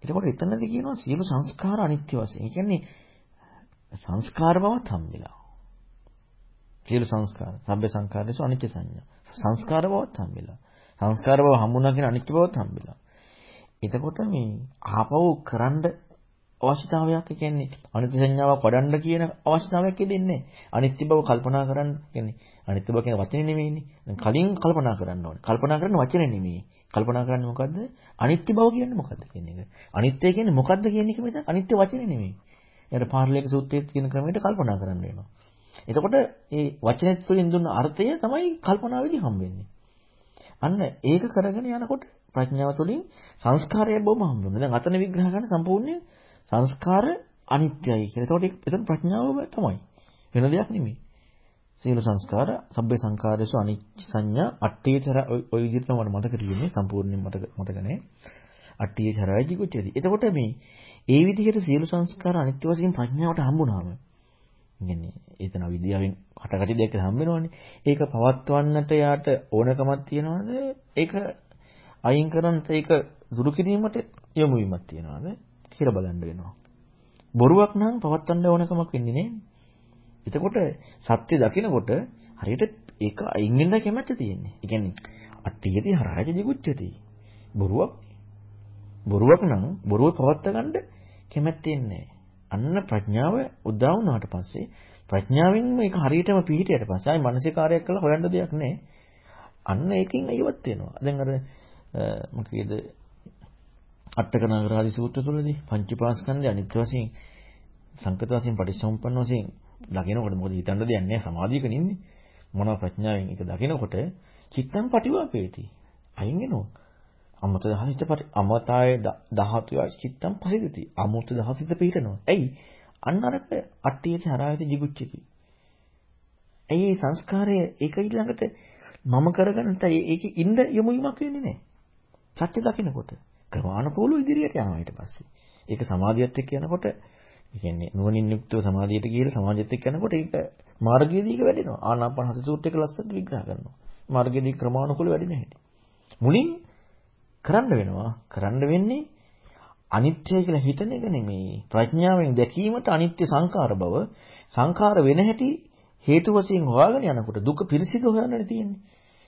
S2: එතකොට එතනදී කියනවා සියලු සංස්කාර අනිත්‍ය වශයෙන්. ඒ කියන්නේ සංස්කාර බවත් හම්බෙලා. සියලු සංස්කාර, සබ්බ සංකාරයේසු අනිත්‍ය සංඥා. සංස්කාර බවත් හම්බෙලා. සංස්කාර බව හම්බුණා කියන අනිත්‍ය බවත් හම්බෙලා. එතකොට මේ ආපහු කරන්න අවශ්‍යතාවයක් කියන්නේ අනිත්‍ය සංඥාවක් වඩන්න කියන අවශ්‍යතාවයක් දෙන්නේ අනිත්‍ය බව කල්පනා කරන්න කියන්නේ අනිත්‍ය බව කියන වචනේ නෙමෙයිනේ. කලින් කල්පනා කරන්න ඕනේ. කල්පනා කරන වචනේ නෙමෙයි. කල්පනා කරන්නේ මොකද්ද? අනිත්‍ය බව කියන්නේ මොකද්ද කියන එක. අනිත්‍ය කියන්නේ මොකද්ද කියන එක මෙතන අනිත්‍ය වචනේ නෙමෙයි. ඊට පාර්ලික සූත්‍රයේ තියෙන ක්‍රමයට කල්පනා කරන්න වෙනවා. එතකොට මේ වචනේ තුලින් දුන්න අර්ථය තමයි කල්පනාවේදී හම්බෙන්නේ. අන්න ඒක කරගෙන යනකොට ප්‍රඥාව තුළින් සංස්කාරය බොම හම්බුනේ. දැන් අතන විග්‍රහ ගන්න සම්පූර්ණ සංස්කාර අනිත්‍යයි කියලා. ඒකට එතන ප්‍රඥාව තමයි. වෙන දෙයක් නෙමෙයි. සියලු සංස්කාර සබ්බේ සංකාරයසු අනිච්ච සංඥා අට්ඨියතර ඔය විදිහට මට මතක තියෙන්නේ සම්පූර්ණයෙන් මතක මතක නැහැ. අට්ඨියතරයි jigucchedi. එතකොට මේ ඒ විදිහට සියලු සංස්කාර අනිත්‍ය වශයෙන් ප්‍රඥාවට හම්බුනාම කියන්නේ එතන විද්‍යාවෙන් හටගටි දෙයක් හම්බ වෙනවනේ. ඒක පවත්වන්නට යාට ඕනකමක් තියනවද? ඒක අයින් කරන්ත ඒක දුරු කිරීමට යොමු වීමක් තියනවද? කියලා බලන්න වෙනවා. බොරුවක් නම් පවත්වන්න ඕනකමක් වෙන්නේ නෑ. එතකොට සත්‍ය දකිනකොට හරියට ඒක අයින් වෙන්න කැමැත්ත තියෙන්නේ. ඒ කියන්නේ අට්ටියදී හරාජ දිගුච්චති. බොරුවක් බොරුවක් නම් බොරුව පවත්ව ගන්න කැමැත්තෙන්නේ අන්න ප්‍රඥාව උදා වුණාට පස්සේ ප්‍රඥාවෙන් මේක හරියටම පිළිහිටියට පස්සේ ආයි මානසිකාරයක් කළා හොයන්න දෙයක් නැහැ. අන්න ඒකෙන් අයවත් වෙනවා. දැන් අර මොකේද අට්ඨකනාගරාදී සූත්‍ර තුළදී පංචපාස්කන්ධය අනිත්‍ය වශයෙන් සංකත වශයෙන් පටිච්චසමුප්පන්න වශයෙන් දකිනකොට මොකද හිතන්න දෙයක් නැහැ සමාධියක නින්නේ මොනවා ප්‍රඥාවෙන් ඒක දකිනකොට චිත්තම් පටිවාපේති අයින් වෙනවා. අමත දහසිත පරි අමතාය ධාතුය චිත්තම් පරිදති. අමත දහසිත පිටනවා. ඇයි? අන්න අරක අට්ටියේ හරායති jigucchiki. ඇයි සංස්කාරය ඒක ඊළඟට මම කරගන්නට ඒකේ ඉන්න යොමු වීමක් වෙන්නේ නැහැ. සත්‍ය දකින්නකොට ක්‍රමානුකූලව ඉදිරියට යනවා ඊට පස්සේ. ඒක සමාධියත් එක්ක යනකොට ඒ කියන්නේ නුවණින් යුක්තව සමාධියට ගිහලා සමාධියත් එක්ක යනකොට ඒක මාර්ගයේදී ඒක වැඩෙනවා. ආනාපාන හති සූත්‍රයක ලස්සනට විග්‍රහ කරනවා. මාර්ගයේදී ක්‍රමානුකූලව වැඩෙන හැටි. මුලින් කරන්න වෙනවා. කරන්න වෙන්නේ අනිත්‍ය කියලා හිතන එක නෙමෙයි. ප්‍රඥාවෙන් දැකීමට අනිත්‍ය සංකාර බව සංකාර වෙන හැටි හේතු වශයෙන් හොයාගෙන යනකොට දුක පිරිසිදු හොයන්නනේ තියෙන්නේ.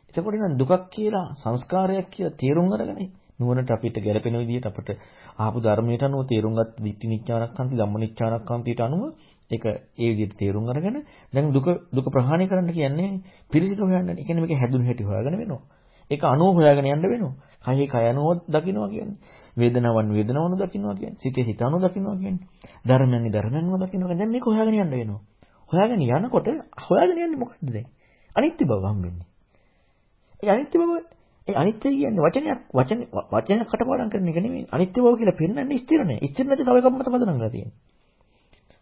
S2: එතකොට නම් දුකක් කියලා සංස්කාරයක් කියලා තේරුම් අරගෙන නුවණට අපිට ගැළපෙන විදිහට අපිට ආපු ධර්මයට අනුව තේරුම් ගත්ත දිට්ඨි නිච්චානක්ඛන්ති ධම්ම නිච්චානක්ඛන්තිට අනුව ඒක ඒ විදිහට තේරුම් අරගෙන දැන් දුක දුක ප්‍රහාණය කරන්න කියන්නේ පිරිසිදු හොයන්න. ඒ කියන්නේ මේක හැදුණු හැටි හොයාගෙන වෙනවා. ඒක අනුව හොයාගෙන යන්න වෙනවා. කයෙ කය අනුව දකින්නවා කියන්නේ. වේදනාවන් වේදනාවන දකින්නවා කියන්නේ. සිතේ හිත අනුව දකින්නවා කියන්නේ. ධර්මයන් ධර්මයන්ව දකින්නවා කියන්නේ. දැන් මේක හොයාගෙන යන්න වෙනවා. හොයාගෙන යනකොට හොයාගෙන යන්නේ මොකද්ද දැන්? අනිත්‍ය බව හම්බෙන්නේ. ඒ අනිත්‍ය බව ඒ අනිත්‍ය කියන්නේ වචනයක් වචන වචනයක් කටපාඩම් කරන එක නෙමෙයි. අනිත්‍ය බව කියලා පෙන්වන්නේ ස්ථිර නෑ. ස්ථිර නැති තව එකක් මත පදනම් කරලා තියෙනවා.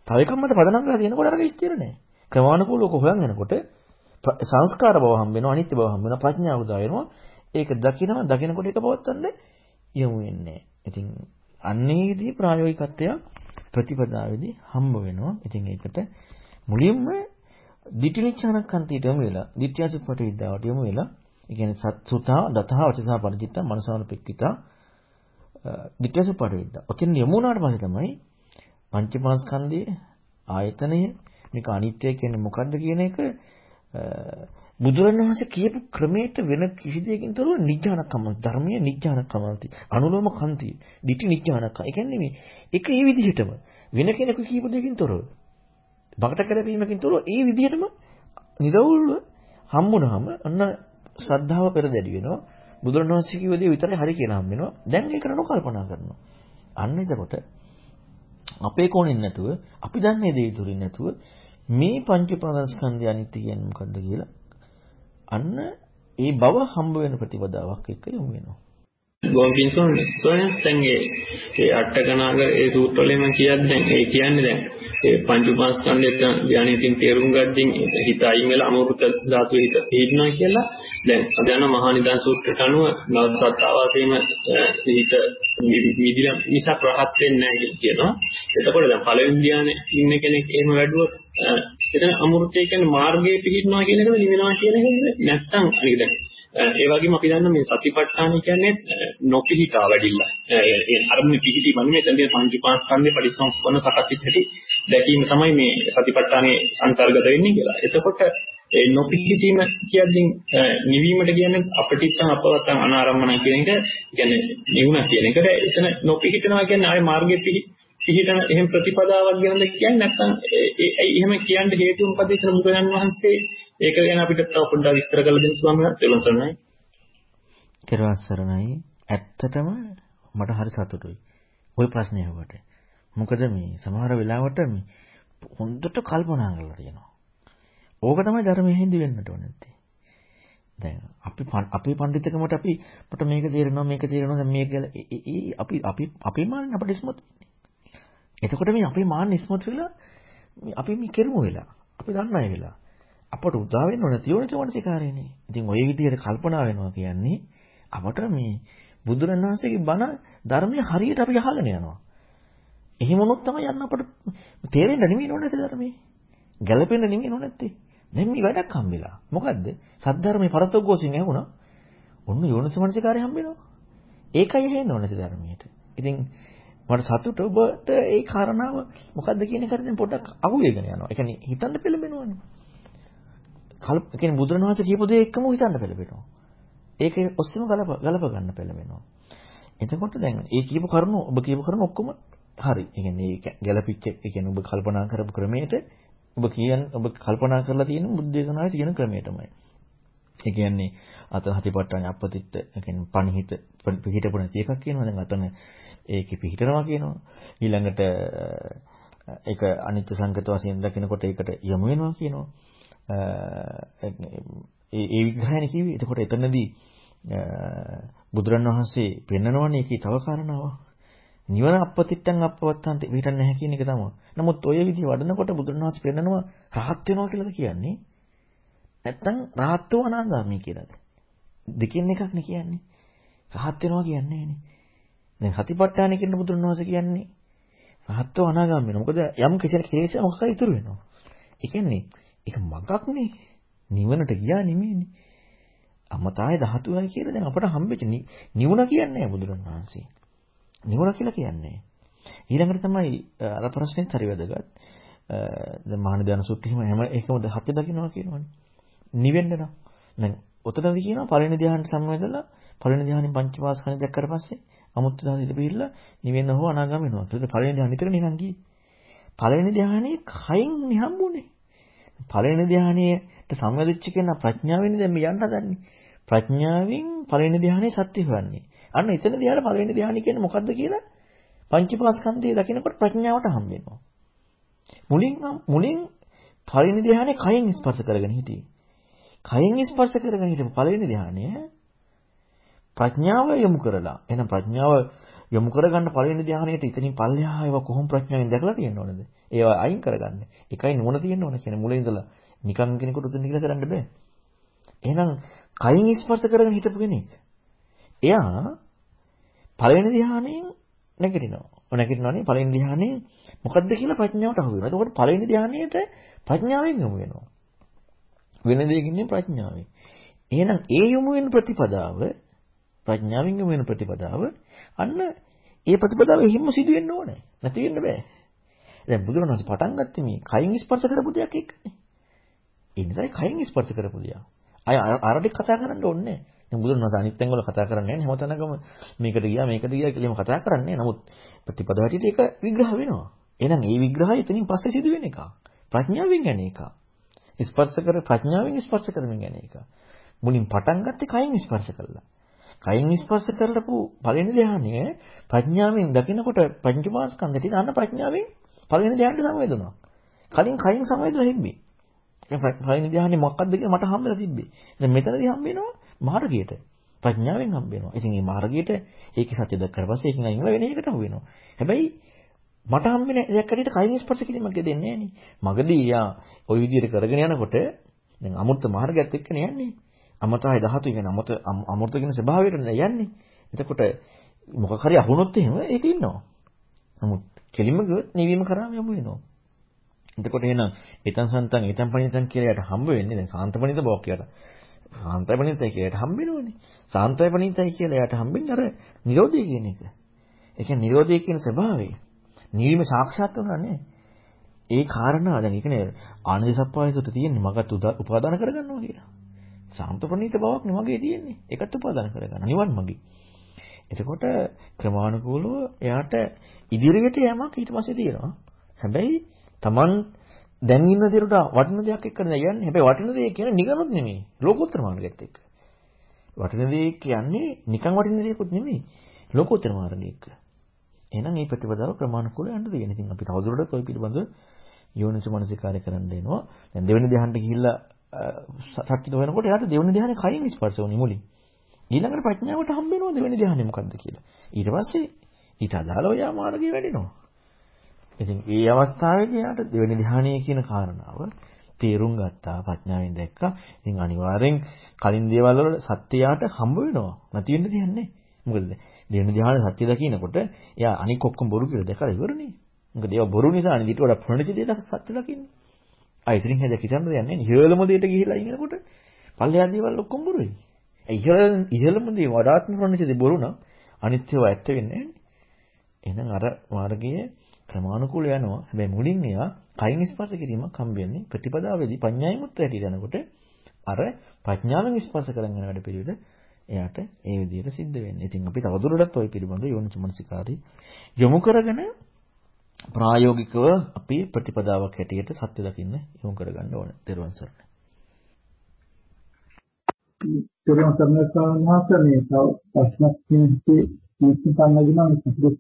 S2: තව එකක් මත පදනම් කරලා තියෙනකොට අරක ස්ථිර නෑ. ක්‍රමානුකූලව හොයන් යනකොට සංස්කාර බව හම්බ වෙනවා, අනිත්‍ය බව හම්බ වෙනවා, ප්‍රඥාව උදා වෙනවා. ඒක දකිනවා, දකිනකොට ඒක පවත්තන්න යමු වෙන්නේ. ඉතින් අන්නේ විදිහේ ප්‍රායෝගිකත්වය ප්‍රතිපදාවේදී හම්බ වෙනවා. ඉතින් ඒකට මුලින්ම දිටිනිච්ඡානකන්තියට යමු වෙලා, දිට්ඨියසුප්පට විද්‍යාවට යමු වෙලා ඒ කියන්නේ සත්සුතා දතහ වචසා පරිචිත්ත මනසාන පෙක්කිතා විත්‍යස පරිවිද්ද. ඔතෙන් යමු වුණාට පස්සේ තමයි පංචපාස්කන්ධයේ ආයතනය මේක අනිත්‍ය කියන්නේ මොකද්ද කියන එක බුදුරණවහන්සේ කියපු ක්‍රමයට වෙන කිසි දෙයකින් තොරව නිඥානකම ධර්මීය නිඥානකමන්ති අනුලෝම කන්ති දිටි නිඥානක. ඒ කියන්නේ මේ එක ඒ විදිහටම වෙන කෙනෙකු කියපු දෙයකින් තොරව බකට කරපීමකින් තොරව ඒ විදිහටම නිරවුල්ව හම්බුනහම අන්න ශ්‍රද්ධාව පෙරදැඩි වෙනවා. බුදුරණවහන්සේ කිව්ව දේ විතරයි හරි කියලා හම් වෙනවා. දැන් ඒක නොකල්පනා කරනවා. අන්න එතකොට අපේ කෝණෙන් නැතුව අපි දන්නේ දේ දුරින් නැතුව මේ පංච ප්‍රාණස්කන්ධය අනිත්‍ය කියන්නේ මොකද්ද කියලා අන්න ඒ බව හම්බ වෙන ප්‍රතිපදාවක් එක්ක යොමු වෙනවා.
S6: ගෝකින් සෝන්නේ. සෝයන්ස් දැන් ඒ අටකනාග ඒ සූත්‍රවලම කියද්දී දැන් ඒ කියන්නේ දැන් ඒ පංච උපාස්කන්ධයට ධානයකින් තේරුම් ගද්දී හිත අයින් වෙලා අමෘත ධාතුවේ හිත පිහිටනවා කියලා දැන් අදන මහා නිදාන සූත්‍රයට අනුව නවසත් ආවාසයේම හිත මිදිලා නිසා ප්‍රහත් වෙන්නේ නැහැ කියනවා. එතකොට දැන් පළවෙනි ධානයේ ඉන්න කෙනෙක් එහෙම වැඩුවොත් එතන අමෘතය කියන්නේ මාර්ගයේ පිහිටනවා කියන එකද නිවෙනවා කියන එකද නැත්නම් අනික දැන් ඒ වගේම අපි දන්න මේ සතිපට්ඨාන කියන්නේ නොපිහිටා වැඩිල්ල. ඒ අරමුණ පිහිටි මන්නේ එතනදී පංච පාස්කන්ධේ පරිසම්පන්න සකස් වෙච්ච දැකීම තමයි මේ සතිපට්ඨානේ අන්තර්ගත වෙන්නේ කියලා. එතකොට ඒ නොපිහිටීම කියද්දී නිවීමට කියන්නේ අපටිච්ච අපවත්තන් අනාරම්මන කියන එක කියන්නේ නිවුණ කියන එකට එතන නොපිහිටනවා කියන්නේ ආයේ මාර්ගයේ පිහිටන එහෙම ප්‍රතිපදාවක් ගැනද කියන්නේ නැත්නම් ඒ එහෙම කියන්න හේතුව මොකද කියලා බුදුරජාණන් වහන්සේ ඒක ගැන අපිට තව පොඩ්ඩක් විස්තර කරලා දෙන්න ස්වාමීන් වහන්සේ සරණයි.
S2: කෙරවත් සරණයි. ඇත්තටම මට හරි සතුටුයි. ওই ප්‍රශ්නේ අහුවට. මොකද මේ සමහර වෙලාවට මේ හොඳට කල්පනා කරලා තියෙනවා. ඕක තමයි ධර්මයේ හිඳි වෙන්නට ඕනේ නැත්තේ. දැන් අපි අපේ පඬිතුකමට අපි මට මේක තේරෙනවා මේක තේරෙනවා දැන් මේක කියලා අපි අපි අපේ මාන්නේ අපිට ඉස්මතු වෙන්නේ. එතකොට මේ අපේ මාන්නේ ඉස්මතු වෙලා අපි මේ කෙරුමු වෙලා අපි දන්නයි වෙලා අපට උදා වෙන්න ඕන තියෝනිසෝමනසිකාරයනේ. ඉතින් ওই විදිහට කල්පනා වෙනවා කියන්නේ අපට මේ බුදුරණවහන්සේගේ බණ ධර්මයේ හරියට අපි අහගෙන යනවා. එහෙම වුණොත් තමයි යන්න අපට තේරෙන්න නෙමෙයි ඕනේ ධර්මයේ. ගැළපෙන්න නෙමෙයි ඕනේ නැත්තේ. දැන් මේ වැඩක් හම්බෙලා. මොකද්ද? සද්ධර්මයේ පරතෝගෝසින් ඇහුණා. ඔන්න යෝනිසෝමනසිකාරය හම්බෙනවා. ඒකයි ඇහෙන්න ඕනේ ධර්මයට. ඉතින් මට සතුට ඔබට ඒ කාරණාව මොකද්ද කියන එකට දැන් පොඩ්ඩක් අහුවෙගෙන යනවා. ඒ කියන්නේ හිතන්න පෙළඹෙනවනේ. කල්ප කියන්නේ බුදුරණවහන්සේ කියපු දේ එක්කම හිතන්න පෙළඹෙනවා. ඒක ඔස්සේම ගලප ගලප ගන්න පෙළඹෙනවා. එතකොට දැන් ඒ කියපු කරුණු ඔබ කියපු කරුණු ඔක්කොම හරි. ඒ කියන්නේ ඒක ගැලපිච්ච ඒ කියන්නේ ඔබ කල්පනා කරපු ක්‍රමයට ඔබ කියන ඔබ කල්පනා කරලා තියෙන බුද්ධ දේශනාවේ තියෙන ක්‍රමයටමයි. ඒ කියන්නේ අත හතිපට්ඨාන අපතිත්ත ඒ කියන්නේ පණිහිත පිහිටපු නැති එකක් කියනවා. දැන් අතන ඒකේ පිහිටනවා කියනවා. ඊළඟට ඒක අනිත්‍ය සංකත වශයෙන් දකිනකොට ඒකට යොමු වෙනවා කියනවා. ඒ ඒ විග්‍රහයනේ කිව්වේ. එතකොට එතනදී බුදුරණවහන්සේ පෙන්නනවනේ ඒකේ තව කාරණාවක්. නිවන අපපතිට්ටන් අපවත්තන්ට පිටින් නැහැ කියන එක තමයි. නමුත් ඔය විදිහ වඩනකොට බුදුරණවහන්සේ පෙන්නනවා රහත් වෙනවා කියලාද කියන්නේ? නැත්තම් රහත් වූ අනාගාමී කියලාද? දෙකින් එකක් නේ කියන්නේ. රහත් වෙනවා කියන්නේ නෑනේ. දැන් සතිපට්ඨාන කියන බුදුරණවහන්සේ කියන්නේ රහත් වූ අනාගාමී වෙනවා. මොකද යම් කිසි කෙලෙස් මොකක් හරි ඉතුරු වෙනවා. ඒ කියන්නේ ඒක මගක් නේ. නිවනට ගියා නෙමෙයිනේ. අමතාය ධාතුවයි කියලා දැන් අපට හම්බෙච්ච නිවුණ කියන්නේ බුදුරණවහන්සේ. නිවුණ කියලා කියන්නේ. ඊළඟට තමයි අර ප්‍රශ්නෙත් හරි වැදගත්. දැන් මහාන දාන සූත්‍රෙම හැම එකම හත්ය දකින්නවා කියනවනේ. නිවෙන්න නම්. දැන් ඔතනදී කියනවා පළවෙනි ධ්‍යානට සම්වැදලා පළවෙනි ධ්‍යානෙන් පංචවාස්කණය දැක්කට පස්සේ අමුත්‍ත ධානය ඉතිපිහිල්ලා නිවෙන්න හෝ අනාගාම වෙනවා. ඒකට පළවෙනි ධ්‍යානෙ විතර නිකන් ගියේ. පළවෙනි ධ්‍යානෙ කයින් නිහම්බුනේ. පළවෙනි ධ්‍යානෙට සම්වැදිච්ච කෙනා ප්‍රඥාවෙන් දැන් මේ යන්න හදන්නේ. ප්‍රඥාවෙන් පළවෙනි ධ්‍යානෙ සත්‍ය හොයන්නේ. අන්න එතනදී යාර පළවෙනි ධ්‍යානෙ කියන්නේ මොකද්ද කියලා පංචපාස්කන්ධය දකිනකොට ප්‍රඥාවට හම්බ වෙනවා. මුලින් මුලින් පළවෙනි ධ්‍යානෙ කයෙන් ස්පර්ශ කරගෙන හිටියේ. කයෙන් ස්පර්ශ කරගෙන හිටපු පළවෙනි ධ්‍යානය ප්‍රඥාව යොමු කරලා එහෙනම් ප්‍රඥාව යොමු කරගන්න පළවෙනි ධ්‍යානයට ඉතින් පල්ලෙහා ඒවා කොහොම ප්‍රඥාවෙන් දැකලා තියෙන්න ඕනද? ඒවා අයින් කරගන්න. එකයි නුවණ තියෙන්න ඕන කියන්නේ මුලින් ඉඳලා නිකන් කෙනෙකුට උතුම් කියලා කරන්න බෑ. එහෙනම් කයින් ස්පර්ශ කරගෙන හිටපු කෙනෙක්. එයා පළවෙනි ධ්‍යානයෙන් නැගිටිනවා. නැගිටිනවානේ පළවෙනි ධ්‍යානයෙන් මොකද්ද කියලා ප්‍රඥාවට අහු වෙනවා. එතකොට පළවෙනි ධ්‍යානයට ප්‍රඥාවෙන් යොමු වෙනවා. වෙන දෙයකින් ප්‍රඥාවෙන්. එහෙනම් ඒ යොමු වෙන ප්‍රතිපදාව ප්‍රඥාවෙන් යොමු වෙන ප්‍රතිපදාව අන්න ඒ ප්‍රතිපදාව හිම්ම සිදු වෙන්න ඕනේ. නැති වෙන්න බෑ. දැන් බුදුරණවහන්සේ පටන් ගත්තේ මේ කයින් ස්පර්ශ කරපු දෙයක් එක්කනේ. ඒ නිසායි කයින් ස්පර්ශ කරපු දෙයක්. අය අරඩි කතා කරන්න ඕනේ නැහැ. දැන් බුදුරණවහන්සේ අනිත් තැන් වල කතා කරන්නේ නැහැ. හැමතැනකම මේකට ගියා මේකට ගියා කියලා කතා කරන්නේ නමුත් ප්‍රතිපදාව හැටියට ඒක විග්‍රහ වෙනවා. එහෙනම් ඒ විග්‍රහය එතනින් පස්සේ සිදු වෙන එක. ප්‍රඥාවෙන් යන එක. ස්පර්ශ කර ප්‍රඥාවෙන් ස්පර්ශ කරමින් යන එක. මුලින් පටන් ගත්තේ කයින් ස්පර්ශ කළා. කයින් ස්පර්ශ කරලපු පළවෙනි ධ්‍යානය ප්‍රඥාවෙන් දකිනකොට පංචමාස්කන්ධ ටික අන්න ප්‍රඥාවෙන් පළවෙනි ධ්‍යානට සංවේදුණා. කලින් කයින් සංවේදලා හිම්බේ. ඒ පළවෙනි ධ්‍යානෙ මොකක්ද කියලා මට හම්බෙලා තිබ්බේ. දැන් මෙතනදී හම්බ වෙනවා මාර්ගයට. ප්‍රඥාවෙන් හම්බ වෙනවා. ඉතින් මේ මාර්ගයට ඒකේ සත්‍ය දැක්කට පස්සේ ඒකෙන් අයින් වෙලා වෙන එකකට හම්බ වෙනවා. හැබැයි මට හම්බෙන්නේ දෙයක් හරියට කයින් ස්පර්ශ කිරීමක් දෙන්නේ නැහැ නේ. මගදී යා ওই විදිහට කරගෙන යනකොට දැන් අමෘත මාර්ගයත් එක්කනේ යන්නේ. අමතයි ධාතු කියන අමත අමෘත කියන ස්වභාවයට යන්නේ. එතකොට මොකක් හරි අහුනොත් එහෙම ඒක ඉන්නවා. නමුත් කෙලින්ම ගියොත් නිවීම කරාම යමු වෙනවා. එතකොට එහෙනම් ඊතන් සන්තන් ඊතන් පණිතන් කියලා යට හම්බ වෙන්නේ දැන් සාන්තපණිත බවක් කියලා. සාන්තපණිතයි කියලා යට හම්බ වෙනවනේ. සාන්තපණිතයි කියලා යට හම්බෙන්නේ අර නිරෝධය කියන එක. ඒ කියන්නේ නිරෝධය කියන ස්වභාවය. නිවීම සාක්ෂාත් වුණා නේ. ඒ කාරණා දැන් ඒ කියන්නේ ආනන්ද සප්පායසුට තියෙන්නේ මගත් උපාදාන කරගන්නවා කියලා. සාන්ත ප්‍රණීත බවක් නෙමගේ තියෙන්නේ. ඒකත් උපාදාන කරගන්න. නිවන් මගේ. එතකොට ක්‍රමානුකූලව එයාට ඉදිරියට යෑමක් ඊට පස්සේ තියෙනවා. හැබැයි Taman දැන් ඉන්න දේට වටින දෙයක් එක්ක නෑ යන්නේ. හැබැයි වටින දේ කියන්නේ නිකනුත් නෙමෙයි. ලෝකෝත්තර මාර්ගයත් එක්ක. වටින දේ කියන්නේ නිකන් වටින දේකුත් නෙමෙයි. ලෝකෝත්තර මාර්ගය එක්ක. එහෙනම් මේ ප්‍රතිපදාව ක්‍රමානුකූලව යන්න තියෙන. ඉතින් අපි තවදුරටත් ওই පිළිබඳව යෝනිසු මනසිකාරය කරන්න දෙනවා. දැන් දෙවෙනි ධ්‍යානට ගිහිල්ලා සත්‍ය නොවනකොට එයාට දෙවෙනි ධ්‍යානෙ කයින් ස්පර්ශ වුණේ මුලින්. ඊළඟට ප්‍රඥාවට හම්බ වෙනවා දෙවෙනි ධ්‍යානෙ මොකද්ද කියලා. ඊට පස්සේ ඊට අදාළව යා මාර්ගය වැඩෙනවා. ඉතින් මේ අවස්ථාවේදී යාට දෙවෙනි ධ්‍යානය කියන කාරණාව තේරුම් ගත්තා ප්‍රඥාවෙන් දැක්කා. ඉතින් අනිවාර්යෙන් කලින් දේවල් වල සත්‍යයට හම්බ වෙනවා. නැති වෙන්න දෙන්නේ මොකද දෙවෙනි ධ්‍යාන සත්‍ය දකින්නකොට එයා අනික ඔක්කොම බොරු කියලා දැකලා ඉවරනේ. මොකද ඒවා බොරු නිසා අනිත් ඊට වඩා ප්‍රණිත දේ සත්‍ය දකින්නේ. ආ ඉතින් හැද කිතන්න දෙයක් නැහැ. ඉහළම දෙයට ගිහිලා ඉන්නකොට පල්ලෙහා දේවල් ඔක්කොම බොරුයි. ඉහළ ඉහළම දේ වඩාත්ම ප්‍රණිත දේ බොරු නම් අනිත්‍යව ඇත්ත වෙන්නේ නැහැ. එහෙනම් අර මාර්ගයේ ක්‍රමානුකූල යනවා. හැබැයි මුලින් එයා කයින් ස්පර්ශ කිරීමක් හම්බෙන්නේ ප්‍රතිපදාවේදී පඤ්ඤායින් උත්තර හැටියට යනකොට අර ප්‍රඥාවෙන් ස්පර්ශ කරගෙන යන වැඩ පිළිවෙල එයාට ඒ විදිහට සිද්ධ වෙන්නේ. ඉතින් අපි තවදුරටත් ওই පිළිබඳව යෝනිසමනසිකාරී යොමු කරගෙන ප්‍රායෝගිකව අපි ප්‍රතිපදාවක් හැටියට සත්‍ය දකින්න යොමු කරගන්න ඕනේ. ත්වන් සරණයි.
S3: ත්වන් සරණයි සාමහත මේ ප්‍රශ්නක් තියෙන්නේ මේක සම්බන්ධව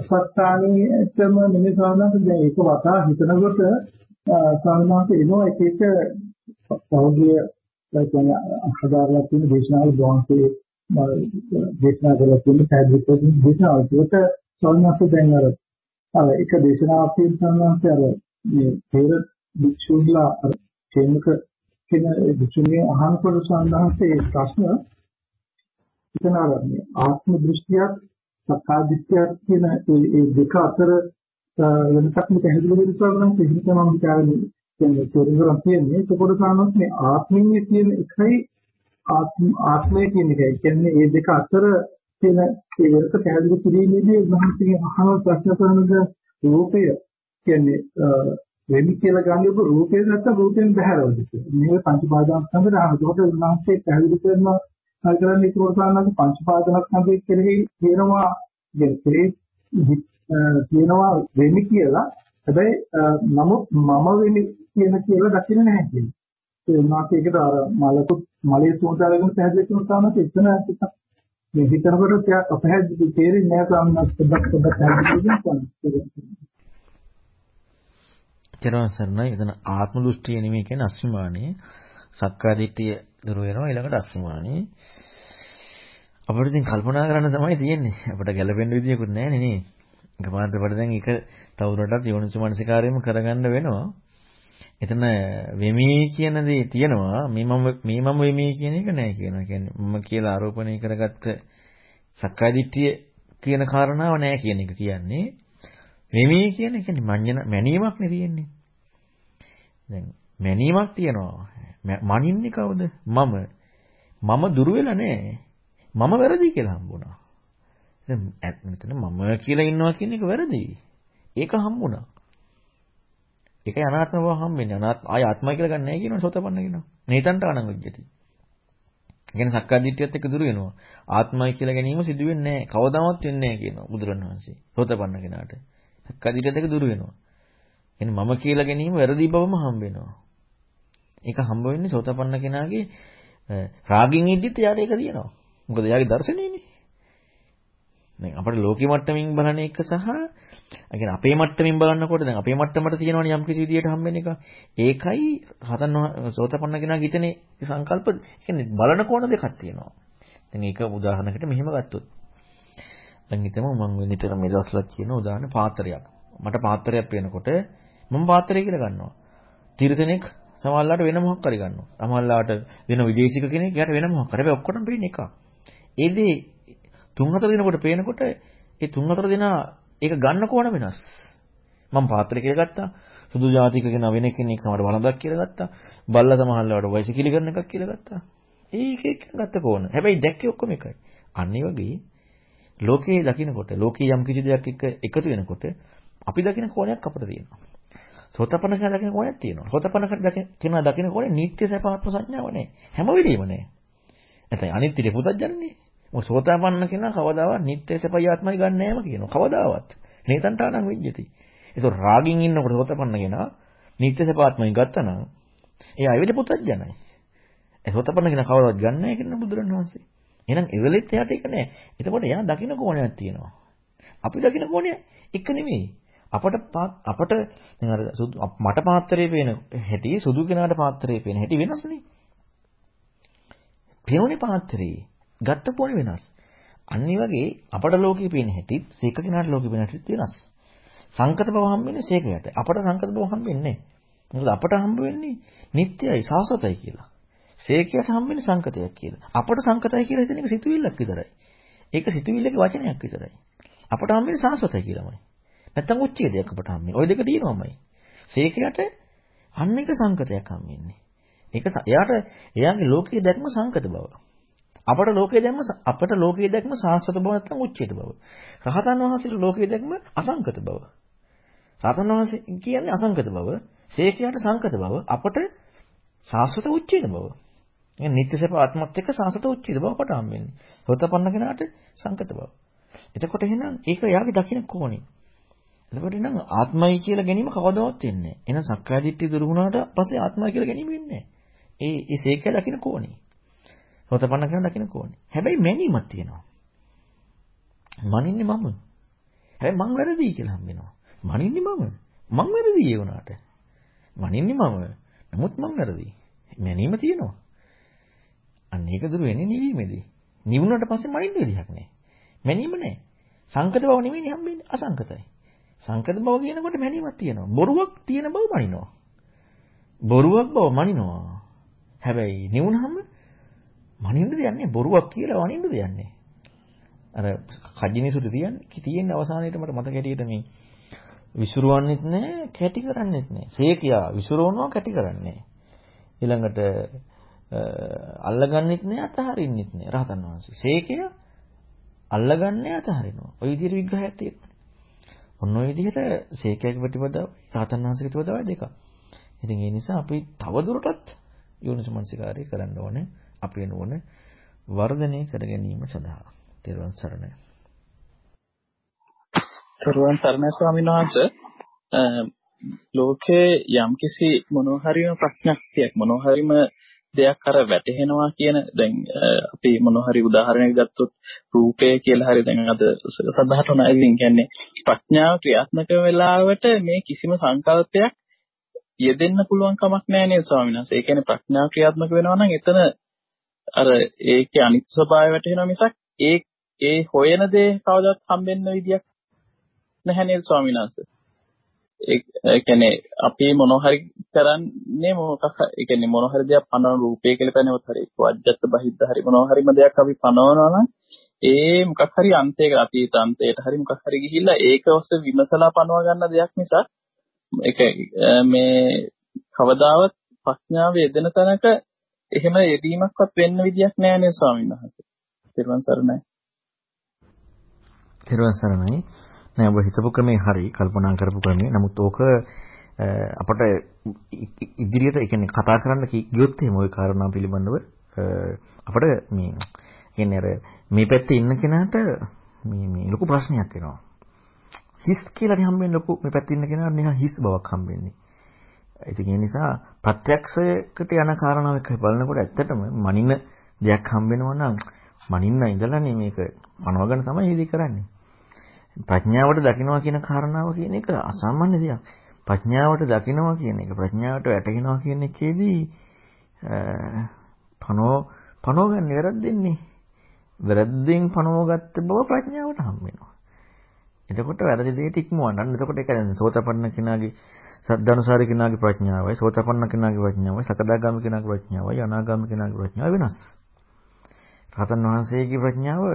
S3: සත්‍යත්තානේටම නෙමෙයි සාමාන්‍යයෙන් දැන් ඒක වතා හිතනකොට සාමාන්‍යයෙන් එනවා එක එක පෞද්ගලික කියන්නේ අහදාරලා තියෙන දේශනාවල වහන්සේ දේශනා කරලා තියෙන පැහැදිලි කරන දේශනාව. ඒක සල්මාස දැන් අර අර එක දේශනාවක් තියෙන සල්මාස අර මේ පෙර භික්ෂුන්ලා අර චේමක කියන භික්ෂුණිය අහනකොට සල්මාසේ ප්‍රශ්න එතන අර ආත්ම දෘෂ්ටියක් සක්කාදිට්ඨියක් කියන ඒ දෙක අතර වෙනසක් මේ පැහැදිලි වෙනවා නම් කිසිම මම හිතාගෙන කියන්නේ තේරුම් තියෙන්නේ. ඒකකොට සානොත් මේ ආත්මීය කියන එකයි ආත්ම ආත්මය කියන එකයි. කියන්නේ මේ දෙක අතර තියෙන ඒ වෙනස පැහැදිලි කිරීමේදී උන්වහන්සේ අහන ප්‍රශ්න කරනද රූපය කියන්නේ වෙමි කියලා ගන්නකොට රූපේ නැත්නම් රූපෙන් බහැරවද කියලා. මේක පංච පාදනස්කන්ධ රාම. ඒකට උන්වහන්සේ පැහැදිලි කරනවා කල් කරන්නේ ඒක උදාහරණයක් පංච පාදනස්කන්ධය කෙරෙහි කියනවා කියන්නේ කියනවා වෙමි කියලා. හැබැයි නමුත් මම වෙමි කියන කියලා දකින්න නැහැ කියන්නේ. ඒ උන්වහන්සේ ඒකට අර මලකුත් මලේ සෝදාගෙන පැහැදිලි කරන තාමත් එතන ටිකක් මේ හිතනකොට ටිකක් අපහැදිලි තේරෙන්නේ නැහැ ස්වාමීන් පොඩ්ඩක් පොඩ්ඩක් පැහැදිලි කරන්න.
S2: චරණ සරණයි. එතන ආත්ම දෘෂ්ටිය නෙමෙයි කියන්නේ අස්මිමානිය සක්කාදිට්ඨිය දුර වෙනවා ඊළඟට අස්මිමානිය අපිට ඉතින් කල්පනා කරන්න තමයි තියෙන්නේ. අපිට ගැළපෙන්න විදියකුත් නැහැ නේ එකපාරට අපිට දැන් ඒක තවදුරටත් යෝනිසමනසිකාරයම කරගන්න වෙනවා. එතන වෙමි කියන දේ තියෙනවා මේ මම මේ මම වෙමි කියන එක නෑ කියනවා. කියන්නේ මම කියලා ආරෝපණය කරගත්ත සක්කාය දිට්ඨිය කියන කාරණාව නෑ කියන එක කියන්නේ. වෙමි කියන එක මඤ්ඤන මැනීමක් නේ තියෙන්නේ. දැන් මැනීමක් තියෙනවා. මනින්නේ කවුද? මම. මම දුර වෙලා නෑ. මම වැරදි කියලා හම්බුණා. දැන් මෙතන මම කියලා ඉන්නවා කියන එක වැරදි. ඒක හම්බුණා. ඒකයි අනාත්ම බව හම්බෙන්නේ. අනාත්ම ආය ආත්මයි කියලා ගන්න නැහැ කියනවා සෝතපන්න කියනවා. නේතන්ට අනං විජ්ජති. කියන්නේ සක්කාදිට්ඨියත් එක්ක දුර වෙනවා. ආත්මයි කියලා ගැනීම සිදු වෙන්නේ නැහැ. කවදාවත් වෙන්නේ නැහැ කියනවා බුදුරණවහන්සේ. සෝතපන්න කෙනාට. සක්කාදිට්ඨියත් එක්ක දුර වෙනවා. කියන්නේ මම කියලා ගැනීම වැරදි බවම හම්බ වෙනවා. ඒක හම්බ වෙන්නේ සෝතපන්න කෙනාගේ රාගින් ඉද්දිත් එයාට ඒක තියෙනවා. මොකද එයාගේ දර්ශනයනේ. දැන් අපිට ලෝකෙ මට්ටමින් බලන එක සහ ඒ කියන්නේ අපේ මට්ටමින් බලනකොට දැන් අපේ මට්ටමට තියෙනවනේ යම් කිසි විදියට හම්බෙන එක. ඒකයි හතන් සෝතපන්න කෙනාගේ හිතනේ සංකල්ප කියන්නේ බලන කෝණ දෙකක් තියෙනවා. දැන් ඒක උදාහරණයකට මෙහෙම ගත්තොත්. දැන් හිතමු මම නිතර මේ දවස්වල කියන උදාහරණ පාත්‍රයක්. මට පාත්‍රයක් පේනකොට මම පාත්‍රය කියලා ගන්නවා. තිරසනෙක් සමහරලාට වෙන මොහොක් හරි ගන්නවා. සමහරලාට වෙන විදේශික කෙනෙක් යාට වෙන මොහොක් හරි. හැබැයි ඔක්කොටම පේන්නේ එකක්. ඒ දේ තුන් හතර දිනකට පේනකොට ඒ තුන් හතර දිනා ඒක ගන්න කොහොම වෙනස්. මම පාත්‍රය කියලා ගත්තා. සුදු ජාතික කෙනා වෙන කෙනෙක් සමහර වළඳක් කියලා ගත්තා. බල්ලා සමහරවල්ලාට වයසිකිලි කරන එකක් කියලා ගත්තා. ඒක එක ගත්ත කොහොන. හැබැයි දැක්කේ ඔක්කොම එකයි. අන්න වගේ ලෝකයේ දකින්නකොට ලෝකයේ යම් කිසි දෙයක් එක්ක එකතු වෙනකොට අපි දකින කෝණයක් අපිට තියෙනවා. සෝතපන්න කෙනා දකින කෝණයක් තියෙනවා. සෝතපන්න කෙනා දකින කෝණේ නිත්‍ය සපාත්ම සංඥාව නැහැ. හැම වෙලෙම නැහැ. නැත්නම් අනිත්‍ය පුතඥන්නේ. මොකද සෝතාපන්න කෙනා කවදාවත් නිත්‍ය සපයි ආත්මයි ගන්න නෑම කියනවා. කවදාවත්. නේතන්ටානම් විජ්ජති. ඒක රාගින් ඉන්නකොට සෝතාපන්න කෙනා නිත්‍ය සපාත්මයි ගත්තා නම් ඒ අයවිද පුතඥයි. ඒ සෝතාපන්න කෙනා කවදාවත් ගන්න නෑ කියන බුදුරණවහන්සේ. එහෙනම් එවලෙත් එයාට ඒක නෑ. එතකොට එයා දකින්න කෝණයක් තියෙනවා. අපි දකින්න කෝණය එක නෙමෙයි. අපට අපට මට පාත්‍රයේ පේන හැටි සුදු කෙනාට පාත්‍රයේ පේන හැටි වෙනස්නේ. පේනෝනේ පාත්‍රයේ ගත්ත පොණ වෙනස්. අන්න වගේ අපට ලෝකෙ පේන හැටිත් සීක කෙනාට ලෝකෙ පේන හැටිත් වෙනස්. සංකත බව හම්බෙන්නේ සීකයට. අපට සංකත බව හම්බෙන්නේ නැහැ. මොකද අපට හම්බ වෙන්නේ නිට්ටයයි සාසතයි කියලා. සීකයට හම්බෙන්නේ සංකතයක් කියලා. අපට සංකතයි කියලා හිතන එක සිතුවිල්ලක් විතරයි. ඒක සිතුවිල්ලක වචනයක් විතරයි. අපට හම්බෙන්නේ සාසතයි කියලාමයි. නැත්තම් උච්ඡේදයක් අපට හම්බෙන්නේ. ওই දෙක තියෙනවමයි. සීකයට අන්න එක සංකතයක් හම්බෙන්නේ. ඒක එයාට එයාගේ ලෝකයේ දැක්ම සංකත බව. අපට ලෝකයේ දැක්ම අපට ලෝකයේ දැක්ම සාස්වත බව නැත්නම් උච්චේත බව. රහතන් වහන්සේට ලෝකයේ දැක්ම අසංකත බව. රහතන් වහන්සේ කියන්නේ අසංකත බව, සේකයට සංකත බව, අපට සාස්වත උච්චේත බව. يعني නිත්‍ය සප ආත්මත් එක්ක සාස්වත උච්චේත බව අපට හම්බෙන්නේ. සෝතපන්න කෙනාට සංකත බව. එතකොට එහෙනම් ඒක යාගේ දකින්න කොහොනේ. එතකොට නම් ආත්මයි කියලා ගැනීම කවදාවත් වෙන්නේ නැහැ. එහෙනම් සක්කාය දිට්ඨිය දුරු වුණාට පස්සේ ආත්මයි කියලා ගැනීම වෙන්නේ නැහැ. ඒ ඒ සේකය දකින්න කොහොනේ. සෝතපන්න කෙනා දකින්න ඕනේ. හැබැයි මැනීමක් තියෙනවා. මනින්නේ මම. හැබැයි මං වැරදි කියලා හම් වෙනවා. මනින්නේ මම. මං වැරදි ඒ වුණාට. මනින්නේ මම. නමුත් මං වැරදි. මැනීම තියෙනවා. අන්න ඒක දුර වෙන්නේ නිවීමේදී. නිවුණට පස්සේ මනින්න විදිහක් නැහැ. මැනීම නැහැ. සංකත බව නෙමෙයි හම්බෙන්නේ අසංකතයි. සංකත බව කියනකොට මැනීමක් තියෙනවා. බොරුවක් තියෙන බව මනිනවා. බොරුවක් බව මනිනවා. හැබැයි නිවුනහම මනින්න දෙයක් බොරුවක් කියලා වනින්න දෙයක් අර කජිනිසුට තියන්නේ තියෙන අවසානයේට මට මතක හැටියට මේ විසුරුවන්නෙත් නැහැ කැටි කරන්නෙත් නැහැ. සේකියා විසුරවනවා කැටි කරන්නේ. ඊළඟට අල්ලගන්නෙත් නැහැ අතහරින්නෙත් නැහැ රහතන් වහන්සේ. සේකියා අල්ලගන්නේ අතහරිනවා. ওই විදිහට විග්‍රහයක් තියෙනවා. ඔන්න ඔය විදිහට සේකයක ප්‍රතිපදාව රහතන් වහන්සේගේ ප්‍රතිපදාව දෙකක්. ඉතින් ඒ නිසා අපි තවදුරටත් යෝනිසමනසිකාරය කරන්න ඕනේ. අපේ නුවණ වර්ධනය කර ගැනීම සඳහා. තෙරුවන් සරණයි.
S7: තෙරුවන් සරණයි ස්වාමීන් වහන්සේ. ලෝකේ යම්කිසි මොනෝහරිම ප්‍රශ්නයක් මොනෝහරිම දෙයක් අර වැටහෙනවා කියන දැන් අපි මොන හරි උදාහරණයක් ගත්තොත් රූපය කියලා හරි දැන් අද සදාහට උනායිලින් කියන්නේ ප්‍රඥාව ක්‍රියාත්මක වෙලාවට මේ කිසිම සංකල්පයක් යෙදෙන්න පුළුවන් කමක් නැහැ නේද ස්වාමීන් වහන්සේ. ඒ කියන්නේ ප්‍රඥාව ක්‍රියාත්මක වෙනවා නම් එතන අර ඒකේ අනිත් ස්වභාවය වැටහෙනවා මිසක් ඒ ඒ හොයන දේ කවදාවත් හම්බෙන්න විදියක් නැහැ නේද ස්වාමීන් වහන්සේ. ඒ කියන්නේ අපි මොන හරි කරන්නේ මොකක් ඒ කියන්නේ මොන හරි දෙයක් පනවන රූපය කියලා පැනවත හරි වජ්ජත් බහිද්ද හරි මොන හරිම දෙයක් අපි පනවනවා නම් ඒ මොකක් හරි අන්තයක අතීත අන්තයට හරි මොකක් හරි ගිහිල්ලා ඒක ඔස්සේ විමසලා පනව ගන්න දෙයක් නිසා ඒක මේ කවදාවත් ප්‍රඥාව යෙදෙන තැනක එහෙම යෙදීමක්වත් වෙන්න විදියක් නෑ නේ ස්වාමීන් වහන්සේ. ත්‍රිවන් සරණයි.
S2: ත්‍රිවන් සරණයි. නෑ ඔබ හිතපු ක්‍රමේ හරි කල්පනා කරපු ක්‍රමේ. නමුත් ඕක අපට ඉදිරියට ඒ කියන්නේ කතා කරන්න ගියොත් එහෙම ওই කාරණා පිළිබඳව අපට මේ කියන්නේ අර මේ පැත්තේ ඉන්න කෙනාට මේ මේ ලොකු ප්‍රශ්නයක් එනවා. හිස් කියලානේ හම්බෙන්නේ ලොකු මේ පැත්තේ ඉන්න කෙනාට නිකන් හිස් බවක් හම්බෙන්නේ. ඉතින් ඒ නිසා ප්‍රත්‍යක්ෂයකට යන කාරණාවක් බලනකොට ඇත්තටම මනින්න දෙයක් හම්බෙනවා නම් මනින්න ඉඳලානේ මේක මනවගෙන තමයි ඉදි කරන්නේ. ප්‍රඥාවට දකින්නවා කියන කාරණාව කියන එක අසාමාන්‍ය දෙයක්. ප්‍රඥාවට දකින්නවා කියන එක ප්‍රඥාවට වැටෙනවා කියන එකේදී පනෝ පනෝ ගන්න වැරද්දෙන්නේ. වැරද්දෙන් පනෝගත්ත බව ප්‍රඥාවට හම් වෙනවා. එතකොට වැරදි දෙයට ඉක්මවන්න. එතකොට ඒක දැන් සෝතපන්න කෙනාගේ සද්ධානුසාරී කෙනාගේ ප්‍රඥාවයි සෝතපන්න කෙනාගේ ප්‍රඥාවයි සකදාගාමී කෙනාගේ ප්‍රඥාවයි අනාගාමී කෙනාගේ ප්‍රඥාව වෙනස්. රහතන් වහන්සේගේ ප්‍රඥාව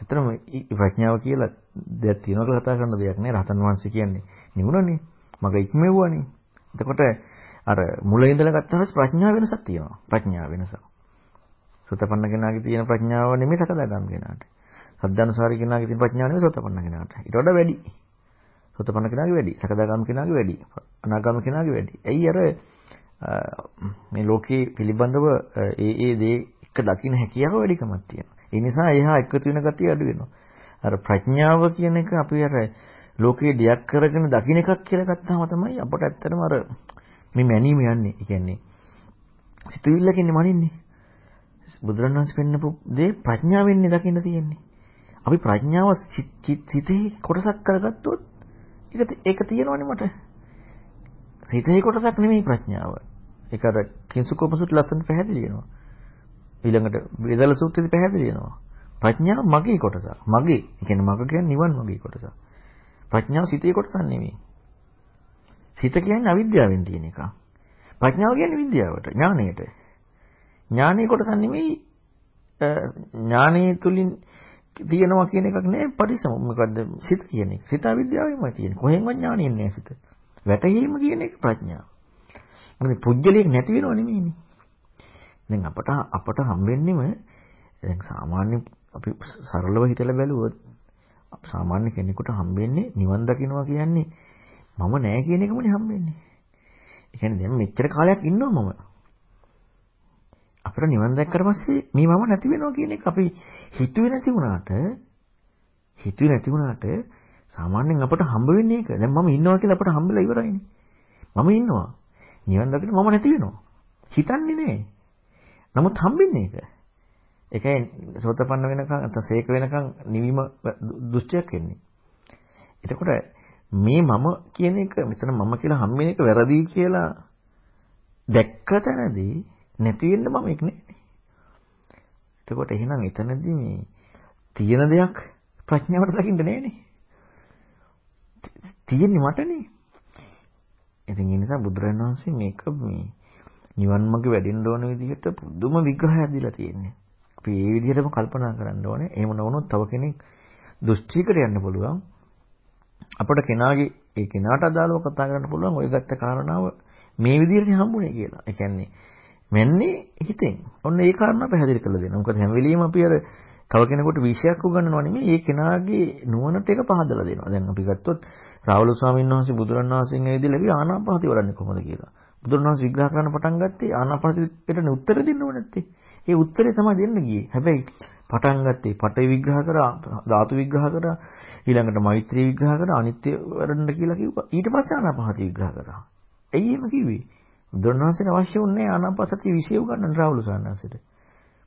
S2: ඇත්තටම ප්‍රඥාව කියලා දෙයක් තියෙනවා කියලා කතා කරන දෙයක් නේ. රහතන් වහන්සේ කියන්නේ නිවුණනේ. මග ඉක්මෙව්වනේ. එතකොට අර මුල ඉඳලා ගත්තහම ප්‍රඥාව වෙනසක් තියෙනවා. ප්‍රඥාව වෙනසක්. සුතපන්න කෙනාගේ තියෙන ප්‍රඥාව නෙමෙයි සකදාගම් කෙනාට. සද්ධානුසාරී කෙනාගේ තියෙන ප්‍රඥාව නෙමෙයි සුතපන්න කෙනාට. ඊට වඩා වැඩි. සුතපන්න කෙනාගේ වැඩි. සකදාගම් කෙනාගේ වැඩි. අනාගම් කෙනාගේ වැඩි. ඇයි අර මේ ලෝකේ පිළිබඳව ඒ ඒ දේ එක දකින්න හැකියාව වැඩිකමක් තියෙනවා. ඒ නිසා එහා එකතු වෙන ගතිය අඩු වෙනවා. අර ප්‍රඥාව කියන එක අපි අර ලෝකේ දෙයක් කරගෙන දකින්න එකක් කියලා ගත්තාම තමයි අපට ඇත්තටම අර මේ මැනීම යන්නේ. ඒ කියන්නේ සිතුවිල්ලකින් මනින්නේ. බුදුරණවහන්සේ පෙන්නපු දේ ප්‍රඥාවෙන්නේ දකින්න තියෙන්නේ. අපි ප්‍රඥාව සිතේ කොටසක් කරගත්තොත් ඒක ඒක තියෙනවනේ මට. සිතේ කොටසක් නෙමෙයි ප්‍රඥාව. ඒක අර කිංසුකෝපසුත් ලස්සන පැහැදිලි වෙනවා. ඊළඟට වේදල සූත්‍රයේදී පැහැදිලි වෙනවා. ප්‍රඥාව මගේ කොටසක්. මගේ. ඒ කියන්නේ මග කියන්නේ නිවන් මගේ කොටසක්. ප්‍රඥාව සිතේ කොටසක් නෙමෙයි. සිත කියන්නේ අවිද්‍යාවෙන් තියෙන එක. ප්‍රඥාව කියන්නේ විද්‍යාවට, ඥාණයට. ඥානයේ කොටසක් නෙමෙයි ඥානයේ තුලින් තියෙනවා කියන එකක් නෙවෙයි පරිසම මොකද්ද සිත කියන එක. සිත අවිද්‍යාවෙන්මයි තියෙන්නේ. කොහෙන්වත් ඥානියෙන් නෑ සිත. වැටහීම කියන එක ප්‍රඥාව. මොකද පුජ්‍යලියක් නැති වෙනව නෙමෙයිනේ. දැන් අපට අපට හම්බෙන්නෙම දැන් සාමාන්‍ය අපි සරලව හිතලා බැලුවොත් සාමාන්‍ය කෙනෙකුට හම්බෙන්නේ නිවන් දකින්නවා කියන්නේ මම නෑ කියන එකමනේ හම්බෙන්නේ. ඒ කියන්නේ දැන් මෙච්චර කාලයක් ඉන්නවා මම. අපිට නිවන් දැක්කට පස්සේ මේ මම නැති වෙනවා කියන එක අපි හිතුවේ නැති වුණාට හිතුවේ නැති වුණාට සාමාන්‍යයෙන් අපට හම්බ වෙන්නේ ඒක. දැන් මම ඉන්නවා කියලා අපට හම්බෙලා ඉවරයිනේ. මම ඉන්නවා. නිවන් දකින්න මම නැති වෙනවා. හිතන්නේ නෑ. නමුත් හම්බෙන්නේ ඒක. ඒකයි සෝතපන්න වෙනකන් නැත්නම් සේක වෙනකන් නිවීම දෘෂ්ටියක් එන්නේ. එතකොට මේ මම කියන එක මෙතන මම කියලා හම්බෙන එක වැරදි කියලා දැක්ක තැනදී නැති වෙන්න මම එක් නෙන්නේ. එතකොට එහෙනම් එතනදී මේ තියෙන දෙයක් ප්‍රඥාවට දකින්න නෑනේ. තියෙන්නේ මටනේ. ඉතින් ඒ නිසා බුදුරජාණන් වහන්සේ මේක මේ නිවන් මාර්ග වැඩෙන්න ඕන විදිහට පුදුම විග්‍රහයක් දීලා තියෙන්නේ. අපි ඒ විදිහටම කල්පනා කරන්න ඕනේ. එහෙම නොවුනොත් තව කෙනෙක් දෘෂ්ටියකට යන්න පුළුවන්. අපිට කෙනාගේ ඒ කෙනාට අදාළව කතා කරන්න පුළුවන් ඔය ගත්ත කාරණාව මේ විදිහට හම්බුනේ කියලා. ඒ කියන්නේ මෙන්නේ හිතෙන්. ඔන්න ඒ කාරණා පැහැදිලි කරලා දෙනවා. මොකද හැම වෙලෙම අපි අර තව කෙනෙකුට විශයක් උගන්වනවා නෙමෙයි ඒ කෙනාගේ නුවණට ඒක පහදලා දෙනවා. දැන් අපි ගත්තොත් රාහුල ස්වාමීන් වහන්සේ බුදුරන් වහන්සේගෙන් ඇවිදලා ලැබි ආනාපානසති වඩන්නේ කොහොමද කියලා. බුදුරන් වහන්සේ විග්‍රහ කරන්න පටන් ගත්තේ ආනාපානසතියට උත්තර දෙන්න ඕනේ නැත්තේ. ඒ උත්තරේ තමයි දෙන්න ගියේ. හැබැයි පටන් ගත්තේ පටේ විග්‍රහ කරා ධාතු විග්‍රහ කරා ඊළඟට මෛත්‍රී විග්‍රහ කරා අනිත්‍ය වරන්න කියලා කිව්වා. ඊට පස්සේ ආනාපානසති විග්‍රහ කරා. ඇයි එහෙම කිව්වේ? බුදුරණවහන්සේට අවශ්‍ය වුණේ ආනාපානසති විෂය උගන්නන්න රාහුල සාන්නාසයට.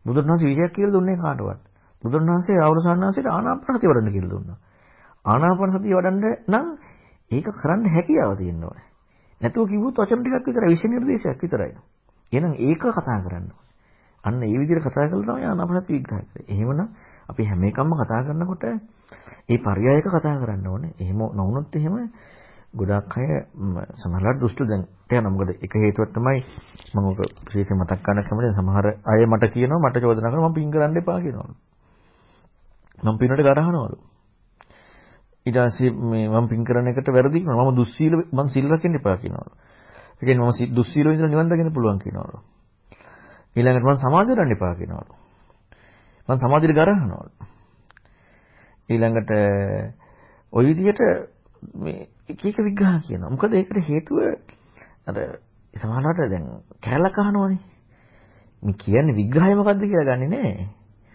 S2: බුදුරණවහන්සේ විෂයක් කියලා දුන්නේ කාටවත්? බුදුරණවහන්සේ රාහුල සාන්නාසයට ආනාපානසති වඩන්න කියලා දුන්නා. ආනාපානසතිය වඩන්න නම් ඒක කරන්න හැකියාව තියෙන්න ඕනේ. නැතුව කිව්වොත් වචන ටිකක් විතරයි විෂය නිර්දේශයක් විතරයි. එහෙනම් ඒක කතා කරන්න අන්න ඒ විදිහට කතා කළා තමයි ආනාපානසති විග්‍රහ කරන්නේ. එහෙමනම් අපි හැම එකක්ම කතා කරනකොට ඒ පරයයක කතා කරන්න ඕනේ. එහෙම නොවුනොත් එහෙම ගොඩාක් අය සමහරවිට දුෂ්ට දැන් තේරෙනවා. මොකද එක හේතුවක් තමයි මම ඔක විශේෂයෙන් මතක් කරන්න කැමති සමහර අය මට කියනවා මට චෝදනා කරනවා මම පින් කරන්න එපා කියනවලු මම පිනට ගරහනවලු. ඊට පස්සේ මේ මම පින් කරන එකට වැරදි කියනවා. මම දුස්සීල මම සිල් රකින්න එපා කියනවලු ඒ කියන්නේ මම දුස්සීල ඉඳලා නිවන් දකින්න පුළුවන් කියනවලු ඊළඟට මම සමාධිය ගන්න එපා කියනවලු මම සමාධියට ගරහනවලු ඊළඟට ওই විදිහට මේ එක එක විග්‍රහ කියනවා. මොකද ඒකට හේතුව අර සමහරවිට දැන් කැලක් අහනවනේ. මේ කියන්නේ විග්‍රහය මොකද්ද කියලා ගන්නෙ නෑ.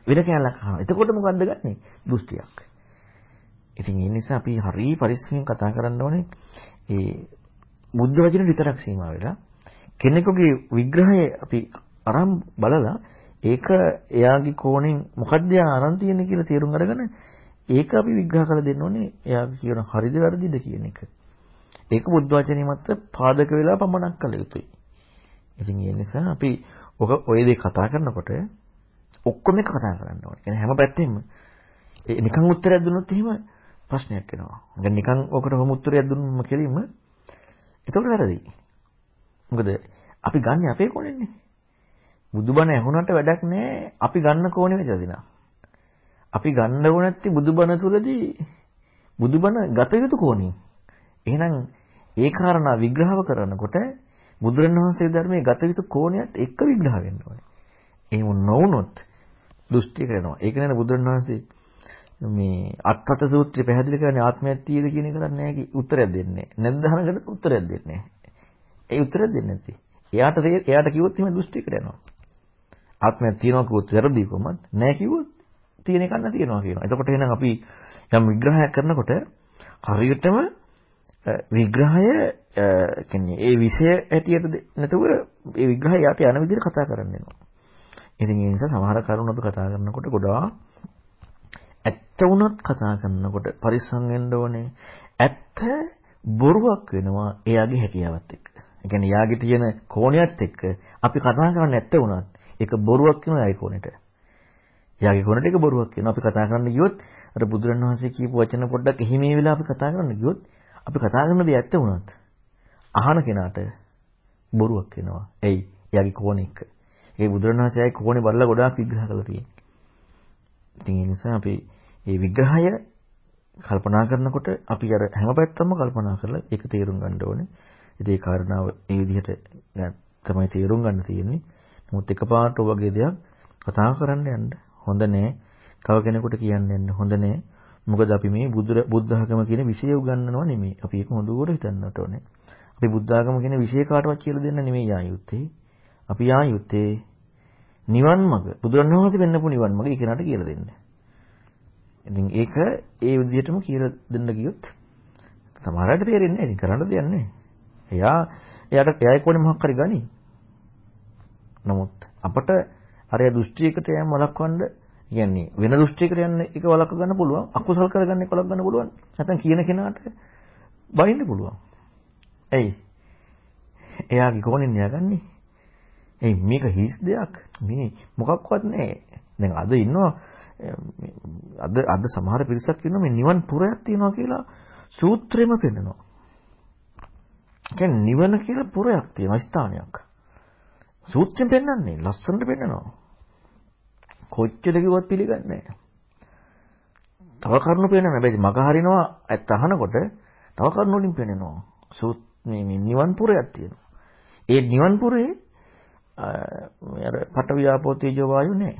S2: වෙන කැලක් අහනවා. එතකොට මොකද්ද ගන්නෙ? දෘෂ්ටියක්. ඉතින් ඒ නිසා අපි හරි පරිස්සමෙන් කතා කරන්න ඕනේ. ඒ බුද්ධ වචන විතරක් සීමා වෙලා කෙනෙකුගේ විග්‍රහය අපි අරන් බලලා ඒක එයාගේ කෝණයෙන් මොකද්ද යා අරන් තියෙන්නේ කියලා තේරුම් අරගෙන ඒක අපි විග්‍රහ කරලා දෙන්න ඕනේ එයාගේ කියන හරිද වැරදිද කියන එක. ඒක බුද්ධ වචනේ මත පාදක වෙලා පමණක් කළ යුතුයි. ඉතින් ඒ නිසා අපි ඔක ඔය දේ කතා කරනකොට ඔක්කොම එක කතා කරන්න ඕනේ. يعني හැම පැත්තෙම නිකන් උත්තරයක් දුන්නොත් එහෙම ප්‍රශ්නයක් එනවා. يعني නිකන් ඔකට කොහොම උත්තරයක් දුන්නම කෙලින්ම ඒතකොට වැරදි. මොකද අපි ගන්න අපේ කොනෙන්නේ. බුදුබණ ඇහුනට වැඩක් නැහැ. අපි ගන්න කෝණේ වෙදදිනා. අපි ගන්න ඕන නැති බුදුබණ තුලදී බුදුබණ ගත යුතු කෝණින්. එහෙනම් ඒ කාරණා විග්‍රහව කරනකොට බුදුරණවහන්සේ ධර්මයේ ගත යුතු කෝණයට එක විග්‍රහ වෙන්න ඕනේ. එහෙම නොවුනොත් දෘෂ්ටි කරනවා. ඒක නේද බුදුරණවහන්සේ මේ අත්පත සූත්‍රය පැහැදිලි කරන්නේ ආත්මයක් තියෙද කියන එක නැහැ කි උත්තරයක් දෙන්නේ. නැද්ද අහනකට උත්තරයක් දෙන්නේ නැහැ. ඒ උත්තරයක් දෙන්නේ නැති. එයාට එයාට කිව්වොත් එහෙම දෘෂ්ටිකට යනවා. ආත්මයක් තියෙනවා කිව්වොත් වැරදි කොහොමද? නැහැ කිව්වොත් තියෙන එකක් නැතිනවා කියනවා. එතකොට එහෙනම් අපි යම් විග්‍රහයක් කරනකොට හරියටම විග්‍රහය කියන්නේ ඒ විෂය ඇටියට නැතුව ඒ විග්‍රහය යට යන විදිහට කතා කරන්න වෙනවා. ඉතින් ඒ නිසා සමහර කරුණු අපි කතා කරනකොට ගොඩාක් ඇත්ත වුණත් කතා කරනකොට පරිස්සම් වෙන්න ඕනේ. ඇත්ත බොරුවක් වෙනවා එයාගේ හැකියාවත් එක්ක. ඒ කියන්නේ යාගේ තියෙන කෝණයත් එක්ක අපි කතා කරන්නේ ඇත්ත වුණත් ඒක බොරුවක් වෙනවා ඒ කෝණයට. එයාගේ කොනට එක බොරුවක් කියනවා. අපි කතා කරන්න ගියොත් අර බුදුරණවහන්සේ කියපු වචන පොඩ්ඩක් එහිමේ වෙලා අපි කතා කරන්න ගියොත් අපි කතා කරන දේ ඇත්ත වුණත් අහන කෙනාට බොරුවක් වෙනවා. එයි එයාගේ කෝණේ එක. ඒ බුදුරණවහන්සේයි කෝණේ බලලා ගොඩාක් විග්‍රහ කරලා තියෙනවා. ඉතින් ඒ නිසා අපි මේ විග්‍රහය කල්පනා කරනකොට අපි අර හැම පැත්තම කල්පනා කරලා ඒක තේරුම් ගන්න ඕනේ. ඉතින් ඒ කාරණාව මේ විදිහට තමයි තේරුම් ගන්න තියෙන්නේ. නමුත් එකපාරට ඔය වගේ දෙයක් කතා කරන්න යන්න හොඳ නෑ. තව කෙනෙකුට කියන්න යන්න හොඳ නෑ. මොකද අපි මේ බුදු බුද්ධ ආගම කියන විෂය උගන්වනව නෙමෙයි. අපි ඒක හොඳට හිතන්නට ඕනේ. අපි බුද්ධ ආගම කියන විෂය කාටවත් කියලා දෙන්න නෙමෙයි ආයුත්තේ. අපි ආයුත්තේ නිවන් මඟ බුදුරණවහන්සේ වෙන්නපු නිවන් මඟ ඒකනට කියලා දෙන්න. ඉතින් ඒක ඒ විදිහටම කියලා දෙන්න ගියොත් සමහරවිට තේරෙන්නේ නැහැ. ඉතින් කරන්න දෙයක් නැහැ. එයා එයාට එයා කොනේ මොකක් හරි ගනි. නමුත් අපට අර දෘෂ්ටියකට යෑම වළක්වන්න කියන්නේ වෙන දෘෂ්ටියකට යන්න එක වළක්ව ගන්න පුළුවන් අකුසල් කරගන්න එක වළක්ව ගන්න පුළුවන් නැත්නම් කියන කෙනාට බයින්න පුළුවන් එයි එයාගේ කොනෙන් යගන්නේ ඒ මේක හිස් දෙයක්. මේ මොකක්වත් නැහැ. දැන් අද ඉන්නවා අද අද සමහර පිරිසක් ඉන්නවා මේ නිවන් පුරයක් තියෙනවා කියලා සූත්‍රෙම පෙන්නනවා. කියන්නේ නිවන කියලා පුරයක් තියෙනවා ස්ථානයක්. සූත්‍රයෙන් පෙන්වන්නේ ලස්සනට පෙන්නනවා. කොච්චර කිව්වත් පිළිගන්නේ නැහැ. තව කරුණු පේනවා. හැබැයි මග හරිනවා ඇත්ත අහනකොට තව කරුණු වලින් පේනවා. සූත් මේ නිවන් පුරයක් තියෙනවා. ඒ නිවන් පුරේ අර පටවියාපෝ තේජෝ වායු නැහැ.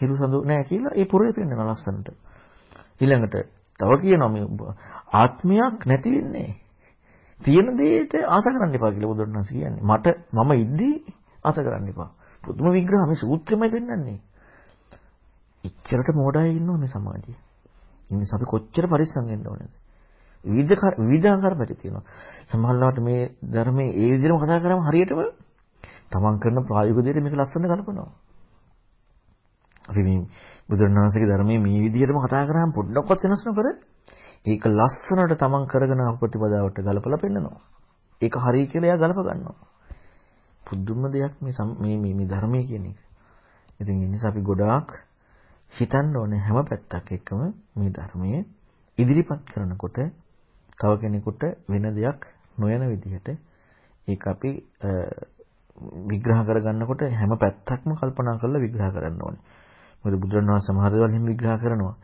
S2: හිරු සඳු නැහැ කියලා ඒ පුරේ පෙන්වන ලස්සනට. ඊළඟට තව කියනවා මේ ආත්මයක් නැති වෙන්නේ. තියෙන දෙයට ආස කරන්න එපා කියලා බුදුරණස් කියන්නේ. මට මම ඉද්දී ආස කරන්න එපා. පුදුම විග්‍රහ මේ සූත්‍රෙමයි පෙන්වන්නේ. ඉච්චරට මෝඩයි ඉන්නෝ මේ සමාජයේ. ඉන්නේ අපි කොච්චර පරිස්සම් වෙන්න ඕනේද? විවිධ විවිධාකාර පැති තියෙනවා. සමහරවිට මේ ධර්මයේ ඒ විදිහටම කතා කරාම හරියටම තමන් කරන ප්‍රායෝගික දෙයට මේක ලස්සන ගලපනවා. අපි මේ බුදුරණාහිගේ ධර්මයේ මේ විදිහටම කතා කරාම පොඩ්ඩක්වත් වෙනස් නොකර ඒක ලස්සනට තමන් කරගෙන ප්‍රතිපදාවට ගලපලා පෙන්නනවා. ඒක හරිය කියලා එයා ගලප ගන්නවා. පුදුම දෙයක් මේ මේ මේ ධර්මයේ කියන එක. ඉතින් ඒ නිසා අපි ගොඩාක් හිතන්න ඕනේ හැම පැත්තක් එක්කම මේ ධර්මයේ ඉදිරිපත් කරනකොට තව කෙනෙකුට වෙන දෙයක් නොයන විදිහට ඒක අපි විග්‍රහ කරගන්නකොට හැම පැත්තක්ම කල්පනා කරලා විග්‍රහ කරන්න ඕනේ. මොකද බුදුරණවහන්සේ සමහර දේවල් එහෙම විග්‍රහ කරනවා.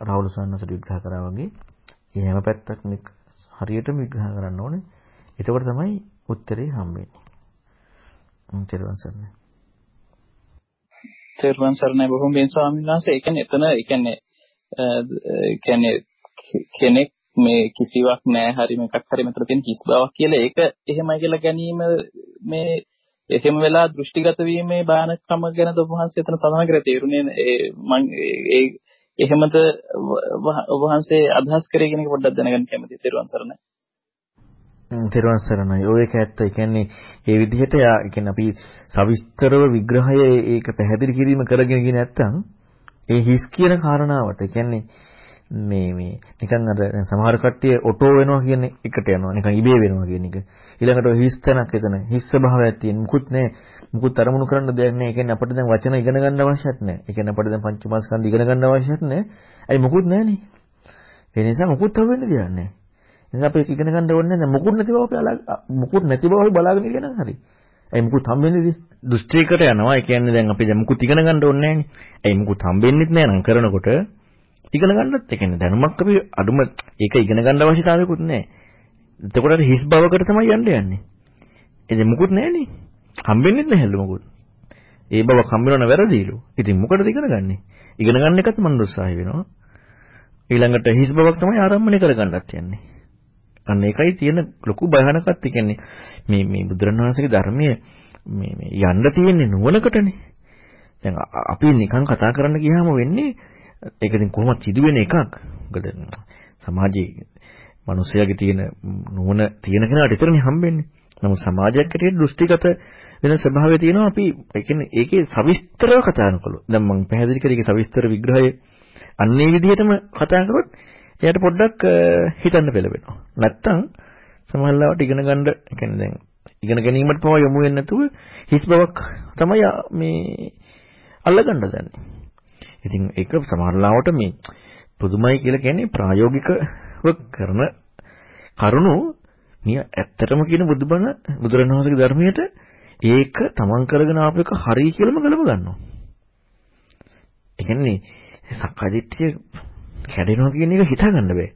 S2: රාහුල සන්නසට විග්‍රහ කරා වගේ මේ හැම පැත්තක්ම හරියටම විග්‍රහ කරන්න ඕනේ. එතකොට තමයි උත්තරේ හම්බෙන්නේ. මම තේරුම් ගන්න.
S7: තේරුම් සරණයි බොහොම වෙන ස්වාමීන් වහන්සේ. ඒ කියන්නේ එතන ඒ කියන්නේ ඒ කියන්නේ කෙනෙක් මේ කිසිවක් නැහැ හරි මේකක් හරි මෙතන තියෙන කිස් බවක් කියලා ඒක එහෙමයි කියලා ගැනීම මේ එහෙම වෙලා දෘෂ්ටිගත වීමේ බානකම ගැන ඔබ වහන්සේ එතන සඳහන් කරලා තේරුනේ ඒ මම ඒ එහෙමද ඔබ වහන්සේ අදහස් කරේ කියන එක පොඩ්ඩක් දැනගන්න කැමතියි තේරුවන් සරණයි.
S2: තේරුවන් සරණයි. ඔය එක ඇත්ත. ඒ කියන්නේ ඒ විදිහට යා කියන්නේ අපි සවිස්තරව විග්‍රහය ඒක පැහැදිලි කිරීම කරගෙන ගියේ නැත්නම් ඒ හිස් කියන කාරණාවට කියන්නේ මේ මේ නිකන් අර සමහර කට්ටිය ඔටෝ වෙනවා කියන එකට යනවා නිකන් ඉබේ වෙනවා කියන එක. ඊළඟට ඔය හිස් තැනක් එතන හිස් ස්වභාවයක් තියෙන. මුකුත් නැහැ. මුකුත් අරමුණු කරන්න දෙයක් නැහැ. ඒ කියන්නේ අපිට දැන් වචන ඉගෙන ගන්න අවශ්‍යත් නැහැ. ඒ කියන්නේ අපිට දැන් පංචමාස්කන්ධ ඉගෙන ගන්න අවශ්‍යත් නැහැ. ඇයි මුකුත් නැහනේ. ඒ නිසා මුකුත් හවෙන්න දෙයක් නැහැ. ඒ නිසා අපි ඉගෙන ගන්න ඕනේ නැහැ. මුකුත් නැති බව අපි මුකුත් නැති බව අපි බලාගෙන ඉගෙන හරි. ඇයි මුකුත් හම්බෙන්නේද? දෘෂ්ටියකට යනවා. ඒ කියන්නේ දැන් අපි දැන් මුකුත් ඉගෙන ගන්න ඕනේ නැහනේ. ඇයි මුකුත් හම්බෙන්නෙත් නැහැ නම් කරනකොට ඉගෙන ගන්නත් ඒ කියන්නේ දැනුමක් අපි අඩුම ඒක ඉගෙන ගන්න අවශ්‍යතාවයකුත් නැහැ. එතකොට හිස් බවකට තමයි යන්න යන්නේ. එදේ මුකුත් නැහනේ. හම්බෙන්නේ නැහැලු මුකුත්. ඒ බවක් හම්බෙනවන වැරදිලු. ඉතින් මොකටද ඉගෙන ගන්නෙ? ඉගෙන ගන්න එකත් මම උත්සාහය වෙනවා. ඊළඟට හිස් බවක් තමයි ආරම්භණය කරගන්නත් යන්නේ. අන්න ඒකයි තියෙන ලොකු භයානකත් කියන්නේ මේ මේ බුදුරණවහන්සේගේ ධර්මයේ මේ මේ යන්න තියෙන්නේ නුවණකටනේ. දැන් අපි නිකන් කතා කරන්න ගියාම වෙන්නේ ඒක ඉතින් කොහොමද සිදුවෙන එකක්. මොකද සමාජයේ මිනිස්යාගේ තියෙන නුවණ තියෙන කෙනාට විතරනේ හම්බෙන්නේ. නමුත් සමාජයක් හැටියට දෘෂ්ටිගත වෙන ස්වභාවය තියෙනවා අපි ඒ කියන්නේ ඒකේ සවිස්තරව කතා කරනකොට. දැන් මම පැහැදිලි කරේ ඒකේ සවිස්තර විග්‍රහය අන්නේ විදිහටම කතා කරොත් එයාට පොඩ්ඩක් හිතන්න පෙළවෙනවා. නැත්තම් සමහරවිට ඉගෙන ගන්න ඒ කියන්නේ දැන් ඉගෙන ගැනීමට පවා යොමු වෙන්නේ නැතුව හිස් බවක් තමයි මේ අල්ලගන්න දන්නේ. ඉතින් ඒක සමහරලාවට මේ පුදුමයි කියලා කියන්නේ ප්‍රායෝගිකව කරන කරුණු නිය ඇත්තටම කියන බුදුබණ බුදුරණවහන්සේගේ ධර්මයට ඒක තමන් කරගෙන ආපු එක හරි කියලාම ගලප ගන්නවා. ඒ කියන්නේ සක්කාදිට්ඨිය කැඩෙනවා කියන එක හිතා ගන්න බෑ.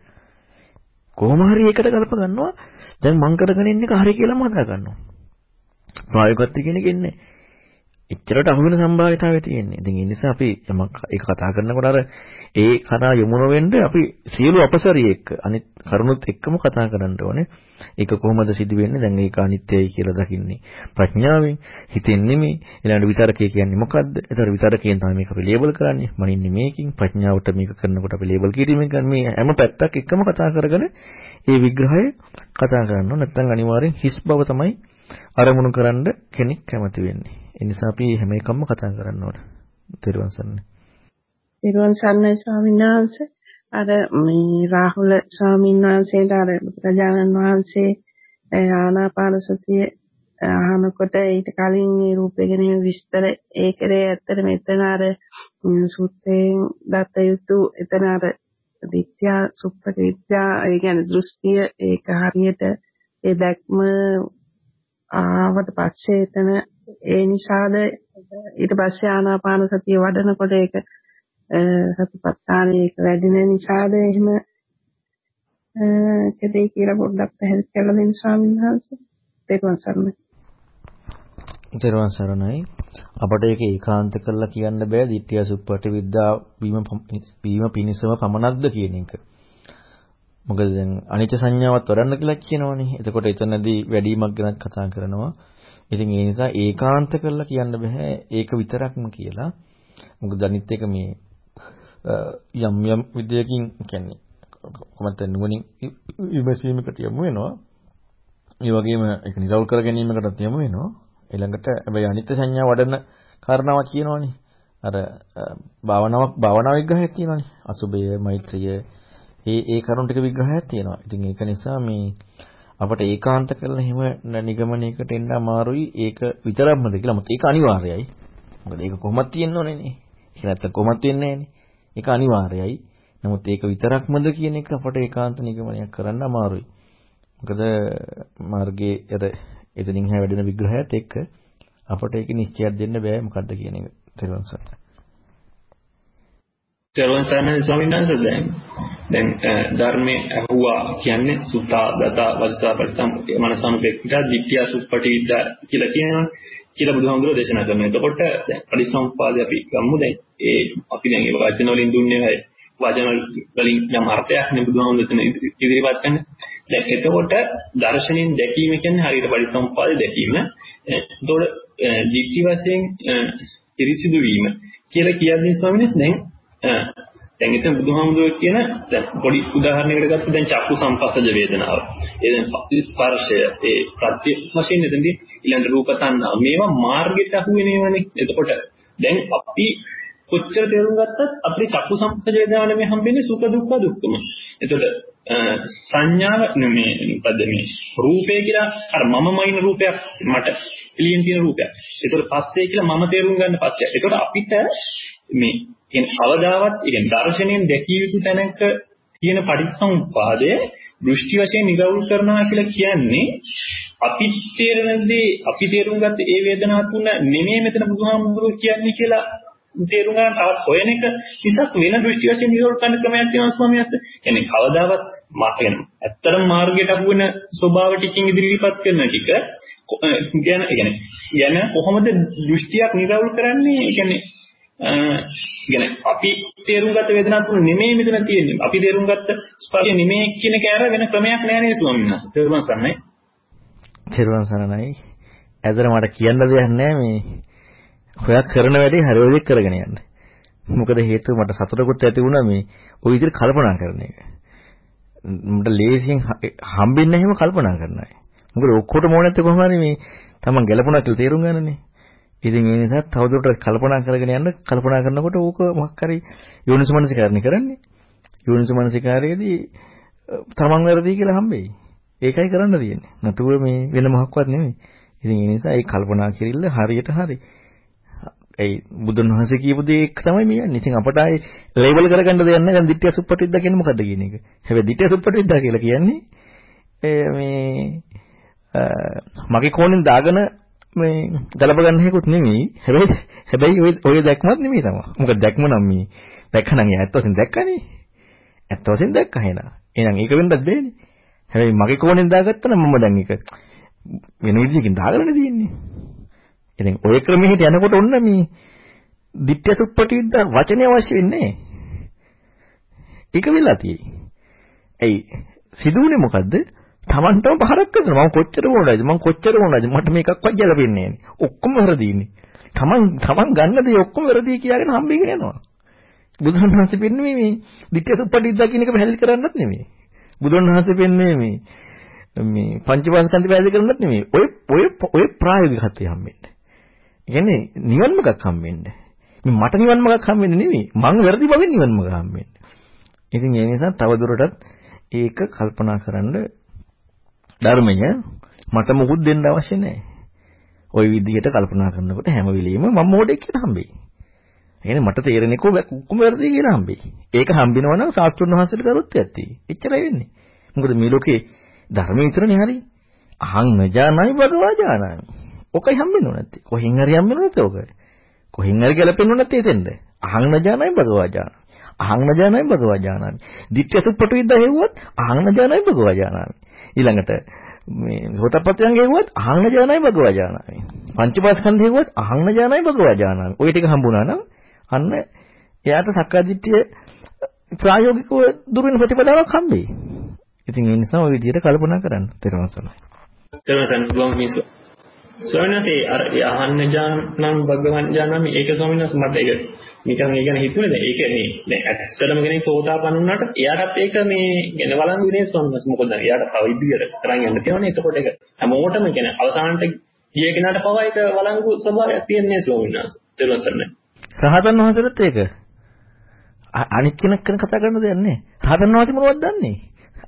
S2: කොහොම හරි ඒකට ගලප ගන්නවා. දැන් මං කරගෙන ඉන්න එක හරි කියලාම හදා ගන්නවා. ප්‍රායෝගිකත්වය කියන එක ඉන්නේ එච්චරට අහු වෙන සම්භාවිතාවය තියෙන්නේ. ඉතින් ඒ නිසා අපි යමක් ඒක කතා කරනකොට අර ඒ කරා යොමු නොවෙන්න අපි සියලු අපසරිය එක්ක අනිත් කරුණුත් එක්කම කතා කරන්න ඕනේ. ඒක කොහොමද සිදුවෙන්නේ? දැන් ඒක අනිත්‍යයි කියලා දකින්නේ ප්‍රඥාවෙන්. හිතෙන් නෙමෙයි. ඊළඟට විතරකේ කියන්නේ මොකද්ද? ඒතර විතරකයෙන් තමයි මේක අපි ලේබල් කරන්නේ. මනින්නේ මේකින් ප්‍රඥාවට මේක කරනකොට අපි ලේබල් කිරීමෙන් මේ හැම පැත්තක් එක්කම කතා කරගෙන ඒ විග්‍රහය කතා කරනවා. නැත්නම් අනිවාර්යෙන් හිස් බව තමයි අරමුණු කරන්න කෙනෙක් කැමති වෙන්නේ. ඒ නිසා අපි හැම එකක්ම කතා කරන්න ඕන. තෙරුවන් සරණයි.
S8: තෙරුවන් සරණයි ස්වාමීන් වහන්සේ. අර මේ රාහුල ස්වාමීන් වහන්සේට අර ප්‍රජානන් වහන්සේ ආනාපාන සතිය අහනකොට ඊට කලින් මේ රූපය ගැන විස්තර ඒකේ ඇත්තට මෙතන අර සූත්‍රයෙන් දත යුතු එතන අර විද්‍යා සුප්පට විද්‍යා ඒ කියන්නේ දෘෂ්ටිය ඒක හරියට ඒ දැක්ම ආවට පස්සේ එතන ඒ නිසාද ඊට පස්සේ ආනාපාන සතිය වඩනකොට ඒක සතිපට්ඨානය ඒක වැඩි වෙන නිසාද එහෙම කදේ කියලා පොඩ්ඩක් පැහැදිලි කරලා දෙන්න ස්වාමීන් වහන්සේ. තේරුවන් සරණයි.
S2: තේරුවන් සරණයි. අපට ඒක ඒකාන්ත කරලා කියන්න බෑ ditthya suppati විද්‍යා වීම වීම පිනිසම පමණක්ද කියන එක. මොකද දැන් අනිත්‍ය සංඥාවත් වඩන්න කියලා කියනවනේ. එතකොට එතනදී වැඩිමක් ගැන කතා කරනවා. ඉතින් ඒ නිසා ඒකාන්ත කරලා කියන්න බෑ ඒක විතරක්ම කියලා. මොකද අනිත් එක මේ යම් යම් විදියකින් කියන්නේ කොහොමද නුවණින් විමසීමකට යමු වෙනවා. ඒ වගේම ඒක නිරවුල් කර ගැනීමකටත් යමු වෙනවා. ඊළඟට හැබැයි අනිත්‍ය සංඥා වඩන කාරණාවක් කියනවනේ. අර භාවනාවක් භාවනා විග්‍රහයක් තියෙනවනේ. අසුබය, මෛත්‍රිය, ඒ ඒ කරුණු ටික විග්‍රහයක් තියෙනවා. ඉතින් ඒක නිසා මේ අපට ඒකාන්ත කරලා එහෙම නිගමනයකට එන්න අමාරුයි. ඒක විතරක්මද කියලා. මොකද ඒක අනිවාර්යයි. මොකද ඒක කොහොමද තියෙන්න ඕනේ නේ. ඒක නැත්තම් කොහොමද වෙන්නේ නෑනේ. ඒක අනිවාර්යයි. නමුත් ඒක විතරක්මද කියන එක අපට ඒකාන්ත නිගමනයක් කරන්න අමාරුයි. මොකද මාර්ගයේ අර එතනින් හැ වැඩෙන විග්‍රහයත් එක්ක අපට ඒක නිශ්චයක් දෙන්න බෑ මොකද්ද කියන එක. තේරුම් ගන්න.
S6: තෙරුවන් සරණයි ස්වාමීන් වහන්සේ දැන් දැන් ධර්මයේ අහුවා කියන්නේ සුතා දතා වස්තා පරිසම් මනසනුපෙක්ඛිතා ditthya suppati විද්‍යා කියලා කියනවා කියලා බුදුහාමුදුරුවෝ දේශනා කරනවා. එතකොට දැන් පරිසම්පාදේ අපි ගමු දැන් ඒ අපි දැන් ඒ වචන වලින් දුන්නේ වචන වලින් යම් අර්ථයක් නේ බුදුහාමුදුරුවෝ ඉදිරිපත් කරන්නේ. දැන් එතකොට දර්ශනයෙන් දැකීම කියන්නේ හරියට පරිසම්පාදේ දැකීම. එතකොට ditthi වශයෙන් පිරිසිදු වීම කියලා කියන්නේ ස්වාමීන් වහන්සේ දැන් දැන් එතන බුදුහාමුදුරුවෝ කියන දැන් පොඩි උදාහරණයකට ගත්තොත් දැන් චක්කු සංපස්සජ වේදනාව. ඒ දැන් ස්පර්ශය ඒ ප්‍රත්‍ය වශයෙන් එතනදී ඊළඟ රූප තණ්හා මේවා මාර්ගයට අහු වෙනේවනේ. එතකොට දැන් අපි කොච්චර තේරුම් ගත්තත් අපේ චක්කු සංපස්සජ වේදනාව නෙමෙයි හම්බෙන්නේ සුඛ දුක්ඛ දුක්ඛම. එතකොට සංඥාව නෙමෙයි මොකද මේ රූපය කියලා අර මමමයින රූපයක් මට එළියෙන් තියෙන රූපයක්. ඒතකොට පස්සේ කියලා මම තේරුම් ගන්න පස්සේ. ඒතකොට අපිට මේ කියන්නේ කවදාවත් කියන්නේ දර්ශනයෙන් දැකිය යුතු තැනක තියෙන පටිච්චසමුප්පාදය දෘෂ්ටි වශයෙන් නිරවුල් කරනවා කියලා කියන්නේ අපි තේරෙන දේ අපි තේරුම් ගත්ත ඒ වේදනාව තුන නෙමෙයි මෙතන බුදුහාමුදුරුවෝ කියන්නේ කියලා තේරුම් ගන්න තවත් හොයන එක මිසක් වෙන දෘෂ්ටි වශයෙන් නිරවුල් කරන ක්‍රමයක් තියෙනවා ස්වාමීන් වහන්සේ. කියන්නේ කවදාවත් මා කියන්නේ ඇත්තටම මාර්ගයට අහු වෙන ස්වභාව ටිකකින් ඉදිරිපත් කරන ටික ගැන කියන්නේ ගැන කොහොමද දෘෂ්ටියක් නිරවුල් කරන්නේ? කියන්නේ يعني අපි තේරුම් ගත්ත වේදනාව තුන නෙමෙයි මෙතන තියෙන්නේ. අපි තේරුම් ගත්ත ස්පර්ශය නෙමෙයි කියන එක ඇර වෙන ක්‍රමයක් නෑ නේද ස්වාමීන් වහන්සේ. තේරුම් සරණයි.
S2: තේරුම් සරණයි. ඇදලා මට කියන්න දෙයක් නෑ මේ හොයක් කරන වැඩේ හරියට කරගෙන යන්න. මොකද හේතුව මට සතුටකුත් ඇති වුණා මේ ওই විදිහට කල්පනා කරන එක. මට ලේසියෙන් හම්බෙන්නේ නැහිම කල්පනා කරන අය. මොකද ඔක්කොටම ඕන නැත්තේ කොහොම හරි මේ තමන් ගැලපුණා කියලා තේරුම් ගන්නනේ. ඉතින් ඒ නිසා තවදුරටත් කල්පනා කරගෙන යන්න කල්පනා කරනකොට ඕක මොකක් හරි යෝනිසමනසිකාරණි කරන්නේ. යෝනිසමනසිකාරයේදී තමන් වැරදි කියලා හම්බෙයි. ඒකයි කරන්න තියෙන්නේ. නැතුව මේ වෙන මොහක්වත් නෙමෙයි. ඉතින් ඒ නිසා ඒ කල්පනා කිරිල්ල හරියට හරි. ඒ බුදුන් වහන්සේ කියපු දේ එක්ක තමයි මේ යන්නේ. ඉතින් අපට ආයේ ලේබල් කරගන්න දෙයක් නැහැ. දැන් ditthya suppatidda කියන්නේ මොකද්ද කියන එක. හැබැයි ditthya suppatidda කියලා කියන්නේ මේ මගේ කෝණෙන් දාගෙන මේ ගලප ගන්න හේකුත් නෙමෙයි. හැබැයි හැබැයි ඔය ඔය දැක්මත් නෙමෙයි තමයි. මොකද දැක්ම නම් මේ දැක්කනම් ඒ ඇත්ත වශයෙන් දැක්කනේ. ඇත්ත වශයෙන් දැක්කා එහෙනම්. එහෙනම් ඒක වෙන්නත් බෑනේ. හැබැයි මගේ කෝණයෙන් දාගත්තා නම් මම දැන් ඒක වෙන විදිහකින් දාගන්න තියෙන්නේ. ඉතින් ඔය ක්‍රමෙහිට යනකොට ඔන්න මේ ditthya suppatividda වචනේ අවශ්‍ය වෙන්නේ ඒක වෙලා තියෙයි. ඇයි සිදුුනේ මොකද්ද? Tamanටම පහරක් කරනවා. මම කොච්චර වුණාද? මම කොච්චර වුණාද? මට මේකක්වත් ගැලපෙන්නේ නැහැ. ඔක්කොම වැරදීනේ. Taman Taman ගන්න දේ ඔක්කොම වැරදි කියාගෙන හම්බෙගෙන යනවා. බුදුරණවහන්සේ පෙන්වන්නේ මේ ditthya suppatiddha කියන එක පැහැදිලි කරන්නත් නෙමෙයි. බුදුරණවහන්සේ පෙන්වන්නේ මේ මේ පංචපාස්කන්ධ පැහැදිලි කරන්නත් නෙමෙයි. ඔය ඔය ඔය ප්‍රායෝගිකත්වය හම්බෙන්නේ. ඒ කියන්නේ නිවන් මාර්ගයක් හම්බෙන්නේ. මේ මට නිවන් මාර්ගයක් හම්බෙන්නේ නෙමෙයි. මං වැරදි බවෙන් නිවන් මාර්ගය හම්බෙන්නේ. ඉතින් ඒ නිසා තවදුරටත් ඒක කල්පනා කරන්න ධර්මය මට මොකුත් දෙන්න අවශ්‍ය නැහැ. ওই විදිහට කල්පනා කරනකොට හැම වෙලෙම මම මොඩෙක් කියලා හම්බෙයි. එහෙනම් මට තේරෙන්නේ කොහොම වැරදි කියලා හම්බෙයි. ඒක හම්බෙනවා නම් ශාස්ත්‍රඥ වහන්සේට කරුත් ඇත්තේ. එච්චරයි වෙන්නේ. මොකද මේ ලෝකේ ධර්ම විතරනේ හරි. අහං නජානයි භගවා ජානයි. ඔකයි හම්බෙන්නේ නැත්තේ. කොහෙන් හරි හම්බෙන්නේ නැත්තේ ඔක. කොහෙන් හරි ගැලපෙන්නේ නැත්තේ එතෙන්ද. අහං නජානයි භගවා ජානයි. අහං නජානයි භගවා ජානයි. ditthya සුප්පටු විද්දා හෙව්වත් අහං නජානයි භගවා ජානයි. ඊළඟට මේ සෝතප්පත්‍යං ගෙවුවත් අහං නජානයි භගවා ජානයි. පංචපාස්කන්ධ හෙව්වත් අහං නජානයි භගවා ජානයි. ওই ටික හම්බුණා නම් අන්න එයාට සක්කාදිට්ඨිය ප්‍රායෝගිකව දුරු වෙන ප්‍රතිපදාවක් හම්බෙයි. ඉතින් ඒ නිසා ওই විදිහට කල්පනා කරන්න. තේරුම් ගන්න.
S6: තේරුම් ගන්න ගොම් මිසෝ. ස්වාමීනාසේ අර අහන්න ජානනම් භගවන් ජානනම් ඒක ස්වාමීනාස මට ඒක නිකන් ඒ ගැන හිතුවේ දැන් ඒක මේ දැන් ඇත්තටම කෙනෙක් සෝතාපන්න වුණාට එයාටත් ඒක මේ ගැන බලන් විනේ ස්වාමීනාස මොකද එයාට තව ඉදිරියට කරන් යන්න තියෙනනේ එතකොට ඒක හැමෝටම කියන්නේ අවසානට ගිය කෙනාට පවා ඒක වළංගු ස්වභාවයක් තියෙන්නේ ස්වාමීනාස තේරුම් ගන්න.
S2: රහතන් වහන්සේලත් ඒක අනික් කෙනෙක් ගැන කතා කරන්න දෙයක් නැහැ. රහතන් වහන්සේ මොනවද දන්නේ?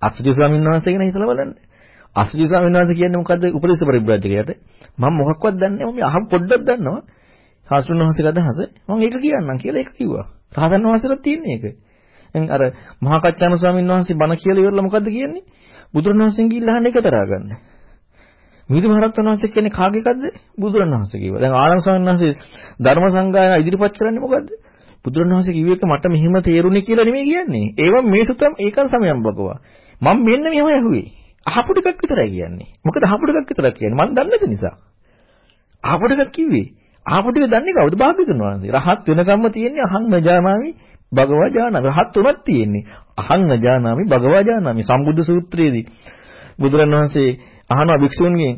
S2: අසුචි ස්වාමීන් වහන්සේ ගැන හිතලා බලන්න. අසුචි ස්වාමීන් වහන්සේ කියන්නේ මොකද්ද උපදේශ පරිබ්‍රාජකයාට? මම මොකක්වත් දන්නේ නැහැ. මම අහම් පොඩ්ඩක් දන්නවා. සාස්ත්‍රුන් වහන්සේගේ අදහස මම ඒක කියන්නම් කියලා ඒක කිව්වා. රහතන් වහන්සේලාත් තියෙන්නේ ඒක. දැන් අර මහා කච්චාන ස්වාමීන් වහන්සේ බණ කියලා ඉවරලා මොකද්ද කියන්නේ? බුදුරණවහන්සේගෙන් ගිහිල්ලා අහන්න එක තරහා ගන්න. මිහිඳු මහරහතන් වහන්සේ කියන්නේ කාගේ එකක්ද? බුදුරණවහන්සේ කිව්වා. දැන් ආනන්ද ස්වාමීන් වහන්සේ ධර්ම සංගායන ඉදිරිපත් කරන්නේ මොකද්ද? බුදුරණවහන්සේ කිව්ව එක මට මෙහිම තේරුණේ කියලා නෙමෙයි කියන්නේ. ඒවම මේ සුතම් ඒකන් සමයම් බගවා. මම මෙන්න මෙහෙම ඇහුවේ. අහපු ටිකක් විතරයි කියන්නේ. මොකද අහපු ටිකක් විතරක් කියන්නේ. මම දන්නේ නැති නිසා. අහපු ටිකක් කිව්වේ. අහපු ටික දන්නේ කවුද? භාග්‍යතුන් වහන්සේ. රහත් වෙනකම්ම තියෙන්නේ අහං නජානාමි භගවා ජානාමි. රහත් උනත් තියෙන්නේ අහං නජානාමි භගවා ජානාමි. සම්බුද්ධ සූත්‍රයේදී බුදුරණවහන්සේ අහනවා භික්ෂුන්ගෙන්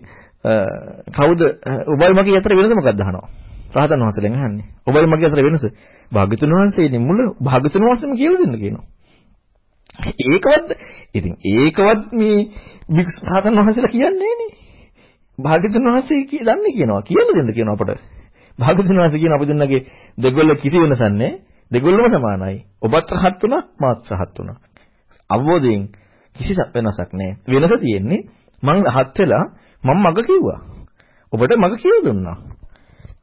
S2: කවුද ඔබයි මගේ අතර වෙනස මොකක්ද අහනවා. රහතන් වහන්සේගෙන් අහන්නේ. ඔබයි මගේ අතර වෙනස. භාග්‍යතුන් වහන්සේනේ මුල භාග්‍යතුන් වහන්සේම කියලා දෙන්න කියනවා. ඒකවත් ඉතින් ඒකවත් මේ රහතන් වහන්සේලා කියන්නේ නේ. භාග්‍යතුන් වහන්සේ දන්නේ කියනවා. කියලා දෙන්න කියනවා අපට. භාග්‍යතුන් වහන්සේ කියන අපි දෙන්නගේ දෙගොල්ල කිසි වෙනසක් නැහැ. දෙගොල්ලම සමානයි. ඔබත් රහත් වුණා මාත් රහත් වුණා. අවබෝධයෙන් කිසි වෙනසක් නැහැ. වෙනස තියෙන්නේ මං රහත් වෙලා මම මග කිව්වා. ඔබට මග කියලා දුන්නා.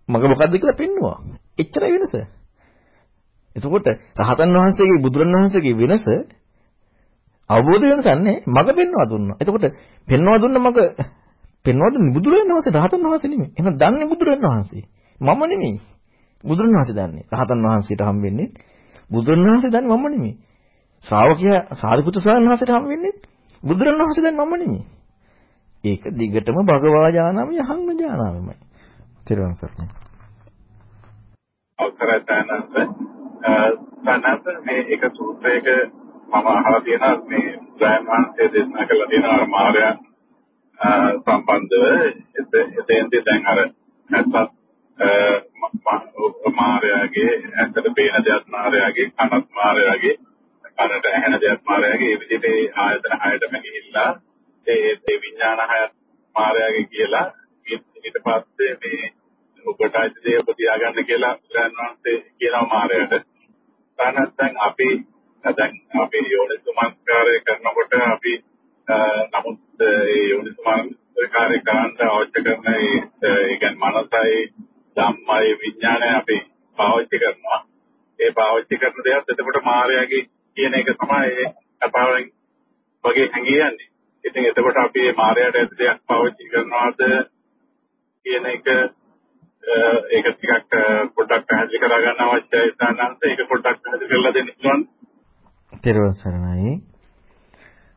S2: මග මොකද්ද කියලා පෙන්නුවා. එච්චරයි වෙනස. එතකොට රහතන් වහන්සේගේ බුදුරන් වහන්සේගේ වෙනස අවබෝධ වෙනසක් නැහැ. මග පෙන්වා දුන්නා. එතකොට පෙන්වා දුන්න මග පෙන්වා දුන්නේ බුදුරන් වහන්සේ රහතන් වහන්සේ නෙමෙයි. එහෙනම් දන්නේ බුදුරන් වහන්සේ. මම නෙමෙයි. බුදුරන් වහන්සේ දන්නේ. රහතන් වහන්සේට හම් වෙන්නේ බුදුරන් වහන්සේ දන්නේ මම නෙමෙයි. ශ්‍රාවකයා සාරිපුත්‍ර ස්වාමීන් වහන්සේට හම් වෙන්නේ බුදුරන් වහන්සේ දන්නේ මම නෙමෙයි. ඒක දිගටම භගවා ඥානම යහන්න ඥානමයි. තිරුවන් සරණයි.
S9: අවසරයි තනන්ත. තනන්ත මේ එක සූත්‍රයක මම අහලා තියෙනවා මේ බුදුරජාණන් වහන්සේ දේශනා කළා තියෙනවා අර මාර්යා සම්බන්ධව එතෙන්දී දැන් අර නැත්නම් මාර්යාගේ ඇත්තට පේන දෙයක් මාර්යාගේ කනත් මාර්යාගේ කනට ඇහෙන දෙයක් මාර්යාගේ ඒ විදිහට ආයතන හයටම ගිහිල්ලා ඒ ඒ විඥාන හය මායාවේ කියලා ඊට පස්සේ මේ ඔබට අයිති දේ ඔබ තියාගන්න කියලා බුදුරජාණන් කියනවා මායාවට. තානත් දැන් අපි දැන් අපි යෝනිසුමස්කාරය කරනකොට අපි නමුත් ඒ යෝනිසුමස්කාරය කරන්න අවශ්‍ය කරන ඒ කියන්නේ මනසයි ධම්මයි විඥානය අපි පාවිච්චි කරනවා. ඒ පාවිච්චි කරන දේත් එතකොට මායාවේ කියන එක තමයි අපාවෙන් වගේ හැංගියන්නේ. ඉතින් එතකොට අපි මේ මායයට ඇති දෙයක් පාවිච්චි කරනවාද කියන එක ඒක ටිකක් පොඩ්ඩක් පැහැදිලි කර ගන්න අවශ්‍යයි සානන්ත ඒක පොඩ්ඩක් පැහැදිලි කරලා දෙන්න පුළුවන්.
S2: තෙරුවන් සරණයි.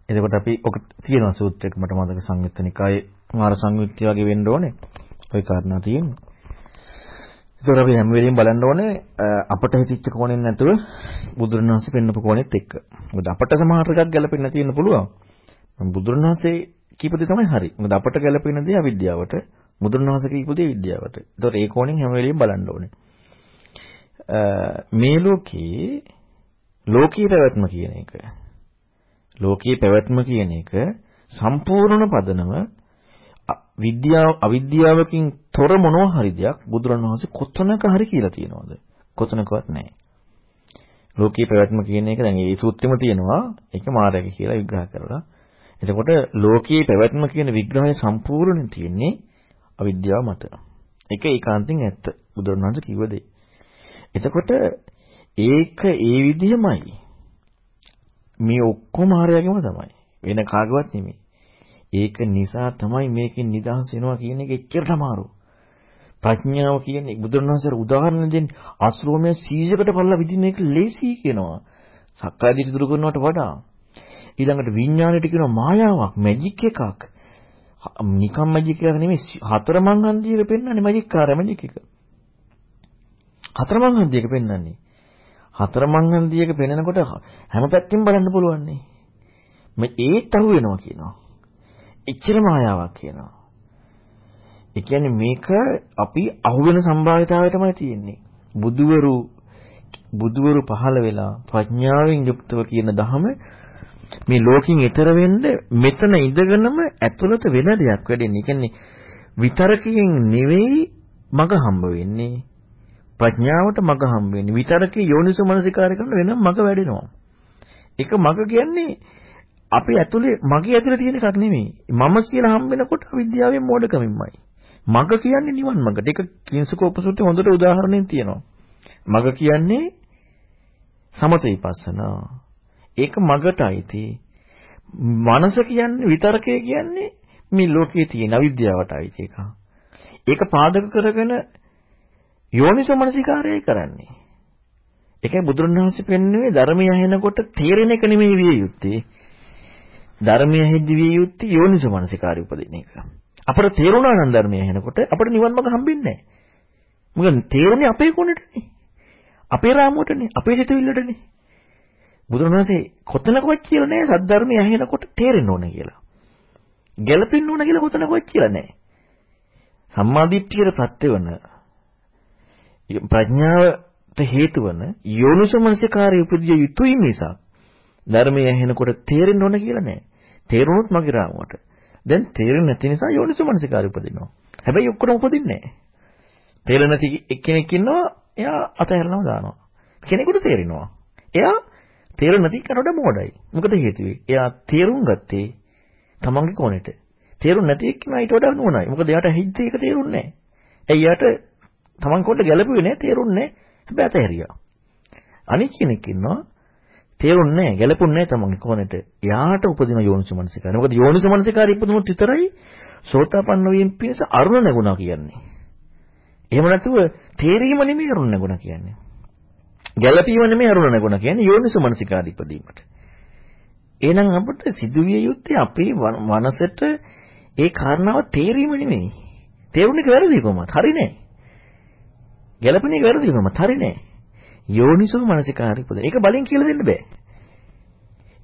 S2: එතකොට අපි ඔක තියෙනවා සූත්‍රයක මට මතක සංයුත්තනිකායේ මාර සංයුක්තිය වගේ වෙන්න ඕනේ. ওই කාරණා තියෙනවා. ඒතර අපි හැම වෙලෙම බලන්න ඕනේ අපට හිතිච්ච කෝණයෙන් නැතුව බුදුරණවහන්සේ පෙන්නපු කෝණෙත් එක්ක. මොකද අපට සමහර එකක් ගැලපෙන්න තියෙන්න පුළුවන්. බුදුරණවහන්සේ කියපු දේ තමයි හරි. මොකද අපට ගැලපෙන දේ අවිද්‍යාවට, බුදුරණවහන්සේ කියපු දේ විද්‍යාවට. ඒතකොට ඒ කෝණයෙන් හැම වෙලෙම බලන්න ඕනේ. මේ ලෝකේ ලෝකීය පැවැත්ම කියන එක ලෝකීය පැවැත්ම කියන එක සම්පූර්ණ පදනම විද්‍යාව අවිද්‍යාවකින් තොර මොනවා හරි දෙයක් බුදුරණවහන්සේ කොතනක හරි කියලා තියෙනවද? කොතනකවත් නැහැ. ලෝකීය පැවැත්ම කියන එක දැන් ඒ සූත්‍රෙම තියෙනවා. ඒක මාර්ගය කියලා විග්‍රහ කරලා. එතකොට ලෝකයේ පැවැත්ම කියන විග්‍රහය සම්පූර්ණයෙන් තියෙන්නේ අවිද්‍යාව මත. ඒක ඒකාන්තයෙන් ඇත්ත. බුදුරණවහන්සේ කිව්ව දෙය. එතකොට ඒක ඒ විදිහමයි. මේ ඔක්කොම හරයගෙම තමයි. වෙන කාගවත් නෙමෙයි. ඒක නිසා තමයි මේකෙන් නිදහස් වෙනවා කියන එක එච්චරට අමාරු. ප්‍රඥාව කියන්නේ බුදුරණවහන්සේ උදාහරණ දෙන්නේ අශ්‍රෝමය 100කට පල්ලා විදින එක ලේසි කියනවා. සක්කාය දිට්ඨි දුරු කරනවට වඩා ඊළඟට විඥාණයට කියනවා මායාවක් මැජික් එකක්. නිකම් මැජික් එකක් නෙමෙයි හතරමං හන්දියක පෙන්වන්නේ මැජික් කාර්ය මැජික් එක. හතරමං හන්දියක පෙන්වන්නේ. හතරමං හන්දියක පෙන්වනකොට හැම පැත්තෙම බලන්න පුළුවන් නේ. මේ ඒත් අහු වෙනවා කියනවා. එච්චර මායාවක් කියනවා. ඒ කියන්නේ මේක අපි අහුවෙන සම්භාවිතාවය තමයි තියෙන්නේ. බුදුවරු බුදුවරු පහළ වෙලා ප්‍රඥාවෙන් යුක්තව කියන ධහම මේ ලෝකෙන් ඈතර වෙන්න මෙතන ඉඳගෙනම ඇතුළත වෙන දෙයක් වෙඩෙන්නේ. ඒ කියන්නේ විතරකයෙන් නෙවෙයි මග හම්බ වෙන්නේ. ප්‍රඥාවට මග හම්බ වෙන්නේ. විතරකේ යෝනිසෝ මනසිකාරය කරන වෙනම මග වැඩෙනවා. ඒක මග කියන්නේ අපි ඇතුලේ මගේ ඇතුලේ තියෙන එකක් නෙමෙයි. මම කියලා හම්බ වෙනකොට අවිද්‍යාවෙන් මෝඩකමින්මයි. මග කියන්නේ නිවන් මඟට. ඒක කිංසකෝපසුත්තේ හොඳට උදාහරණයක් තියෙනවා. මග කියන්නේ සමත විපස්සනා. ඒක මගටයි මනස කියන්නේ විතරකය කියන්නේ මේ ලෝකයේ තියෙන අවිද්‍යාවටයි ඒක. ඒක පාදක කරගෙන යෝනිසෝ මනසිකාරයයි කරන්නේ. ඒකයි බුදුරණවහන්සේ පෙන්වන්නේ ධර්මය ඇහෙනකොට තේරෙන එක නෙමෙයි විය යුත්තේ. ධර්මය ඇහෙද්දි විය යුත්තේ යෝනිසෝ මනසිකාරය උපදින එක. අපට තේරුණා නම් ධර්මය ඇහෙනකොට අපට නිවන් මඟ හම්බෙන්නේ නැහැ. මොකද තේරුනේ අපේ කොනටනේ. අපේ රාමුවටනේ, අපේ සිතුවිල්ලටනේ. බුදුරණවහන්සේ කොතනකවත් කියලා නැහැ සද්ධර්මය ඇහෙනකොට තේරෙන්න ඕන කියලා. ගැළපෙන්න ඕන කියලා කොතනකවත් කියලා නැහැ. සම්මාදිට්ඨියට ප්‍රත්‍යවන ප්‍රඥාවට හේතු වන යෝනිසමනසිකාරය උපදිය යුතුයි නිසා ධර්මය ඇහෙනකොට තේරෙන්න ඕන කියලා නැහැ. තේරුණොත් මගේ රාමුවට. දැන් තේරෙන්නේ නැති නිසා යෝනිසමනසිකාරය උපදිනවා. හැබැයි ඔක්කොම උපදින්නේ නැහැ. තේරෙන්නේ නැති එක්කෙනෙක් ඉන්නවා එයා අතහැරලා දානවා. කෙනෙකුට තේරෙනවා. එයා තේරෙන්නේ නැති කෙනාට මොඩයි. මොකද හේතුවේ? එයා තේරුම් ගත්තේ තමන්ගේ කොනෙට. තේරුම් නැති එක්කෙනා ඊට වඩා නුවණයි. මොකද එයාට හිතේ ඒක තේරුන්නේ නැහැ. එයාට තමන් කොට ගැළපුවේ නැහැ, තේරුන්නේ නැහැ. හැබැයි අතහැරියා. අනිත් කෙනෙක් ඉන්නවා තේරුන්නේ නැහැ, ගැළපුන්නේ නැහැ තමන්ගේ කොනෙට. එයාට උපදින යෝනිසු මනසිකාරය. මොකද යෝනිසු මනසිකාරය ඉපදුනොත් විතරයි සෝතාපන්න වීම පිණිස අරුණ නැගුණා කියන්නේ. එහෙම නැතුව තේරීම නෙමෙයි අරුණ නැගුණා කියන්නේ. ගැළපීම නෙමෙයි අරුණ නැගුණා කියන්නේ යෝනිසු මනසිකාරය ඉපදීමට. එහෙනම් අපිට සිදුවිය යුත්තේ අපේ මනසට ඒ කාරණාව තේරීම නෙමෙයි. තේරුණේ වැරදිකමත්. හරි නෑ. ගැළපෙන එක වැරදිකමත්. හරි නෑ. යෝනිසෝ මනසිකාරය ඉපද. ඒක බලෙන් කියලා දෙන්න බෑ.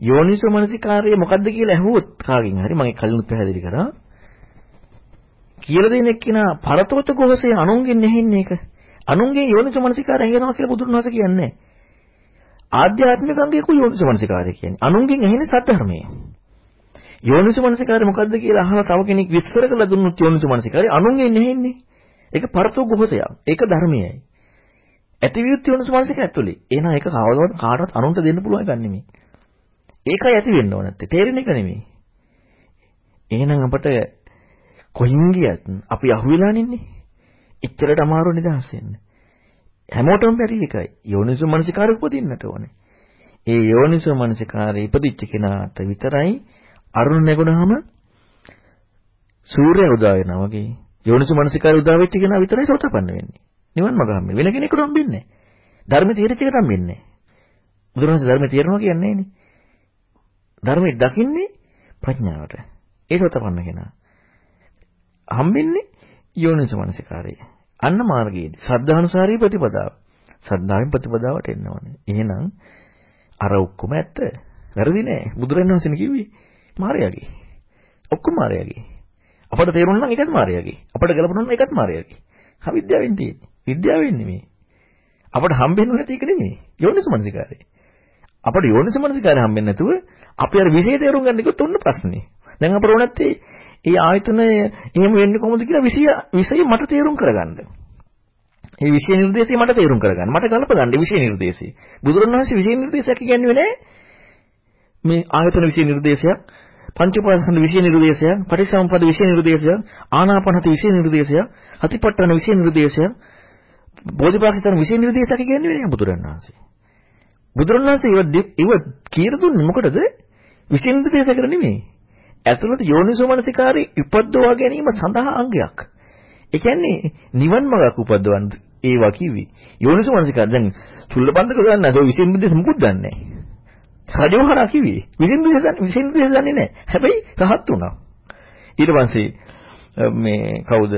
S2: යෝනිසෝ මනසිකාරය මොකද්ද කියලා ඇහුවොත් කාගෙන් හරි මම කලින් පැහැදිලි කරා. කියලා දෙන එක්කිනා පරතෝත ගොහසේ අනුන්ගෙන් නැහින්නේ ඒක. අනුන්ගේ යෝනිසෝ මනසිකාරය ඇහෙනවා කියලා බුදුන් වහන්සේ කියන්නේ ආධ්‍යාත්මික අංගයක යෝනිසෝ මනසිකාරය කියන්නේ. අනුන්ගෙන් ඇහෙන්නේ සත්‍යධර්මයේ. යෝනිසෝ මනසිකාරය මොකද්ද කියලා අහලා තව කෙනෙක් විස්තර කරලා දුන්නොත් යෝනිසෝ මනසිකාරය අනුන්ගෙන් නැහෙන්නේ. ඒක පරතෝ ගොහසයක්. ඒක ධර්මයයි. ඇතිවියුත් යෝනිසෝ මනසික ඇතුලේ. එහෙනම් ඒක කවදාවත් කාටවත් අනුන්ට දෙන්න පුළුවන් එකක් නෙමෙයි. ඒකයි ඇති වෙන්න ඕන නැත්තේ. තේරෙන එක නෙමෙයි. එහෙනම් අපට කොහින් ගියත් අපි අහුවෙලා නින්නේ. එච්චරට අමාරු නිදහස් වෙන්න. හැමෝටම බැරි එකයි. යෝනිසෝ මනසිකාරය උපදින්නට ඕනේ. ඒ යෝනිසෝ මනසිකාරය ඉපදිච්ච කෙනාට විතරයි අරුණ නැගුණාම සූර්යය උදා වෙනවා වගේ යෝනිසෝ මනසිකාරය උදා වෙච්ච කෙනා විතරයි සෝතපන්න වෙන්නේ. නිවන් මඟ හම්බෙන්නේ. වෙන කෙනෙකුට හම්බෙන්නේ නැහැ. ධර්ම තීරච්ච එකට හම්බෙන්නේ නැහැ. බුදුරජාණන් ධර්ම තීරනවා කියන්නේ නෑනේ. ධර්මයේ දකින්නේ ප්‍රඥාවට. ඒ සෝතපන්න කෙනා. හම්බෙන්නේ යෝනිසෝ මනසිකාරය. අන්න මාර්ගයේදී සද්ධානුසාරී ප්‍රතිපදාව. සද්ධාවෙන් ප්‍රතිපදාවට එන්න ඕනේ. එහෙනම් අර ඔක්කොම ඇත්ත. වැරදි නෑ. බුදුරජාණන් වහන්සේ කිව්වේ මාර්යාගේ. ඔක්කොම මාර්යාගේ. අපට තේරුණා නම් ඒකත් මාර්යාගේ. අපට ගලපනවා නම් ඒකත් මාර්යාගේ. අවිද්‍යාවෙන් තියෙන්නේ. විද්‍යාවෙන් නෙමෙයි. අපට හම්බෙන්නේ නැති එක නෙමෙයි. යෝනිසමනසිකාරය. අපට යෝනිසමනසිකාරය හම්බෙන්නේ නැතුව අපි අර විශේෂ තේරුම් ගන්න එකත් උන්න ප්‍රශ්නේ. දැන් අපර ඕනත්තේ ඒ ආයතන එහෙම වෙන්නේ කොහොමද කියලා විෂය විෂය මට තේරුම් කරගන්න. ඒ විෂය නිර්දේශය මට තේරුම් කරගන්න. මට ගලප ගන්න විෂය නිර්දේශය. බුදුරණවහන්සේ විෂය නිර්දේශයක් කියන්නේ නැහැ. මේ ආයතන විෂය නිර්දේශයක් පංච උපාදානස්කන්ධ විෂය නිර්දේශය, පටිච්චසමුප්පාද විෂය නිර්දේශය, ආනාපානසති විෂය නිර්දේශය, අතිපට්ඨාන විෂය නිර්දේශය, බෝධිපාක්ෂිතන විෂය නිර්දේශක කියන්නේ නේ බුදුරණාහි. බුදුරණාහි ඒව කියලා දුන්නේ මොකටද? විෂය නිර්දේශ කර නෙමෙයි. ඇතුළත යෝනිසෝමනසිකාරී උපද්දවා ගැනීම සඳහා අංගයක්. ඒ කියන්නේ නිවන් මාර්ගක් උපද්දවන්න ඒවා කිව්වේ. යෝනිසෝමනසිකාර දැන් චුල්ලපන්දක ගන්න නැහැ. ඒ විෂය නිර්දේශ මුකුත් දන්නේ නැහැ. රජවහරා කිව්වේ. විසින්දේශ දන්නේ විසින්දේශ දන්නේ නැහැ. හැබැයි රහත් වුණා. ඊට පස්සේ මේ කවුද?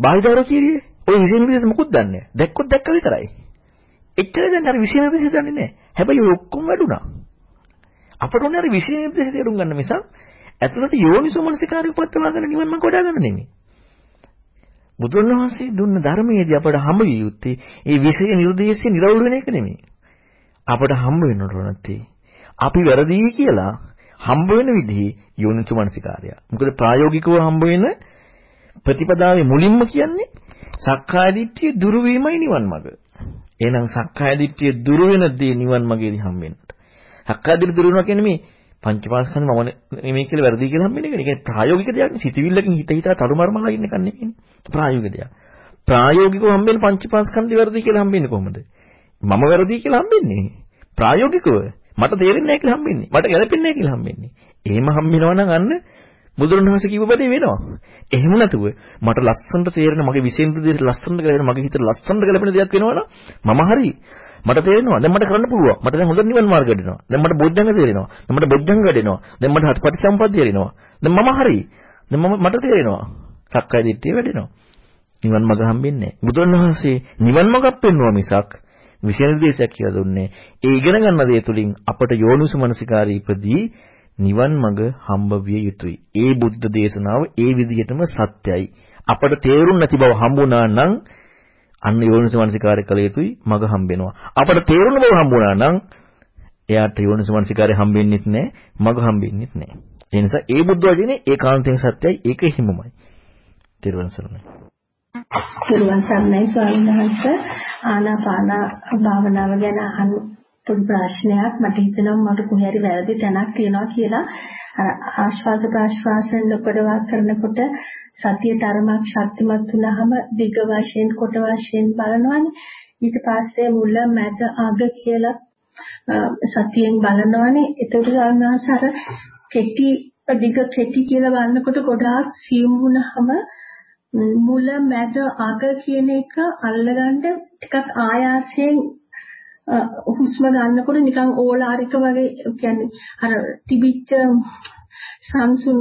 S2: බාහිදාරෝ කීරියේ. ඔය විසින්දේශ මොකුත් දන්නේ නැහැ. දැක්කොත් දැක්ක විතරයි. එච්චර දැන් අර විසින්දේශ දන්නේ නැහැ. හැබැයි ඔය ඔක්කොම වැඩුණා. අපට ඕනේ අර විසින්දේශ තේරුම් ගන්න මිසක් ඇතුළට යෝනිසෝමනසිකාරය උපත්වා ගන්න නිවන් මඟ වඩා ගන්න නෙමෙයි. බුදුරණවහන්සේ දුන්න ධර්මයේදී අපට හම්බ විය යුත්තේ ඒ විෂය නිර්දේශය නිරවුල් වෙන එක නෙමෙයි. අපට හම්බ වෙන්නට ඕනත්තේ අපි වැරදි කියලා හම්බ වෙන විදිහේ යෝනිසු මනසිකාරය. මොකද ප්‍රායෝගිකව හම්බ වෙන ප්‍රතිපදාවේ මුලින්ම කියන්නේ සක්කාය දිට්ඨිය දුරු වීමයි නිවන් මඟ. එහෙනම් සක්කාය දිට්ඨිය දුරු වෙන දේ නිවන් මඟේදී හම්බෙන්නට. සක්කාය දිට්ඨිය දුරු වෙනවා කියන්නේ මේ පංචපාස්කන්ධ මම නෙමෙයි කියලා වැරදි කියලා හම්බෙන එක. ඒක ප්‍රායෝගික දෙයක් නේ. සිතවිල්ලකින් හිත හිතා තරුමර්මලා ඉන්න එක නෙමෙයි. ප්‍රායෝගික දෙයක්. ප්‍රායෝගිකව හම්බෙන පංචපාස්කන්ධ වැරදි කියලා හම්බෙන්නේ කොහොමද? මම වැරදි කියලා හම්බෙන්නේ. ප්‍රායෝගිකව මට තේරෙන්නේ නැහැ කියලා හම්බෙන්නේ. මට ගැලපෙන්නේ නැහැ කියලා හම්බෙන්නේ. එහෙම හම්බෙනවා නම් අන්න බුදුරණවහන්සේ කිව්ව බඩේ වෙනවා. එහෙම නැතුව මට ලස්සනට තේරෙන මගේ විශේෂ විදිහට ලස්සනට ගැලපෙන මගේ හිතට ලස්සනට ගැලපෙන දෙයක් වෙනවා මම හරි. මට තේරෙනවා. දැන් මට කරන්න පුළුවන්. මට දැන් හොඳ නිවන් මාර්ගය දෙනවා. දැන් මට බොද්ධංග තේරෙනවා. දැන් මට බොද්ධංග වැඩෙනවා. දැන් මට හත්පටිසම්පද තේරෙනවා. දැන් මම හරි. දැන් මම මට තේරෙනවා. සක්කාය දිට්ඨිය වැඩෙනවා. නිවන් මඟ හම්බෙන්නේ නැහැ. බුදුරණවහන්සේ නිවන් මඟක් පෙන්වුවා මිසක් විශේෂ දේශයක් කියලා දුන්නේ. ඒ ඉගෙන ගන්න දේ තුලින් අපට යෝනිසු මනසිකාරී ඉපදී නිවන් මඟ හම්බ විය යුතුයි. ඒ බුද්ධ දේශනාව ඒ විදිහටම සත්‍යයි. අපට තේරුම් නැති බව හම්බුණා නම් අන්න යෝනිසු මනසිකාරය කළ යුතුයි මඟ හම්බෙනවා. අපට තේරුණ බව හම්බුණා නම් එයාට යෝනිසු මනසිකාරය හම්බෙන්නෙත් නැහැ, මඟ හම්බෙන්නෙත් නැහැ. ඒ නිසා ඒ බුද්ධ වචනේ ඒකාන්තයෙන් සත්‍යයි, ඒක හිමමයි. තෙරුවන් සරණයි.
S10: පිරුවන් සරණයි ස්වාමීන් වහන්සේ ආනාපාන භාවනාව ගැන අහන පොඩි ප්‍රශ්නයක් මට හිතෙනවා මට කොහේ හරි වැරදි තැනක් තියෙනවා කියලා. අර ආශ්වාස ප්‍රාශ්වාසයෙන් නොකඩවා කරනකොට සතිය තරමක් ශක්තිමත් වුණාම දිග වශයෙන් කොට වශයෙන් බලනවානේ. ඊට පස්සේ මුල මැද අග කියලා සතියෙන් බලනවානේ. ඒකට ගන්නවාසර කෙටි දිග කෙටි කියලා බලනකොට ගොඩාක් සියුම් වුණාම මුල මැද අග කියන එක අල්ලගන්න ටිකක් ආයාසයෙන් හුස්ම ගන්නකොට නිකන් ඕලාරික වගේ කියන්නේ අර තිබිච්ච සංසුන්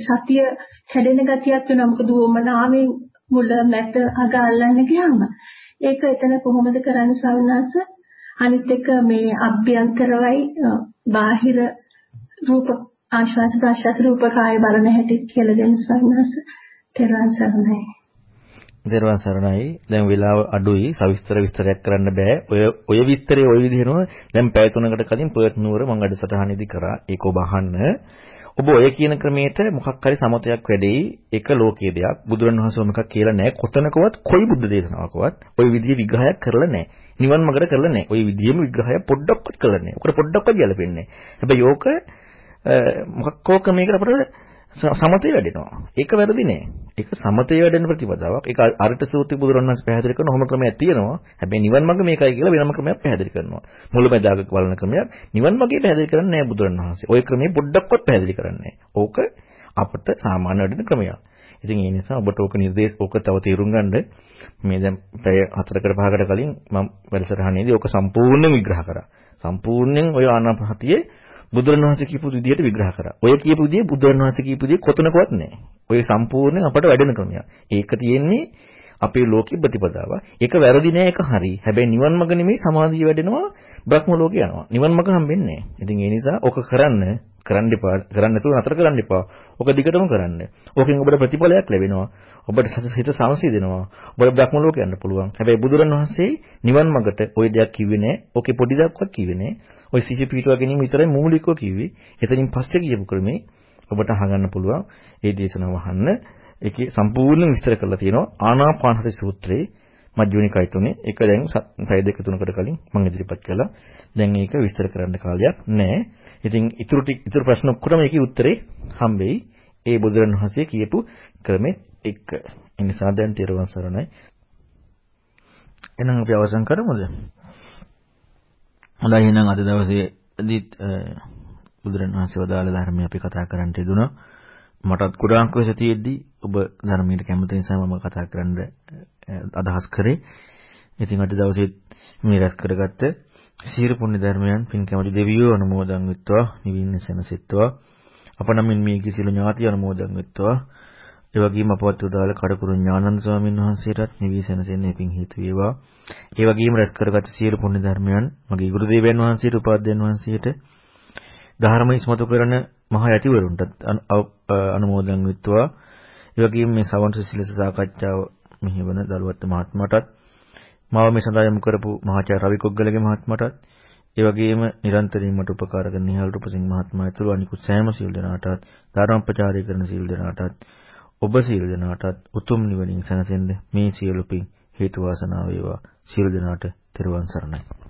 S10: සතිය කැඩෙන ගතියක් වෙනවා. මොකද වමනාවෙන් මුල මැද අග අල්ලන්න ගියාම ඒක එතන කොහොමද කරන්නේ සවනාස අනිත් එක මේ අභ්‍යන්තරවයි බාහිර රූප ආශ්වාස ප්‍රශ්වාස රූප කාය බලන හැටි කියලා දෙන්න සවනාස තෙරුවන් සරණයි.
S2: තෙරුවන් සරණයි. දැන් වෙලාව අඩුයි. සවිස්තර විස්තරයක් කරන්න බෑ. ඔය ඔය විස්තරේ ඔය විදිහම දැන් පැය තුනකට කලින් පර්ත් නුවර මම අඩසටහනේදී කරා. ඒක ඔබ අහන්න. ඔබ ඔය කියන ක්‍රමයට මොකක් හරි සමතයක් වැඩෙයි. ඒක ලෝකීය දෙයක්. බුදුරණවහන්සේ මොකක් කියලා නැහැ. කොතනකවත් කොයි බුද්ධ දේශනාවකවත් ඔය විදිහේ විග්‍රහයක් කරලා නැහැ. නිවන් මාර්ගට කරලා නැහැ. ඔය විදිහෙම විග්‍රහය පොඩ්ඩක්වත් කරලා නැහැ. ඔකට පොඩ්ඩක්වත් ගැලපෙන්නේ නැහැ. හැබැයි ඕක මොකක් කෝ ක්‍රමයකට අපිට සමතේ වැඩෙනවා. ඒක වැරදි නෑ. ඒක සමතේ වැඩෙන ප්‍රතිපදාවක්. ඒක අරිට සූත්‍රය බුදුරණවහන්සේ පැහැදිලි කරන ඔහොම ක්‍රමයක් තියෙනවා. හැබැයි නිවන් මාර්ග මේකයි කියලා වෙනම ක්‍රමයක් පැහැදිලි කරනවා. මුලමෙදාගක බලන ක්‍රමයක් නිවන් මාර්ගය පැහැදිලි කරන්නේ නෑ බුදුරණවහන්සේ. ওই ක්‍රමේ පොඩ්ඩක්වත් පැහැදිලි කරන්නේ ඕක අපිට සාමාන්‍ය වැඩෙන ක්‍රමයක්. ඉතින් ඒ නිසා ඔබට ඕක නිර්දේශ ඕක තව තේරුම් ගන්න මේ දැන් පැය 4කට 5කට කලින් මම වැඩසටහනේදී ඕක සම්පූර්ණයෙන් විග්‍රහ කරා. සම්පූර්ණයෙන් ඔය ආනාපානසතියේ බුදුරණවහන්සේ කියපු විදිහට විග්‍රහ කරා. ඔය කියපු විදිහ බුදුරණවහන්සේ කියපු විදිහ කොතනකවත් නැහැ. ඔය සම්පූර්ණයෙන් අපට වැඩෙන ක්‍රමයක්. ඒක තියෙන්නේ අපේ ලෝකෙ ප්‍රතිපදාව. ඒක වැරදි නෑ ඒක හරි. හැබැයි නිවන් මඟ නෙමෙයි සමාධිය වැඩෙනවා බ්‍රහ්ම ලෝකේ යනවා. නිවන් මඟ හම්බෙන්නේ නෑ. ඉතින් ඒ නිසා ඔක කරන්න කරන්න එපා. කරන්න නැතුව නතර කරන්න එපා. ඔක දිගටම කරන්න. ඕකෙන් ඔබට ප්‍රතිඵලයක් ලැබෙනවා. ඔබට හිත සංසිඳෙනවා. ඔබට බ්‍රහ්ම ලෝකේ යන්න පුළුවන්. හැබැයි බුදුරණවහන්සේ නිවන් මඟට ওই දෙයක් කිව්වේ නෑ. ඕකේ පොඩි දෙයක්වත් කිව්වේ නෑ. ওই සිහි පිටුවා ගැනීම විතරයි මූලිකව කිව්වේ. එතනින් පස්සේ කියපු ක්‍රමේ ඔබට අහගන්න පුළුවන්. ඒ දේශනාව අහන්න. ඒකේ සම්පූර්ණ විස්තර කරලා තියෙනවා ආනාපානසති සූත්‍රයේ මජ්ජුනිකයි තුනේ. ඒක දැන් පැය දෙක තුනකට කලින් මම ඉදිරිපත් කළා. දැන් ඒක විස්තර කරන්න කාලයක් නැහැ. ඉතින් ඊටු ඊටු ප්‍රශ්න ඔක්කොම ඒකේ උත්තරේ හම්බෙයි. ඒ බුදුරණවහන්සේ කියපු ක්‍රමෙත් එක්ක. ඒ නිසා දැන් තෙරුවන් සරණයි. එහෙනම් අපි අවසන් කරමුද? හොඳයි එහෙනම් අද දවසේදීත් බුදුරණවහන්සේ වදාළ ධර්මය අපි කතා කරන්න යෙදුණා. මටත් කුඩාංක වයස තියෙද්දි ඔබ ධර්මයට කැමති නිසා මම කතා කරන්න අදහස් කරේ. ඉතින් අද දවසේ මේ රැස් කරගත්ත සීල පුණ්‍ය ධර්මයන් පින් කැමති දෙවියෝ අනුමෝදන් වෙත්වා, නිවින්න සැනසෙත්වා. අප නමින් මේ කිසිලු ඥාති අනුමෝදන් වෙත්වා. ඒ වගේම අපවත් උදාල කඩකුරු ඥානන්ද ස්වාමීන් වහන්සේටත් නිවි සැනසෙන්න පින් හේතු වේවා. ඒ වගේම රැස් කරගත් සීල පුණ්‍ය ධර්මයන් මගේ ගුරු දේවයන් වහන්සේට උපාධ්‍යයන් වහන්සේට ධර්ම ඉස්මතු කරන මහා යතිවරුන්ට අනුමෝදන් වෙත්වා. ඒ වගේම මේ සවන්ත සිලස සාකච්ඡාව මෙහෙවන දලුවත් මහත්මයාටත් මාව මේ සඳහා යොමු කරපු මහාචාර්ය රවි කොග්ගලගේ මහත්මයාටත් ඒ වගේම නිරන්තරයෙන් මට උපකාර කරන නිහල් රූපසිංහ මහත්මයා ඇතුළු අනිකුත් සෑම සීල් දෙනාටත් ධර්ම ප්‍රචාරය කරන සීල් දෙනාටත් ඔබ සීල් දෙනාටත් උතුම් නිවනින් සැනසෙන්න මේ සියලු පින් හේතු වාසනා වේවා. සියලු දෙනාට තෙරුවන් සරණයි.